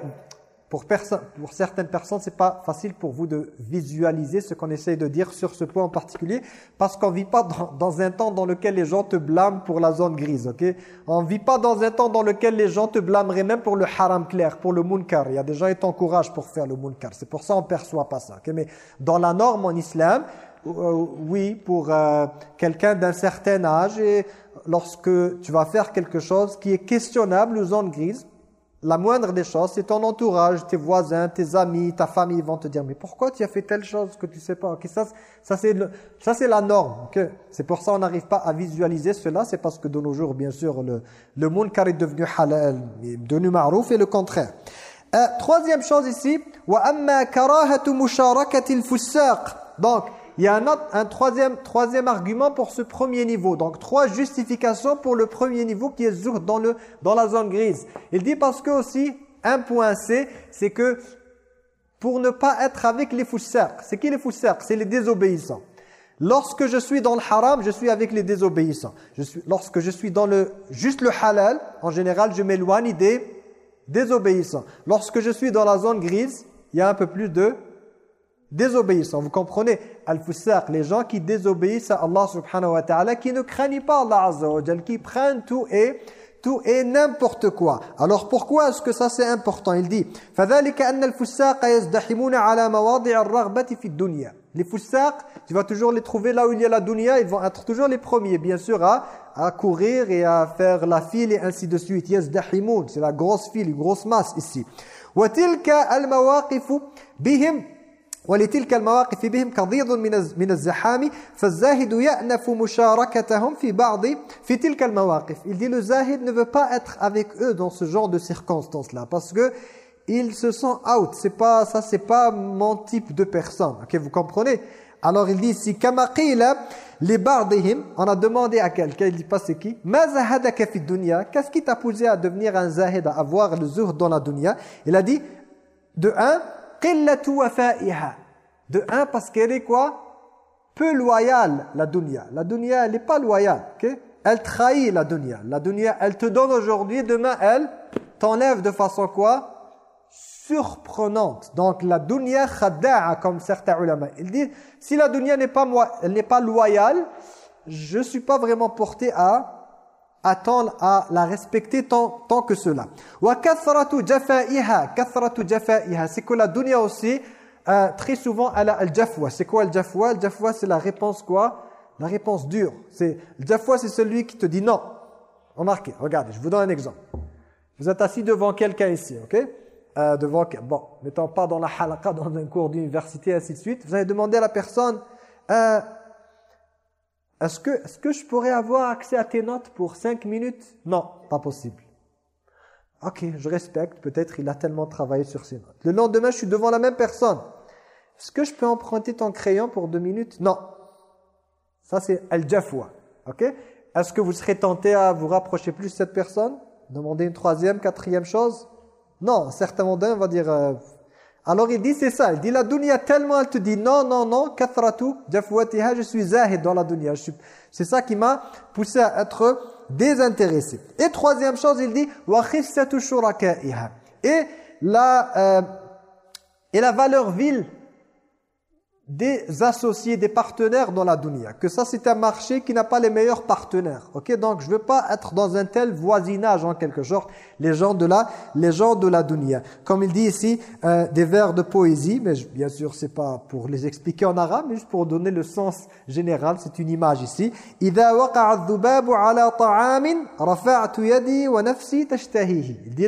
pour, certaines personnes, c'est pas facile pour vous de visualiser ce qu'on essaye de dire sur ce point en particulier, parce qu'on vit pas dans, un temps dans lequel les gens te blâment pour la zone grise, ok? On vit pas dans un temps dans lequel les gens te blâmeraient même pour le haram clair, pour le munkar. Il y a des gens qui t'encouragent pour faire le munkar. C'est pour ça qu'on perçoit pas ça, ok? Mais dans la norme en islam, euh, oui, pour euh, quelqu'un d'un certain âge, lorsque tu vas faire quelque chose qui est questionnable, zone grise, la moindre des choses, c'est ton entourage, tes voisins, tes amis, ta famille vont te dire « Mais pourquoi tu as fait telle chose que tu sais pas? Ça, ça c'est la norme. C'est pour ça qu'on n'arrive pas à visualiser cela. C'est parce que de nos jours, bien sûr, le, le monde car est devenu halal, est devenu marouf et le contraire. Euh, troisième chose ici, « Wa karahatu musharakatil Donc, il y a un, autre, un troisième, troisième argument pour ce premier niveau. Donc trois justifications pour le premier niveau qui est zuhd dans, dans la zone grise. Il dit parce que aussi, un point C, c'est que pour ne pas être avec les foussards. C'est qui les foussards C'est les désobéissants. Lorsque je suis dans le haram, je suis avec les désobéissants. Je suis, lorsque je suis dans le juste le halal, en général, je m'éloigne des désobéissants. Lorsque je suis dans la zone grise, il y a un peu plus de désobéissants. Vous comprenez Al-Fusaq, les gens qui désobéissent à Allah subhanahu wa ta'ala, qui ne craignent pas Allah azza wa qui prennent tout et tout et n'importe quoi. Alors pourquoi est-ce que ça c'est important Il dit فَذَلِكَ أَنَّ الْفُسَّاقَ يَزْدَحِمُونَ عَلَى مَوَاضِعَ الرَّغْبَةِ فِي الدُّنْيَا Les fusaq, tu vas toujours les trouver là où il y a la dunya, ils vont être toujours les premiers, bien sûr, à, à courir et à faire la file et ainsi de suite. يَزْدَحِمُونَ, c'est la grosse file, une grosse masse ici. وَتِلْكَ الْمَوَاقِفُ بِهِمْ ولتلك المواقف بهم كضيض من الزحام فالزاهد يأنف مشاركتهم في بعض في تلك المواقف il dit le zahid ne veut pas être avec eux dans ce genre de circonstances là parce que il se sent out c'est pas ça c'est pas mon type de personne OK vous comprenez alors il dit ici كما قيل لبعضهم on a demandé à quelqu'un il dit pas c'est qui ما زهدك في الدنيا qu'est-ce qui t'a poussé à devenir un zahid à avoir le zuhd dans la dunya il a dit de un de un, parce qu'elle est quoi? Peu loyale, la dunya. La dunya, elle n'est pas loyale. Elle trahit la dunya. La dunya, elle te donne aujourd'hui, demain, elle t'enlève de façon quoi? Surprenante. Donc la dunya khadda'a, comme certains ulama. Il dit, si la dunya n'est pas, n'est pas loyale, je ne suis pas vraiment porté à attendre à la respecter tant, tant que cela. C'est que la dunya aussi euh, très souvent elle a al-jafwa. C'est quoi al-jafwa? Al-jafwa c'est la réponse quoi? La réponse dure. C'est le jafwa c'est celui qui te dit non. Remarquez, regardez, je vous donne un exemple. Vous êtes assis devant quelqu'un ici, OK? Euh, devant bon, mettons pas dans la halakha dans un cours d'université ainsi de suite. Vous allez demander à la personne euh, est-ce que, est que je pourrais avoir accès à tes notes pour 5 minutes? Non, pas possible. Ok, je respecte, peut-être il a tellement travaillé sur ses notes. Le lendemain, je suis devant la même personne. Est-ce que je peux emprunter ton crayon pour 2 minutes? Non. Ça, c'est al-jafwa. Ok? Est-ce que vous serez tenté à vous rapprocher plus de cette personne? Demander une troisième, quatrième chose? Non, certains d'un va dire... Euh, alors il dit c'est ça, il dit la dunya tellement elle te dit non, non, non, kathratu je suis zahid dans la dunya. C'est ça qui m'a poussé à être désintéressé. Et troisième chose, il dit wa khissatu shurakaiha. Et la euh, et la valeur vile des associés, des partenaires dans la dunya. Que ça, c'est un marché qui n'a pas les meilleurs partenaires. Ok, Donc, je veux pas être dans un tel voisinage, en quelque sorte, les gens de la, les gens de la dunya. Comme il dit ici, euh, des vers de poésie, mais bien sûr, c'est pas pour les expliquer en arabe, mais juste pour donner le sens général. C'est une image ici. Il dit,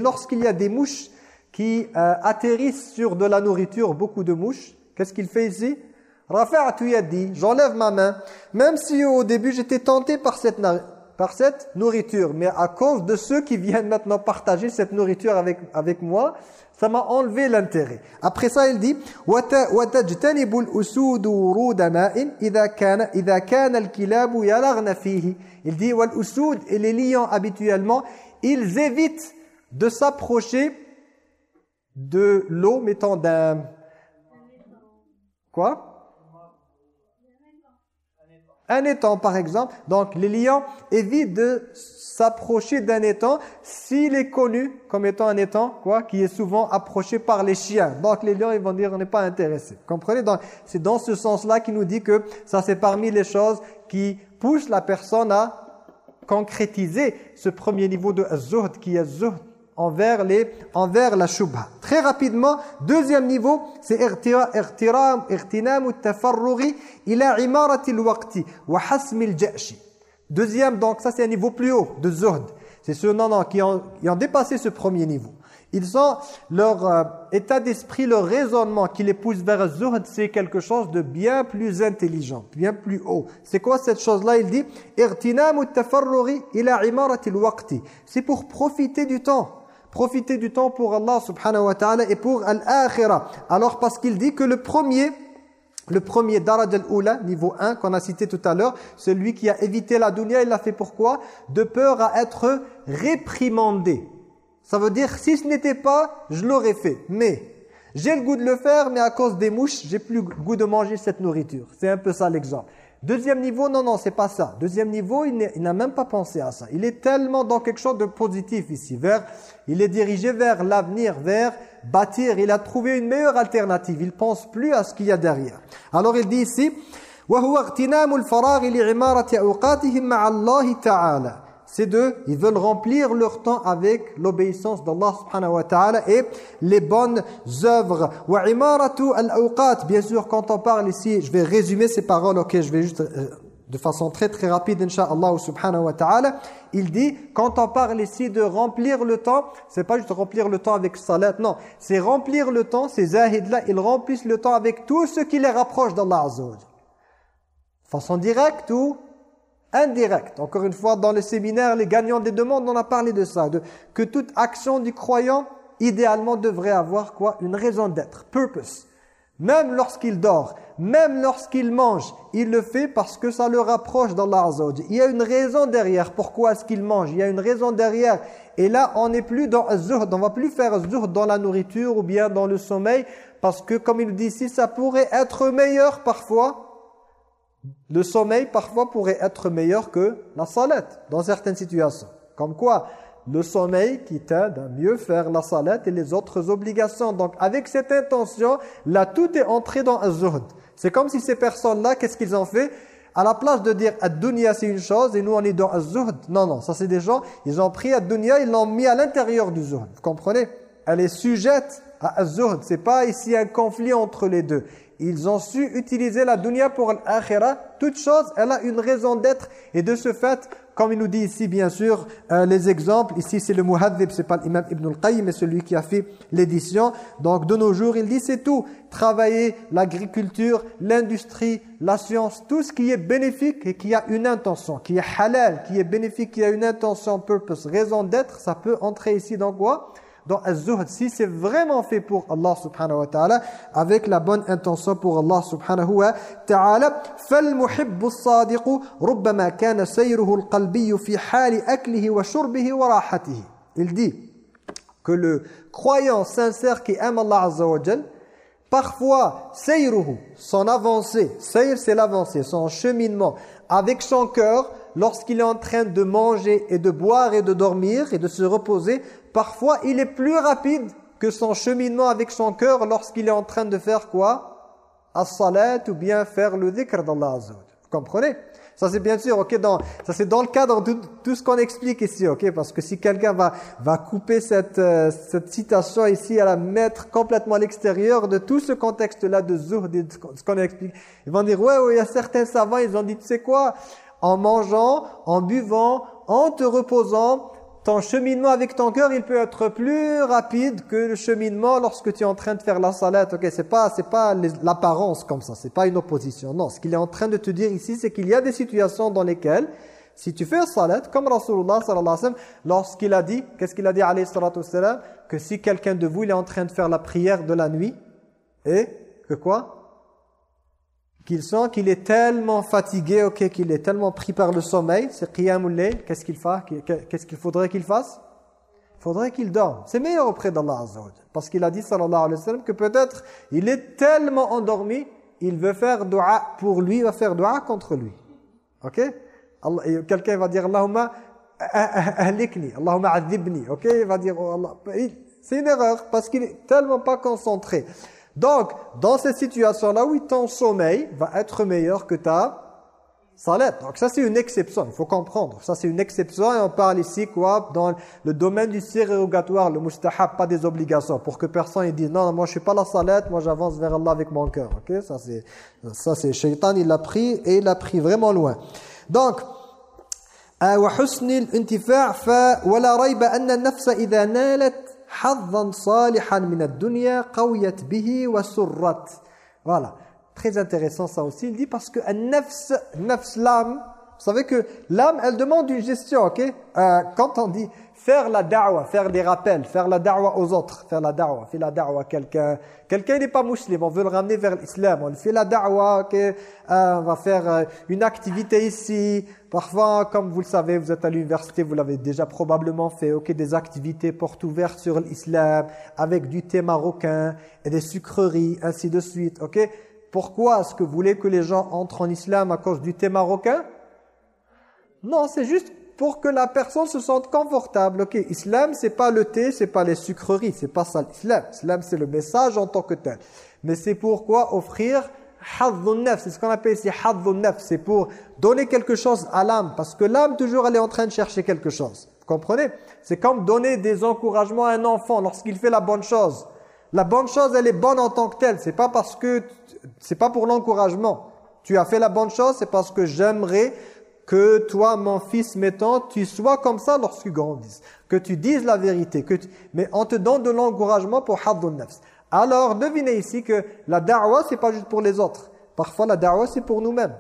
lorsqu'il y a des mouches qui euh, atterrissent sur de la nourriture, beaucoup de mouches, Qu'est-ce qu'il fait ici Rafa'atu yadi, j'enlève ma main, même si au début j'étais tenté par cette, par cette nourriture, mais à cause de ceux qui viennent maintenant partager cette nourriture avec, avec moi, ça m'a enlevé l'intérêt. Après ça, il dit وَتَجْتَنِبُ الْأُسُودُ وُرُودَ مَاءٍ إِذَا كَانَ, إذا كان الكلاب يلغن فيه. Il dit وَالْأُسُود et les lions habituellement, ils évitent de s'approcher de l'eau, mettant d'un un étang par exemple. Donc les lions évitent de s'approcher d'un étang s'il est connu comme étant un étang quoi, qui est souvent approché par les chiens. Donc les lions ils vont dire on n'est pas intéressé. Comprenez? Donc c'est dans ce sens-là qu'il nous dit que ça c'est parmi les choses qui poussent la personne à concrétiser ce premier niveau de zuhd qui est zuhd envers, les, envers la shubha. Très rapidement, deuxième niveau, c'est irtinam tafarrughi ila imarati al-waqti wa hasm al-ja'shi. Deuxième, donc ça c'est un niveau plus haut de zuhd. C'est ceux non, non, qui, ont, qui ont dépassé ce premier niveau. Ils ont leur euh, état d'esprit, leur raisonnement qui les pousse vers zuhd, c'est quelque chose de bien plus intelligent, bien plus haut. C'est quoi cette chose-là? Il dit irtinam tafarrughi ila imarati. C'est pour profiter du temps Profiter du temps pour Allah subhanahu wa ta'ala et pour al-akhirah. Alors parce qu'il dit que le premier, le premier daraj al-ula, niveau 1 qu'on a cité tout à l'heure, celui qui a évité la dunya, il l'a fait pourquoi? De peur à être réprimandé. Ça veut dire, si ce n'était pas, je l'aurais fait. Mais, j'ai le goût de le faire, mais à cause des mouches, j'ai plus le goût de manger cette nourriture. C'est un peu ça l'exemple. Deuxième niveau, non, non, c'est pas ça. Deuxième niveau, il n'a même pas pensé à ça. Il est tellement dans quelque chose de positif ici. Vers, il est dirigé vers l'avenir, vers bâtir, il a trouvé une meilleure alternative. Il pense plus à ce qu'il y a derrière. Alors il dit ici, وهو اغتنام الفراغ لعمارة أوقاتهم مع الله تعالى ces deux, ils veulent remplir leur temps avec l'obéissance d'Allah subhanahu wa ta'ala et les bonnes œuvres. Wa imaratu al-awqat, bien sûr quand on parle ici, je vais résumer ces paroles, ok, je vais juste euh, de façon très très rapide inshallah subhanahu wa ta'ala. Il dit quand on parle ici de remplir le temps, c'est pas juste remplir le temps avec salat, non, c'est remplir le temps, ces zahid là, ils remplissent le temps avec tout ce qui les rapproche d'Allah azza Façon directe ou indirect. Encore une fois, dans le séminaire, les gagnants des demandes, on a parlé de ça, de, que toute action du croyant, idéalement, devrait avoir quoi Une raison d'être, purpose. Même lorsqu'il dort, même lorsqu'il mange, il le fait parce que ça le rapproche d'Allah Azza Il y a une raison derrière. Pourquoi est-ce qu'il mange Il y a une raison derrière. Et là, on n'est plus dans zuhd. On va plus faire zuhd dans la nourriture ou bien dans le sommeil. Parce que, comme il dit ici, ça pourrait être meilleur parfois le sommeil parfois pourrait être meilleur que la salette dans certaines situations. Comme quoi Le sommeil qui t'aide à mieux faire la salette et les autres obligations. Donc avec cette intention, là tout est entré dans un zuhd. C'est comme si ces personnes-là, qu'est-ce qu'ils ont fait? À la place de dire ad-dunya c'est une chose et nous on est dans un zuhd. Non, non, ça c'est des gens, ils ont pris ad-dunya, ils l'ont mis à l'intérieur du zuhd. Vous comprenez? Elle est sujette à az-zuhd. C'est pas ici un conflit entre les deux ils ont su utiliser la dunya pour l'akhira. Toute chose, elle a une raison d'être. Et de ce fait, comme il nous dit ici, bien sûr, euh, les exemples. Ici, c'est le muhadhib, c'est pas l'imam Ibn al-Qayyim, mais celui qui a fait l'édition. Donc, de nos jours, il dit, c'est tout. Travailler, l'agriculture, l'industrie, la science, tout ce qui est bénéfique et qui a une intention, qui est halal, qui est bénéfique, qui a une intention, purpose, raison d'être, ça peut entrer ici dans quoi? dans az-zuhd, si c'est vraiment fait pour Allah subhanahu wa ta'ala, avec la bonne intention pour Allah subhanahu wa ta'ala, فَالْمُحِبُّ الصَّادِقُ رُبَّمَا كَانَ سَيْرُهُ الْقَلْبِيُّ فِي حَالِ أَكْلِهِ وَشُرْبِهِ وَرَاحَتِهِ Il dit que le croyant sincère qui aime Allah azza wa jal, parfois, sayruhu, son avancée, sayr c'est l'avancée, son cheminement, avec son cœur, lorsqu'il est en train de manger et de boire et de dormir et de se reposer, parfois il est plus rapide que son cheminement avec son cœur lorsqu'il est en train de faire quoi? As-salat ou bien faire le dhikr d'Allah Azza Vous comprenez? Ça c'est bien sûr, ok, dans, ça c'est dans le cadre de tout ce qu'on explique ici, ok, parce que si quelqu'un va, va couper cette, euh, cette citation ici, à la mettre complètement à l'extérieur de tout ce contexte-là de zuhd, de ce qu'on explique, ils vont dire, ouais, ouais, il y a certains savants, ils ont dit, tu sais quoi, en mangeant, en buvant, en te reposant, ton cheminement avec ton cœur, il peut être plus rapide que le cheminement lorsque tu es en train de faire la salade. Ok, c'est pas c'est pas l'apparence comme ça, c'est pas une opposition. Non, ce qu'il est en train de te dire ici, c'est qu'il y a des situations dans lesquelles si tu fais la salade, comme Rasulullah sallallahu lorsqu'il a dit, qu'est-ce qu'il a dit alayhi salatu que si quelqu'un de vous il est en train de faire la prière de la nuit et que quoi? Qu'il sent qu'il est tellement fatigué, ok, qu'il est tellement pris par le sommeil, c'est qiyamul qu'est-ce qu'il fait Qu'est-ce qu'il faudrait qu'il fasse? Il faudrait qu'il dorme. C'est meilleur auprès d'Allah Azza Parce qu'il a dit, sallallahu alayhi wa sallam, que peut-être il est tellement endormi, il veut faire dua pour lui, il va faire dua contre lui. Ok? Quelqu'un va dire, Allahumma ahlikni, Allahumma adhibni. Ok? Il va dire, oh Allah. C'est une erreur parce qu'il est tellement pas concentré. Donc, dans cette situation-là, oui, ton sommeil va être meilleur que ta salat. Donc ça, c'est une exception, il faut comprendre. Ça, c'est une exception et on parle ici, quoi, dans le domaine du sérérogatoire, le mustahab, pas des obligations, pour que personne ne dise, non, non, moi, je suis pas la salat, moi, j'avance vers Allah avec mon cœur. Ok, ça, c'est, ça, c'est, shaitan, il l'a pris et il l'a pris vraiment loin. Donc, وحسن الانتفاع فولا ريب أن النفس إذا نالت حظا صالحا من الدنيا قويت به وسرت voilà très intéressant ça aussi il dit parce que nafs nafs l'âme vous savez que l'âme elle demande une gestion ok? Euh, quand on dit faire la da'wa, faire des rappels, faire la da'wa aux autres, faire la da'wa, faire la da'wa à quelqu'un. Quelqu'un n'est pas musulman, on veut le ramener vers l'islam, on fait la da'wa, euh, on va faire euh, une activité ici. Parfois, comme vous le savez, vous êtes à l'université, vous l'avez déjà probablement fait, ok, des activités portes ouvertes sur l'islam, avec du thé marocain et des sucreries, ainsi de suite, ok? Pourquoi est-ce que vous voulez que les gens entrent en islam à cause du thé marocain? Non, c'est juste pour que la personne se sente confortable. Ok, islam, c'est pas le thé, c'est pas les sucreries, c'est pas ça l'islam. Islam, c'est le message en tant que tel. Mais c'est pourquoi offrir c'est ce qu'on appelle ici c'est pour donner quelque chose à l'âme, parce que l'âme toujours elle est en train de chercher quelque chose. Vous comprenez? C'est comme donner des encouragements à un enfant lorsqu'il fait la bonne chose. La bonne chose, elle est bonne en tant que telle. C'est pas parce que c'est pas pour l'encouragement. Tu as fait la bonne chose, c'est parce que j'aimerais que toi, mon fils, mettons, tu sois comme ça lorsque tu grandisses. Que tu dises la vérité. Que Mais on te donne de l'encouragement pour haddun nafs. Alors, devinez ici que la da'wah, c'est pas juste pour les autres. Parfois, la da'wah, c'est pour nous-mêmes.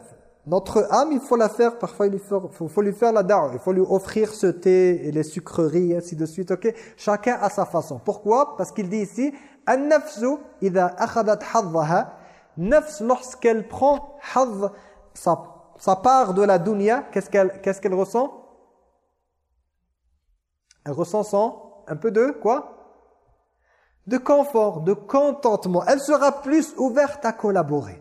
Notre âme, il faut la faire, parfois il faut, lui faire la da'wah, il faut lui offrir ce thé et les sucreries, ainsi de suite, ok? Chacun à sa façon. Pourquoi? Parce qu'il dit ici, « An-nafsu, idha akhadat hadzaha » Nafs, lorsqu'elle prend sa, sa part de la dunya, qu'est-ce qu'elle ressent? Elle ressent son, un peu de quoi? De confort, de contentement. Elle sera plus ouverte à collaborer.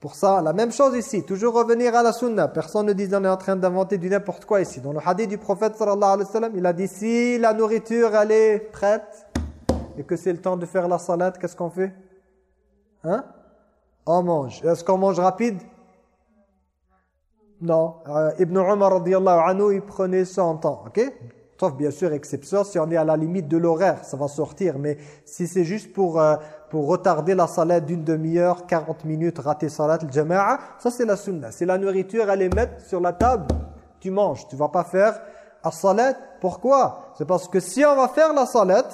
Pour ça, la même chose ici, toujours revenir à la sunna. Personne ne dit qu'on est en train d'inventer du n'importe quoi ici. Dans le hadith du prophète sallallahu alayhi wa il a dit si la nourriture elle est prête et que c'est le temps de faire la salade, qu'est-ce qu'on fait? Hein? On mange. Est-ce qu'on mange rapide? Non. Euh, Ibn Umar radiyallahu anhu, il prenait son temps, ok? Sauf bien sûr exception si on est à la limite de l'horaire, ça va sortir. Mais si c'est juste pour, euh, pour retarder la salade d'une demi-heure, 40 minutes, rater salat, le jama'a, ça c'est la sunna. C'est la nourriture, elle est mettre sur la table, tu manges. Tu vas pas faire la salat. Pourquoi? C'est parce que si on va faire la salat,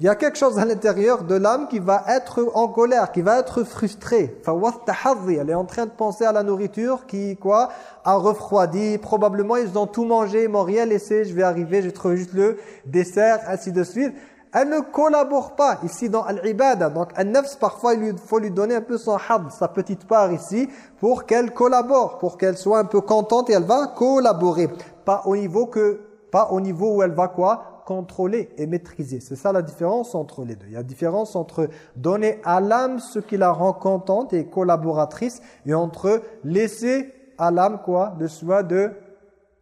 il y a quelque chose à l'intérieur de l'âme qui va être en colère, qui va être frustrée. Elle est en train de penser à la nourriture qui quoi a refroidi. Probablement, ils ont tout mangé, ils m'ont rien laissé. Je vais arriver, je trouve juste le dessert, ainsi de suite. Elle ne collabore pas ici dans al-ibada. Donc, al-nafs, parfois, il faut lui donner un peu son had, sa petite part ici, pour qu'elle collabore, pour qu'elle soit un peu contente et elle va collaborer. Pas au niveau que, pas au niveau où elle va quoi contrôler et maîtriser. C'est ça la différence entre les deux. Il y a différence entre donner à l'âme ce qui la rend contente et collaboratrice et entre laisser à l'âme quoi le soin de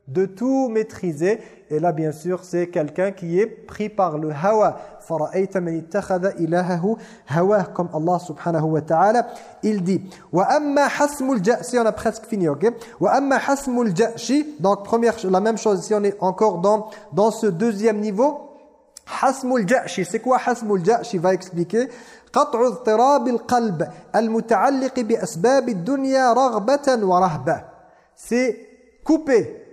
de tout maîtriser. Et là, bien sûr, c'est quelqu'un qui est pris par le hawa. فَرَأَيْتَ مَنِ اتَّخَذَ إِلَهَهُ hawa Comme Allah subhanahu wa ta'ala, il dit وَأَمَّا حَسْمُ الْجَأْشِ On a presque fini, ok وَأَمَّا حَسْمُ الْجَأْشِ Donc, première, la même chose ici, on est encore dans, dans ce deuxième niveau. حَسْمُ الْجَأْشِ C'est quoi حَسْمُ الْجَأْشِ Il va expliquer. قطع اضطراب القلب المتعلق بأسباب الدنيا رغبة ورهبة C'est couper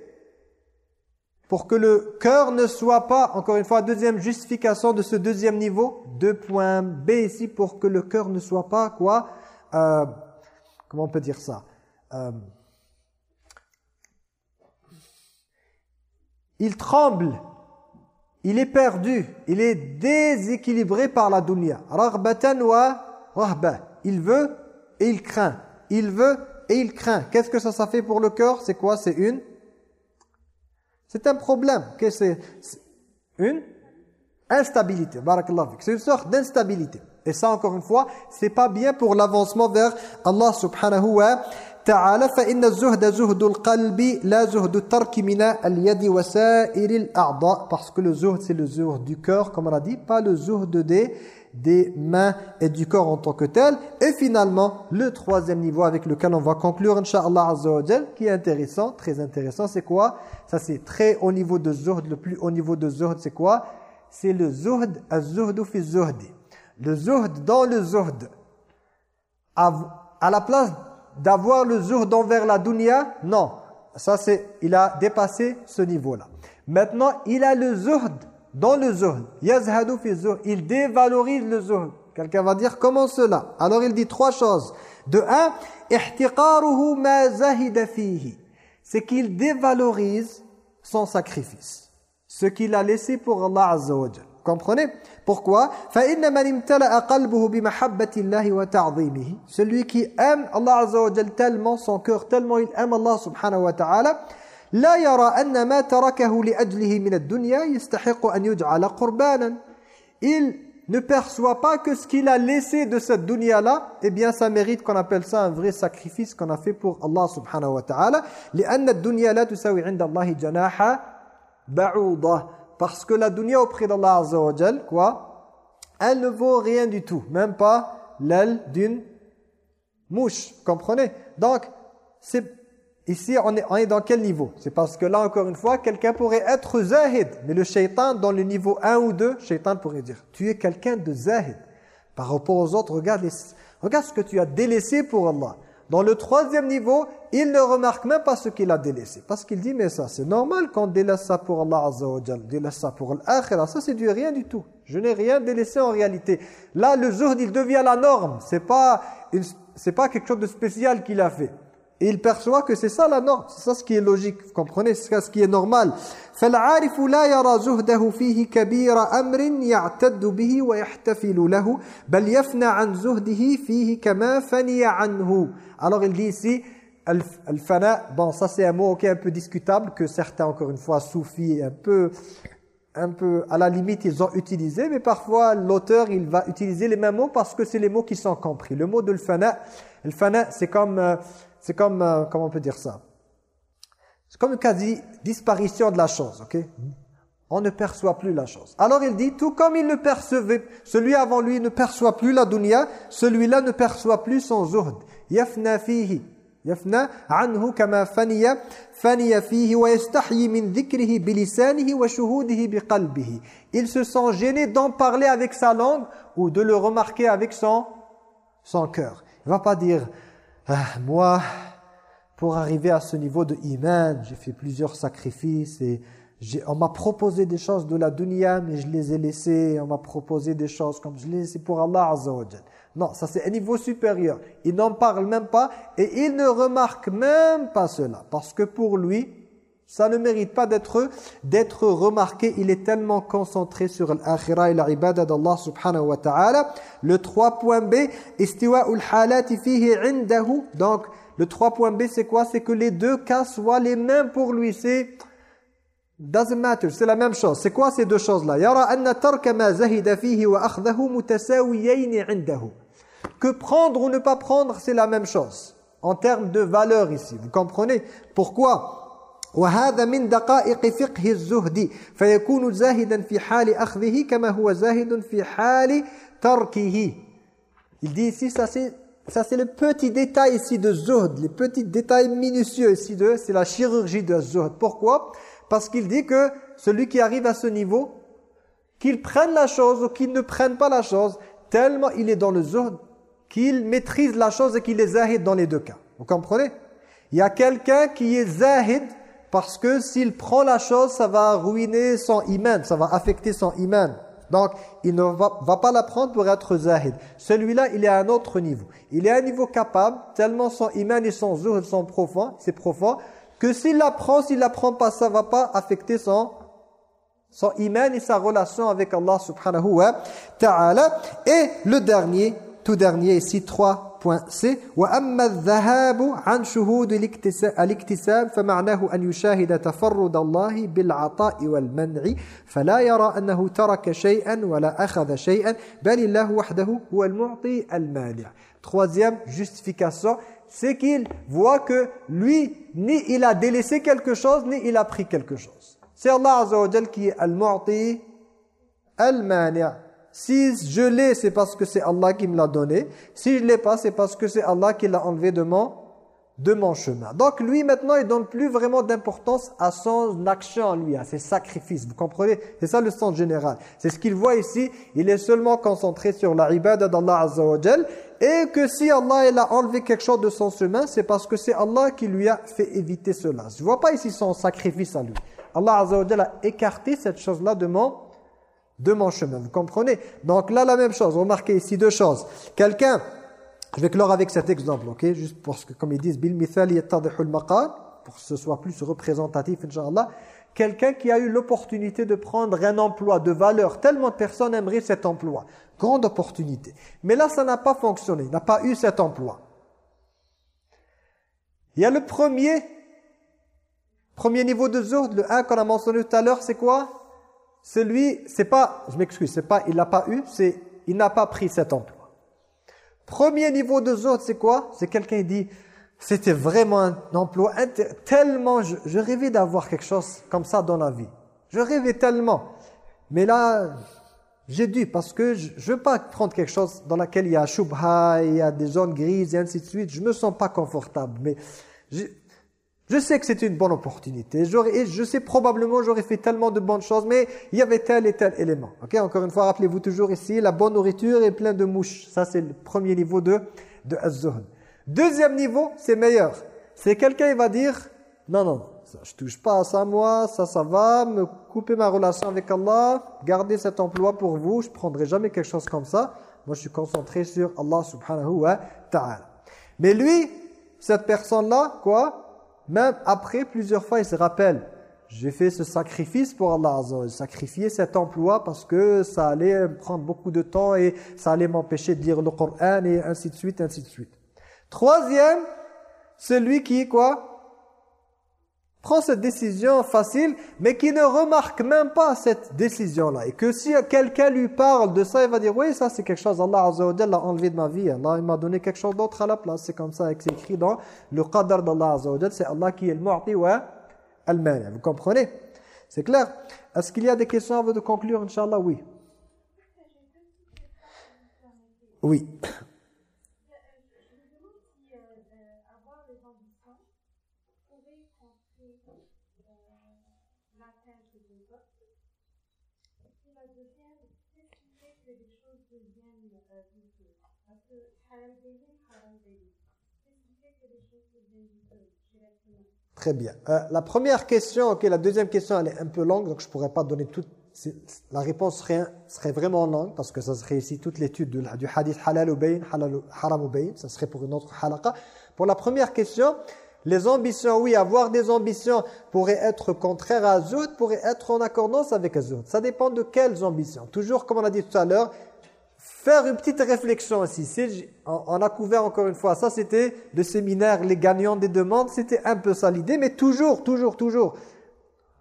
pour que le cœur ne soit pas, encore une fois, deuxième justification de ce deuxième niveau, 2.b ici, pour que le cœur ne soit pas, quoi, euh, comment on peut dire ça euh, Il tremble, il est perdu, il est déséquilibré par la dunya. Raghbatan wa rahba. Il veut et il craint. Il veut et il craint. Qu'est-ce que ça, ça fait pour le cœur? C'est quoi? C'est une c'est un problème. que C'est une instabilité. C'est une sorte d'instabilité. Et ça, encore une fois, c'est pas bien pour l'avancement vers Allah subhanahu wa ta'ala. فَإِنَّ الزُّهْدَ زُهْدُ الْقَلْبِ لَا زُهْدُ التَّرْكِ مِنَ الْيَدِ وَسَائِرِ الْأَعْضَاءِ Parce que le zuhd, c'est le zuhd du cœur, comme on a dit, pas le zuhd des des mains et du corps en tant que tel. Et finalement, le troisième niveau avec lequel on va conclure, Inch'Allah Azza qui est intéressant, très intéressant, c'est quoi? Ça c'est très haut niveau de zuhd, le plus haut niveau de zuhd, c'est quoi? C'est le zuhd, az-zuhdu. Le zuhd dans le zuhd. À la place d'avoir le zuhd envers la dunya, non. Ça c'est, il a dépassé ce niveau-là. Maintenant, il a le zuhd dans le zuhd. Yazhadu fi. Il dévalorise le zuhd. Quelqu'un va dire comment cela? Alors il dit trois choses. De un, ihtiqaruhu ma zahida fihi. C'est qu'il dévalorise son sacrifice. Ce qu'il a laissé pour Allah Azza wa Jalla. Comprenez? Pourquoi? Celui qui aime Allah Azza wa tellement son cœur, tellement il aime Allah subhanahu wa ta'ala, لا يرى أن ما تركه لأجله من الدنيا يستحق أن يجعل قربانا il ne perçoit pas que ce qu'il a laissé de cette dunya-là, eh bien ça mérite qu'on appelle ça un vrai sacrifice qu'on a fait pour Allah subhanahu wa ta'ala. لأن الدنيا لا تساوي عند الله جناح ba'ouda. Parce que la dunya auprès d'Allah Azza wa quoi Elle ne vaut rien du tout. Même pas l'aile d'une mouche. Vous comprenez Donc, c'est Ici, on est, on est, dans quel niveau? C'est parce que là, encore une fois, quelqu'un pourrait être zahid. Mais le shaitan, dans le niveau 1 ou 2, shaitan pourrait dire, tu es quelqu'un de zahid. Par rapport aux autres, regarde, les, regarde ce que tu as délaissé pour Allah. Dans le troisième niveau, il ne remarque même pas ce qu'il a délaissé. Parce qu'il dit, mais ça, c'est normal qu'on délaisse ça pour Allah Azza délaisse ça pour l'akhirah. Ça, c'est du rien du tout. Je n'ai rien délaissé en réalité. Là, le zuhd, il devient la norme. C'est pas, c'est pas quelque chose de spécial qu'il a fait. Et il perçoit que c'est ça la norme, c'est ça ce qui est logique, vous comprenez, c'est ce qui est normal. فالعارف لا يرى زهده فيه كبير أمر يعتد به ويحتفل له بل يفنى عن زهده فيه كما فني عنه. Alors il dit ici, al-fana, bon ça c'est un mot okay, un peu discutable que certains encore une fois soufis un peu un peu à la limite ils ont utilisé mais parfois l'auteur il va utiliser les mêmes mots parce que c'est les mots qui sont compris. Le mot de al-fana, al-fana c'est comme euh, c'est comme, euh, comment on peut dire ça? C'est comme une quasi-disparition de la chose, ok? On ne perçoit plus la chose. Alors il dit, tout comme il ne percevait, celui avant lui ne perçoit plus la dunya, celui-là ne perçoit plus son zuhd. Yafna fihi. Shuhudihi biqalbihi. Il se sent gêné d'en parler avec sa langue ou de le remarquer avec son, son cœur. Il ne va pas dire ah, moi, pour arriver à ce niveau de iman, j'ai fait plusieurs sacrifices et on m'a proposé des choses de la dunya, mais je les ai laissées. On m'a proposé des choses comme je les ai laissées pour Allah Azza Non, ça c'est un niveau supérieur. Il n'en parle même pas et il ne remarque même pas cela. Parce que pour lui, ça ne mérite pas d'être remarqué. Il est tellement concentré sur l'akhirah et l'ibada d'Allah subhanahu wa ta'ala. Le 3.b, istiwa'ul halati fihi indahu. Donc, le 3.b, c'est quoi? C'est que les deux cas soient les mêmes pour lui. C'est doesn't matter, c'est la même chose. C'est quoi ces deux choses-là? Yara anna tarka ma zahida wa akhdahu indahu. Que prendre ou ne pas prendre, c'est la même chose. En termes de valeur ici, vous comprenez? Pourquoi? وهذا من دقائق فقه الزهد فيكون زاهدا في حال أخذه كما هو زاهد في حال تركه Il dit ici, ça c'est ça c'est le petit détail ici de zuhd, les petits détails minutieux ici de, c'est la chirurgie de zuhd. Pourquoi Parce qu'il dit que celui qui arrive à ce niveau, qu'il prenne la chose ou qu'il ne prenne pas la chose, tellement il est dans le zuhd, qu'il maîtrise la chose et qu'il est zahid dans les deux cas. Vous comprenez Il y a quelqu'un qui est zahid parce que s'il prend la chose, ça va ruiner son iman, ça va affecter son iman. Donc, il ne va, pas la prendre pour être zahid. Celui-là, il est à un autre niveau. Il est à un niveau capable, tellement son iman et son zuhd sont profonds, c'est profond, que s'il la prend, s'il la prend pas, ça va pas affecter son, son iman et sa relation avec Allah subhanahu wa ta'ala. Et le dernier, tout dernier ici, trois point C وأما الذهاب عن شهود الاكتساب فمعناه أن يشاهد تفرد الله بالعطاء والمنع فلا يرى أنه ترك شيئا ولا أخذ شيئا بل الله وحده هو المعطي المانع. Troisième justification c'est qu'il voit que lui ni il a délaissé quelque chose ni il a pris quelque chose. C'est Allah عز وجل qui est المعطي المانع Si je l'ai, c'est parce que c'est Allah qui me l'a donné. Si je l'ai pas, c'est parce que c'est Allah qui l'a enlevé de mon, de mon chemin. Donc lui, maintenant, il donne plus vraiment d'importance à son action, lui, à ses sacrifices. Vous comprenez? C'est ça le sens général. C'est ce qu'il voit ici. Il est seulement concentré sur la ibadah d'Allah Azza Et que si Allah il a enlevé quelque chose de son chemin, c'est parce que c'est Allah qui lui a fait éviter cela. Je ne vois pas ici son sacrifice à lui. Allah Azza a écarté cette chose-là de mon de mon chemin. Vous comprenez? Donc là, la même chose. Remarquez ici deux choses. Quelqu'un, je vais clore avec cet exemple, ok? Juste parce que, comme ils disent, bil pour que ce soit plus représentatif, Inch'Allah. Quelqu'un qui a eu l'opportunité de prendre un emploi de valeur, tellement de personnes aimeraient cet emploi. Grande opportunité. Mais là, ça n'a pas fonctionné, n'a pas eu cet emploi. Il y a le premier, premier niveau de zurd, le 1 qu'on a mentionné tout à l'heure, c'est quoi? Celui, c'est pas, je m'excuse, c'est pas il l'a pas eu, c'est il n'a pas pris cet emploi. Premier niveau de zone, c'est quoi? C'est quelqu'un qui dit, c'était vraiment un emploi, tellement, je, rêvais d'avoir quelque chose comme ça dans la vie. Je rêvais tellement. Mais là, j'ai dû, parce que je ne veux pas prendre quelque chose dans lequel il y a shubha, il y a des zones grises et ainsi de suite. Je me sens pas confortable. Mais je, sais que c'était une bonne opportunité. Et je sais probablement j'aurais fait tellement de bonnes choses, mais il y avait tel et tel élément. Ok, Encore une fois, rappelez-vous toujours ici, la bonne nourriture est plein de mouches. Ça, c'est le premier niveau de, de az Deuxième niveau, c'est meilleur. C'est quelqu'un qui va dire, non, non, ça, je touche pas à ça moi, ça, ça va, me couper ma relation avec Allah, garder cet emploi pour vous, je prendrai jamais quelque chose comme ça. Moi, je suis concentré sur Allah subhanahu wa ta'ala. Mais lui, cette personne-là, quoi? Même après, plusieurs fois, il se rappelle, j'ai fait ce sacrifice pour Allah Azza sacrifié cet emploi parce que ça allait prendre beaucoup de temps et ça allait m'empêcher de lire le Coran et ainsi de suite, ainsi de suite. Troisième, celui qui, quoi? Prend cette décision facile, mais qui ne remarque même pas cette décision-là. Et que si quelqu'un lui parle de ça, il va dire, oui, ça c'est quelque chose, Allah Azza enlevé de ma vie, Allah m'a donné quelque chose d'autre à la place. C'est comme ça, c'est écrit dans le qadar d'Allah Azza c'est Allah qui est le mu'ti wa al-mani. Vous comprenez? C'est clair? Est-ce qu'il y a des questions avant de conclure, Inch'Allah? Oui. Oui. Très bien. Euh, la première question, la deuxième question, elle est un peu longue, donc je ne pourrais pas donner toute... La réponse serait, vraiment longue, parce que ça serait ici toute l'étude du, hadith halal ou bayn, haram ou bayn, ça serait pour une autre halaqa. Pour la première question, les ambitions, oui, avoir des ambitions pourrait être contraire à Zoud, pourrait être en accordance avec Zoud. Ça dépend de quelles ambitions. Toujours, comme on a dit tout à l'heure, faire une petite réflexion aussi. On a couvert encore une fois, ça c'était le séminaire, les gagnants des demandes, c'était un peu ça l'idée, mais toujours, toujours, toujours,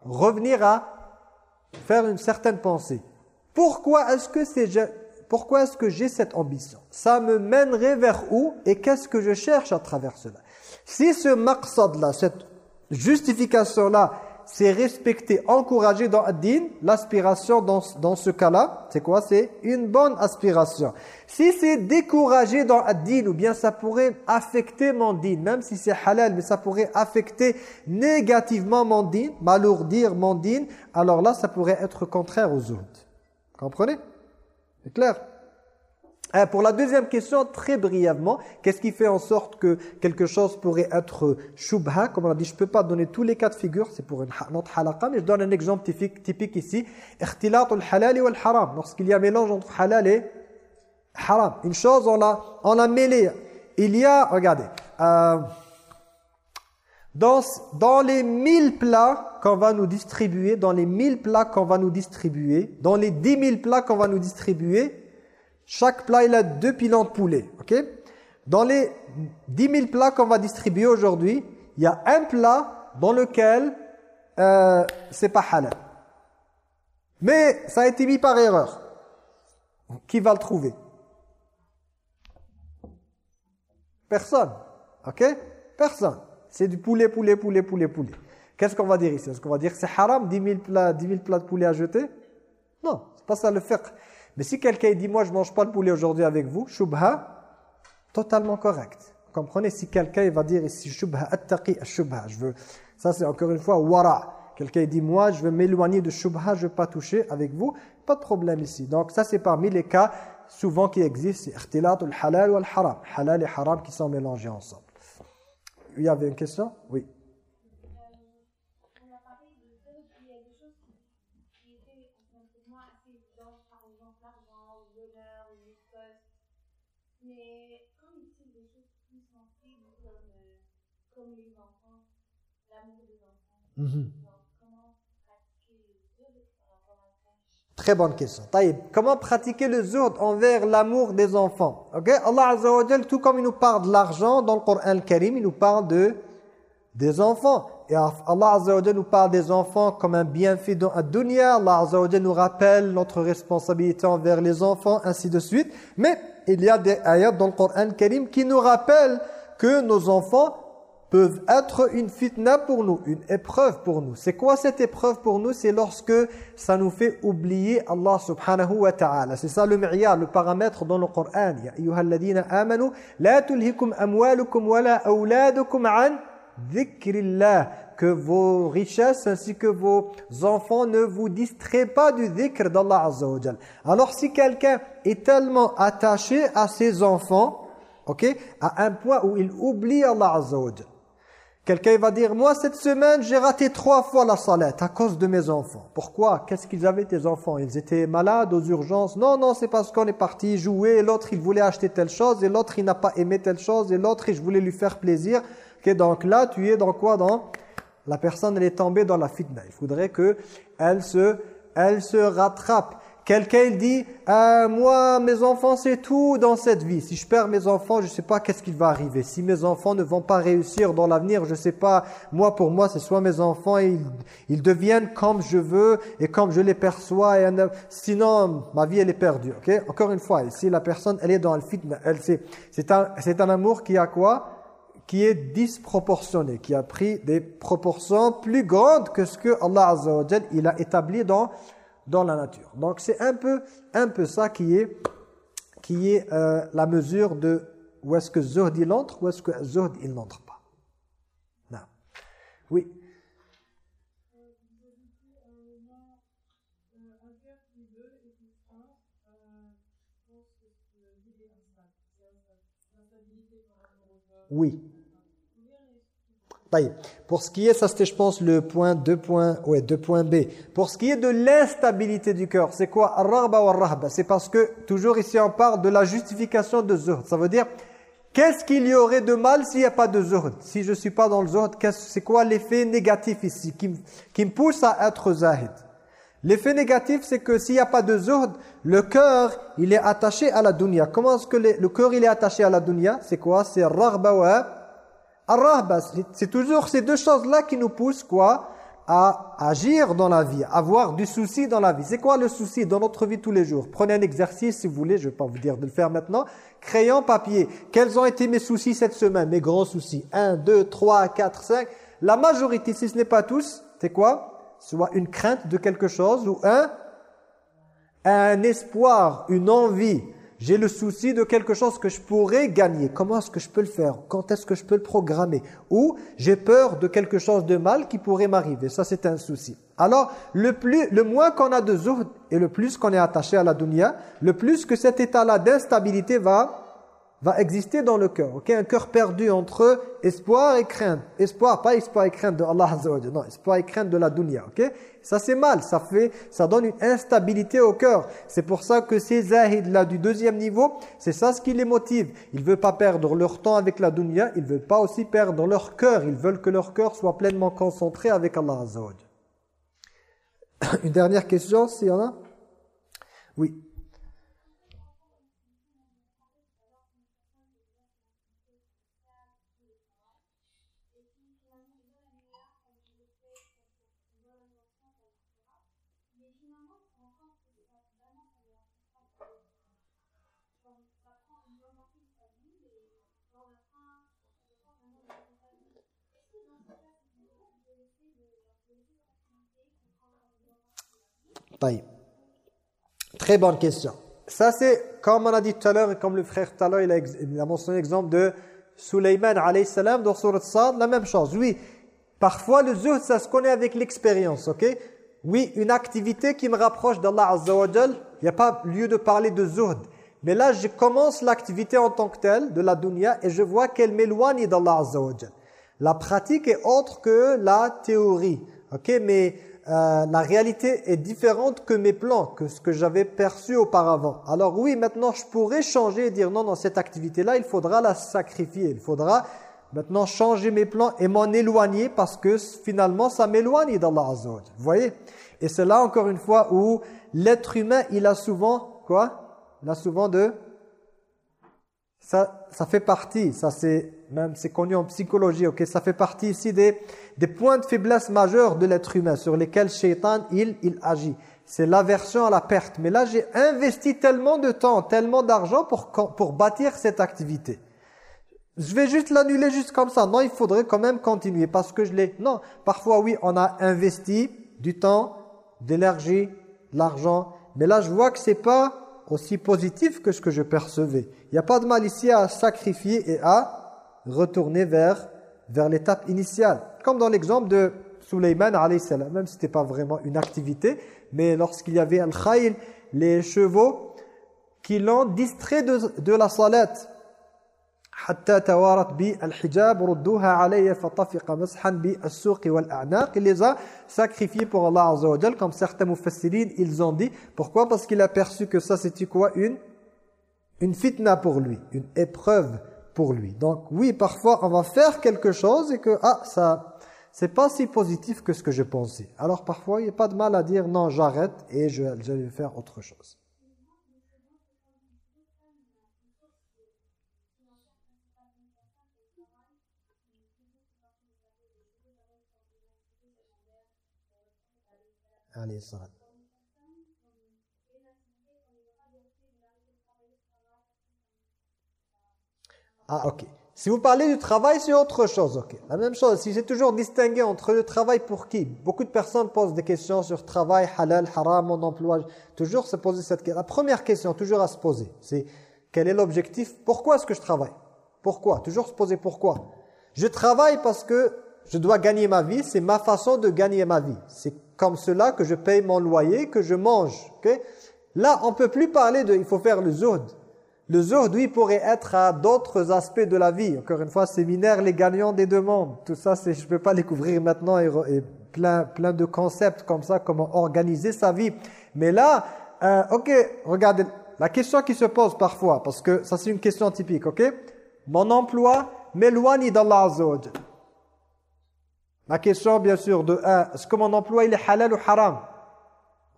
revenir à faire une certaine pensée. Pourquoi est-ce que c'est pourquoi est-ce que j'ai cette ambition? Ça me mènerait vers où et qu'est-ce que je cherche à travers cela? Si ce maqsad-là, cette justification-là, c'est respecter, encourager dans ad-din, l'aspiration dans, dans ce cas-là, c'est quoi? C'est une bonne aspiration. Si c'est décourager dans ad-din, ou bien ça pourrait affecter mon din, même si c'est halal, mais ça pourrait affecter négativement mon din, m'alourdir mon din, alors là, ça pourrait être contraire aux autres. Comprenez? C'est clair? Euh, pour la deuxième question, très brièvement, qu'est-ce qui fait en sorte que quelque chose pourrait être shubha? Comme on a dit, je ne peux pas donner tous les cas de figure, c'est pour une autre halaqa, mais je donne un exemple typique, ici. halal wal haram. Lorsqu'il y a mélange entre halal et haram. Une chose, on a, on a mêlé. Il y a, regardez, euh, dans, dans les 1000 plats qu'on va nous distribuer, dans les 1000 plats qu'on va nous distribuer, dans les 10 000 plats qu'on va nous distribuer, chaque plat, il a deux pilons de poulet. ok? Dans les 10 000 plats qu'on va distribuer aujourd'hui, il y a un plat dans lequel euh, c'est pas halal. Mais ça a été mis par erreur. Qui va le trouver? Personne. Ok? Personne. C'est du poulet, poulet, poulet, poulet, poulet. Qu'est-ce qu'on va dire ici? Est-ce qu'on va dire que c'est haram 10 000, plats, 10 000 plats de poulet à jeter? Non, c'est pas ça le fiqh. Mais si quelqu'un dit, moi je mange pas le poulet aujourd'hui avec vous, shubha, totalement correct. Vous comprenez? Si quelqu'un va dire ici, shubha, attaqi shubha, je veux, ça c'est encore une fois, wara. Quelqu'un dit, moi je veux m'éloigner de shubha, je veux pas toucher avec vous, pas de problème ici. Donc ça c'est parmi les cas souvent qui existent, c'est le halal ou haram. Halal et haram qui sont mélangés ensemble. Il y avait une question? Oui. Mhm. Très bonne question. Comment pratiquer le zuhd envers l'amour des enfants? Allah Azza wa tout comme il nous parle de l'argent dans le Coran Karim, il nous parle de des enfants. Et Allah Azza wa nous parle des enfants comme un bienfait dans la dunya. Allah Azza wa nous rappelle notre responsabilité envers les enfants, ainsi de suite. Mais il y a des ayats dans le Coran Karim qui nous rappellent que nos enfants peuvent être une fitna pour nous, une épreuve pour nous. C'est quoi cette épreuve pour nous? C'est lorsque ça nous fait oublier Allah subhanahu wa ta'ala. C'est ça le mi'yar, le paramètre dans le Coran. Ya amanu, la tulhikum amwalukum wala awladukum an dhikrillah. Que vos richesses ainsi que vos enfants ne vous distraient pas du dhikr d'Allah azza wa Alors si quelqu'un est tellement attaché à ses enfants, ok, à un point où il oublie Allah azza wa Quelqu'un va dire, moi cette semaine j'ai raté trois fois la salat à cause de mes enfants. Pourquoi? Qu'est-ce qu'ils avaient tes enfants? Ils étaient malades aux urgences? Non, non, c'est parce qu'on est parti jouer, l'autre il voulait acheter telle chose, et l'autre il n'a pas aimé telle chose, et l'autre je voulais lui faire plaisir. Okay, donc là tu es dans quoi? Dans La personne elle est tombée dans la fitna. Il faudrait que elle se, elle se rattrape. Quelqu'un dit euh, moi mes enfants c'est tout dans cette vie. Si je perds mes enfants, je ne sais pas qu'est-ce qui va arriver. Si mes enfants ne vont pas réussir dans l'avenir, je ne sais pas. Moi pour moi, c'est soit mes enfants ils, ils deviennent comme je veux et comme je les perçois et sinon ma vie elle est perdue, OK? Encore une fois, si la personne elle est dans le fitna, c'est un un amour qui a quoi? Qui est disproportionné, qui a pris des proportions plus grandes que ce que Allah Azza il a établi dans dans la nature. Donc c'est un peu, un peu ça qui est, qui est euh, la mesure de où est-ce que Zuhd il entre, où est-ce que Zuhd il n'entre pas. Non. Oui. Oui. Pour ce qui est, ça c'était je pense le point 2 point, ouais, 2 point B. Pour ce qui est de l'instabilité du cœur, c'est quoi? C'est parce que toujours ici on parle de la justification de zuhd. Ça veut dire, qu'est-ce qu'il y aurait de mal s'il n'y a pas de zuhd? Si je ne suis pas dans le zuhd, c'est quoi l'effet négatif ici qui, me pousse à être zahid? L'effet négatif, c'est que s'il n'y a pas de zuhd, le cœur, il est attaché à la dunya. Comment est-ce que le, cœur, il est attaché à la dunya? C'est quoi? C'est raghba wa c'est toujours ces deux choses-là qui nous poussent quoi à agir dans la vie, avoir du souci dans la vie. C'est quoi le souci dans notre vie tous les jours? Prenez un exercice si vous voulez, je ne vais pas vous dire de le faire maintenant. Crayon, papier. Quels ont été mes soucis cette semaine? Mes grands soucis. 1, 2, 3, 4, 5. La majorité, si ce n'est pas tous, c'est quoi? Soit une crainte de quelque chose ou un, un espoir, une envie j'ai le souci de quelque chose que je pourrais gagner. Comment est-ce que je peux le faire? Quand est-ce que je peux le programmer? Ou j'ai peur de quelque chose de mal qui pourrait m'arriver. Ça, c'est un souci. Alors, le, plus, le moins qu'on a de zuhd et le plus qu'on est attaché à la dunya, le plus que cet état-là d'instabilité va va exister dans le cœur. ok? Un cœur perdu entre espoir et crainte. Espoir, pas espoir et crainte de Allah Azza Non, espoir et crainte de la dunya. ok? Ça c'est mal, ça fait, ça donne une instabilité au cœur. C'est pour ça que ces zahids là du deuxième niveau, c'est ça ce qui les motive. Ils ne veulent pas perdre leur temps avec la dunya, ils ne veulent pas aussi perdre leur cœur. Ils veulent que leur cœur soit pleinement concentré avec Allah Azza Une dernière question, s'il y en a? Oui. Très bonne question. Ça c'est, comme on a dit tout à l'heure, et comme le frère tout à l'heure, il, a mentionné l'exemple de Sulaiman alayhi salam dans Surat Sad, la même chose. Oui, parfois le zuhd, ça se connaît avec l'expérience, ok? Oui, une activité qui me rapproche d'Allah Azza wa il n'y a pas lieu de parler de zuhd. Mais là, je commence l'activité en tant que telle, de la dunya, et je vois qu'elle m'éloigne d'Allah Azza wa La pratique est autre que la théorie, ok? Mais euh, la réalité est différente que mes plans, que ce que j'avais perçu auparavant. Alors oui, maintenant je pourrais changer et dire non, dans cette activité-là, il faudra la sacrifier. Il faudra maintenant changer mes plans et m'en éloigner parce que finalement ça m'éloigne d'Allah Azza Vous voyez? Et c'est là encore une fois où l'être humain, il a souvent, quoi? Il a souvent de... Ça, ça fait partie, ça c'est même c'est connu en psychologie, ok, ça fait partie ici des, des points de faiblesse majeurs de l'être humain sur lesquels Shaitan, il, il agit. C'est l'aversion à la perte. Mais là, j'ai investi tellement de temps, tellement d'argent pour, pour bâtir cette activité. Je vais juste l'annuler juste comme ça. Non, il faudrait quand même continuer parce que je l'ai... Non, parfois oui, on a investi du temps, de l'énergie, de l'argent. Mais là, je vois que c'est pas aussi positif que ce que je percevais. Il n'y a pas de mal ici à sacrifier et à retourner vers, l'étape initiale. Comme dans l'exemple de salam, même si ce n'était pas vraiment une activité, mais lorsqu'il y avait al-khayl, les chevaux qui l'ont distrait de, de la salat. Il les a sacrifiés pour Allah Azza wa comme certains mufassirin ils ont dit. Pourquoi? Parce qu'il a perçu que ça c'était quoi? Une une fitna pour lui une épreuve pour lui. Donc oui parfois on va faire quelque chose et que ah ça c'est pas si positif que ce que je pensais. Alors parfois il n'y a pas de mal à dire non j'arrête et je, je vais faire autre chose Ah, ok. Si vous parlez du travail, c'est autre chose. ok. La même chose, si j'ai toujours distingué entre le travail pour qui Beaucoup de personnes posent des questions sur travail, halal, haram, mon emploi. Toujours se poser cette question. La première question, toujours à se poser, c'est quel est l'objectif? Pourquoi est-ce que je travaille? Pourquoi? Toujours se poser pourquoi? Je travaille parce que je dois gagner ma vie, c'est ma façon de gagner ma vie. C'est comme cela que je paye mon loyer, que je mange. Là, on peut plus parler de « il faut faire le zuhd ». Le zuhd, oui, pourrait être à d'autres aspects de la vie. Encore une fois, séminaire, les gagnants des demandes. Tout ça, je ne peux pas les couvrir maintenant et, plein, plein de concepts comme ça, comment organiser sa vie. Mais là, euh, ok, regardez, la question qui se pose parfois, parce que ça c'est une question typique, ok? Mon emploi m'éloigne d'Allah Azza la question, bien sûr, de 1, est-ce que mon emploi est halal ou haram?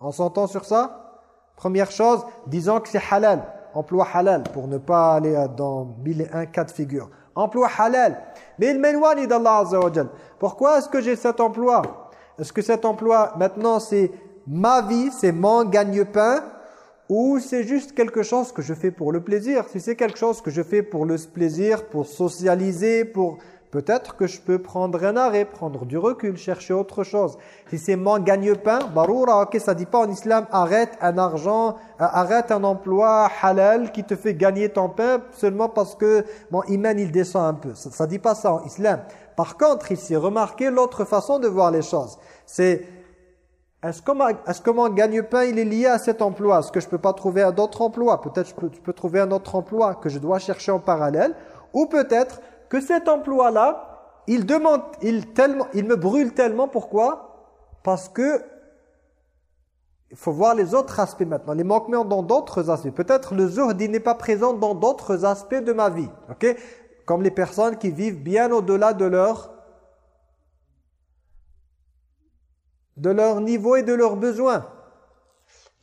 On s'entend sur ça Première chose, disons que c'est halal, emploi halal, pour ne pas aller dans mille et un cas de figure. Emploi halal, mais il m'éloigne d'Allah Azza wa Pourquoi est-ce que j'ai cet emploi? Est-ce que cet emploi, maintenant, c'est ma vie, c'est mon gagne-pain ou c'est juste quelque chose que je fais pour le plaisir? Si c'est quelque chose que je fais pour le plaisir, pour socialiser, pour Peut-être que je peux prendre un arrêt, prendre du recul, chercher autre chose. Si c'est mon gagne-pain, baroura, ok, ça dit pas en islam, arrête un argent, euh, arrête un emploi halal qui te fait gagner ton pain seulement parce que mon iman il descend un peu. Ça, ne dit pas ça en islam. Par contre, ici, remarquez l'autre façon de voir les choses. C'est, est-ce que, mon gagne-pain il est lié à cet emploi? Est-ce que je peux pas trouver un autre emploi? Peut-être je peux, je peux trouver un autre emploi que je dois chercher en parallèle? Ou peut-être que cet emploi-là, il demande, il, me brûle tellement. Pourquoi? Parce que il faut voir les autres aspects maintenant, les manquements dans d'autres aspects. Peut-être le zuhd n'est pas présent dans d'autres aspects de ma vie. Comme les personnes qui vivent bien au-delà de leur, de leur niveau et de leurs besoins.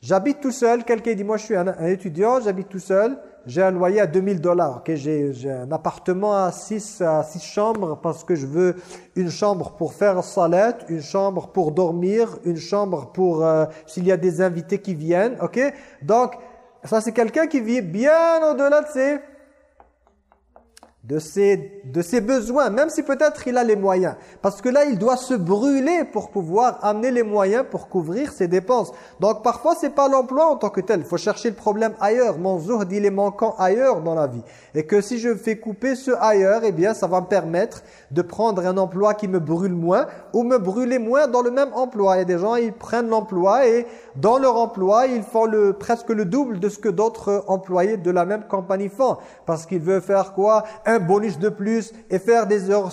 J'habite tout seul, quelqu'un dit, moi je suis un, étudiant, j'habite tout seul, j'ai un loyer à 2000 dollars, okay? j'ai un appartement à 6 à six chambres parce que je veux une chambre pour faire salat, une chambre pour dormir, une chambre pour euh, s'il y a des invités qui viennent, ok? Donc, ça c'est quelqu'un qui vit bien au-delà de ses de ses, de ses besoins, même si peut-être il a les moyens. Parce que là, il doit se brûler pour pouvoir amener les moyens pour couvrir ses dépenses. Donc parfois, c'est pas l'emploi en tant que tel. Il faut chercher le problème ailleurs. Mon zuhd, il est manquant ailleurs dans la vie. Et que si je fais couper ce ailleurs, eh bien, ça va me permettre de prendre un emploi qui me brûle moins ou me brûler moins dans le même emploi. Il y a des gens, ils prennent l'emploi et dans leur emploi, ils font le, presque le double de ce que d'autres employés de la même compagnie font. Parce qu'ils veulent faire quoi? Un bonus de plus et faire des heures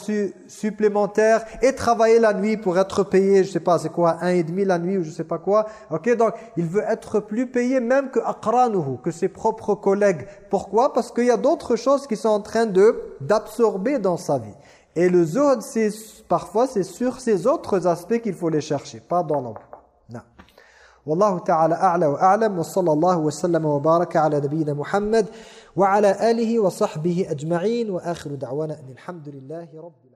supplémentaires et travailler la nuit pour être payé, je sais pas, c'est quoi, un et demi la nuit ou je sais pas quoi. Ok, donc il veut être plus payé même que aqranuhu, que ses propres collègues. Pourquoi Parce qu'il y a d'autres choses qui sont en train de d'absorber dans sa vie. Et le zuhd, c'est parfois c'est sur ces autres aspects qu'il faut les chercher, pas dans l'emploi. والله تعالى أعلى وأعلم وصلى الله وسلم وبارك على نبينا محمد وعلى آله وصحبه أجمعين وآخر دعوانا أن الحمد لله رب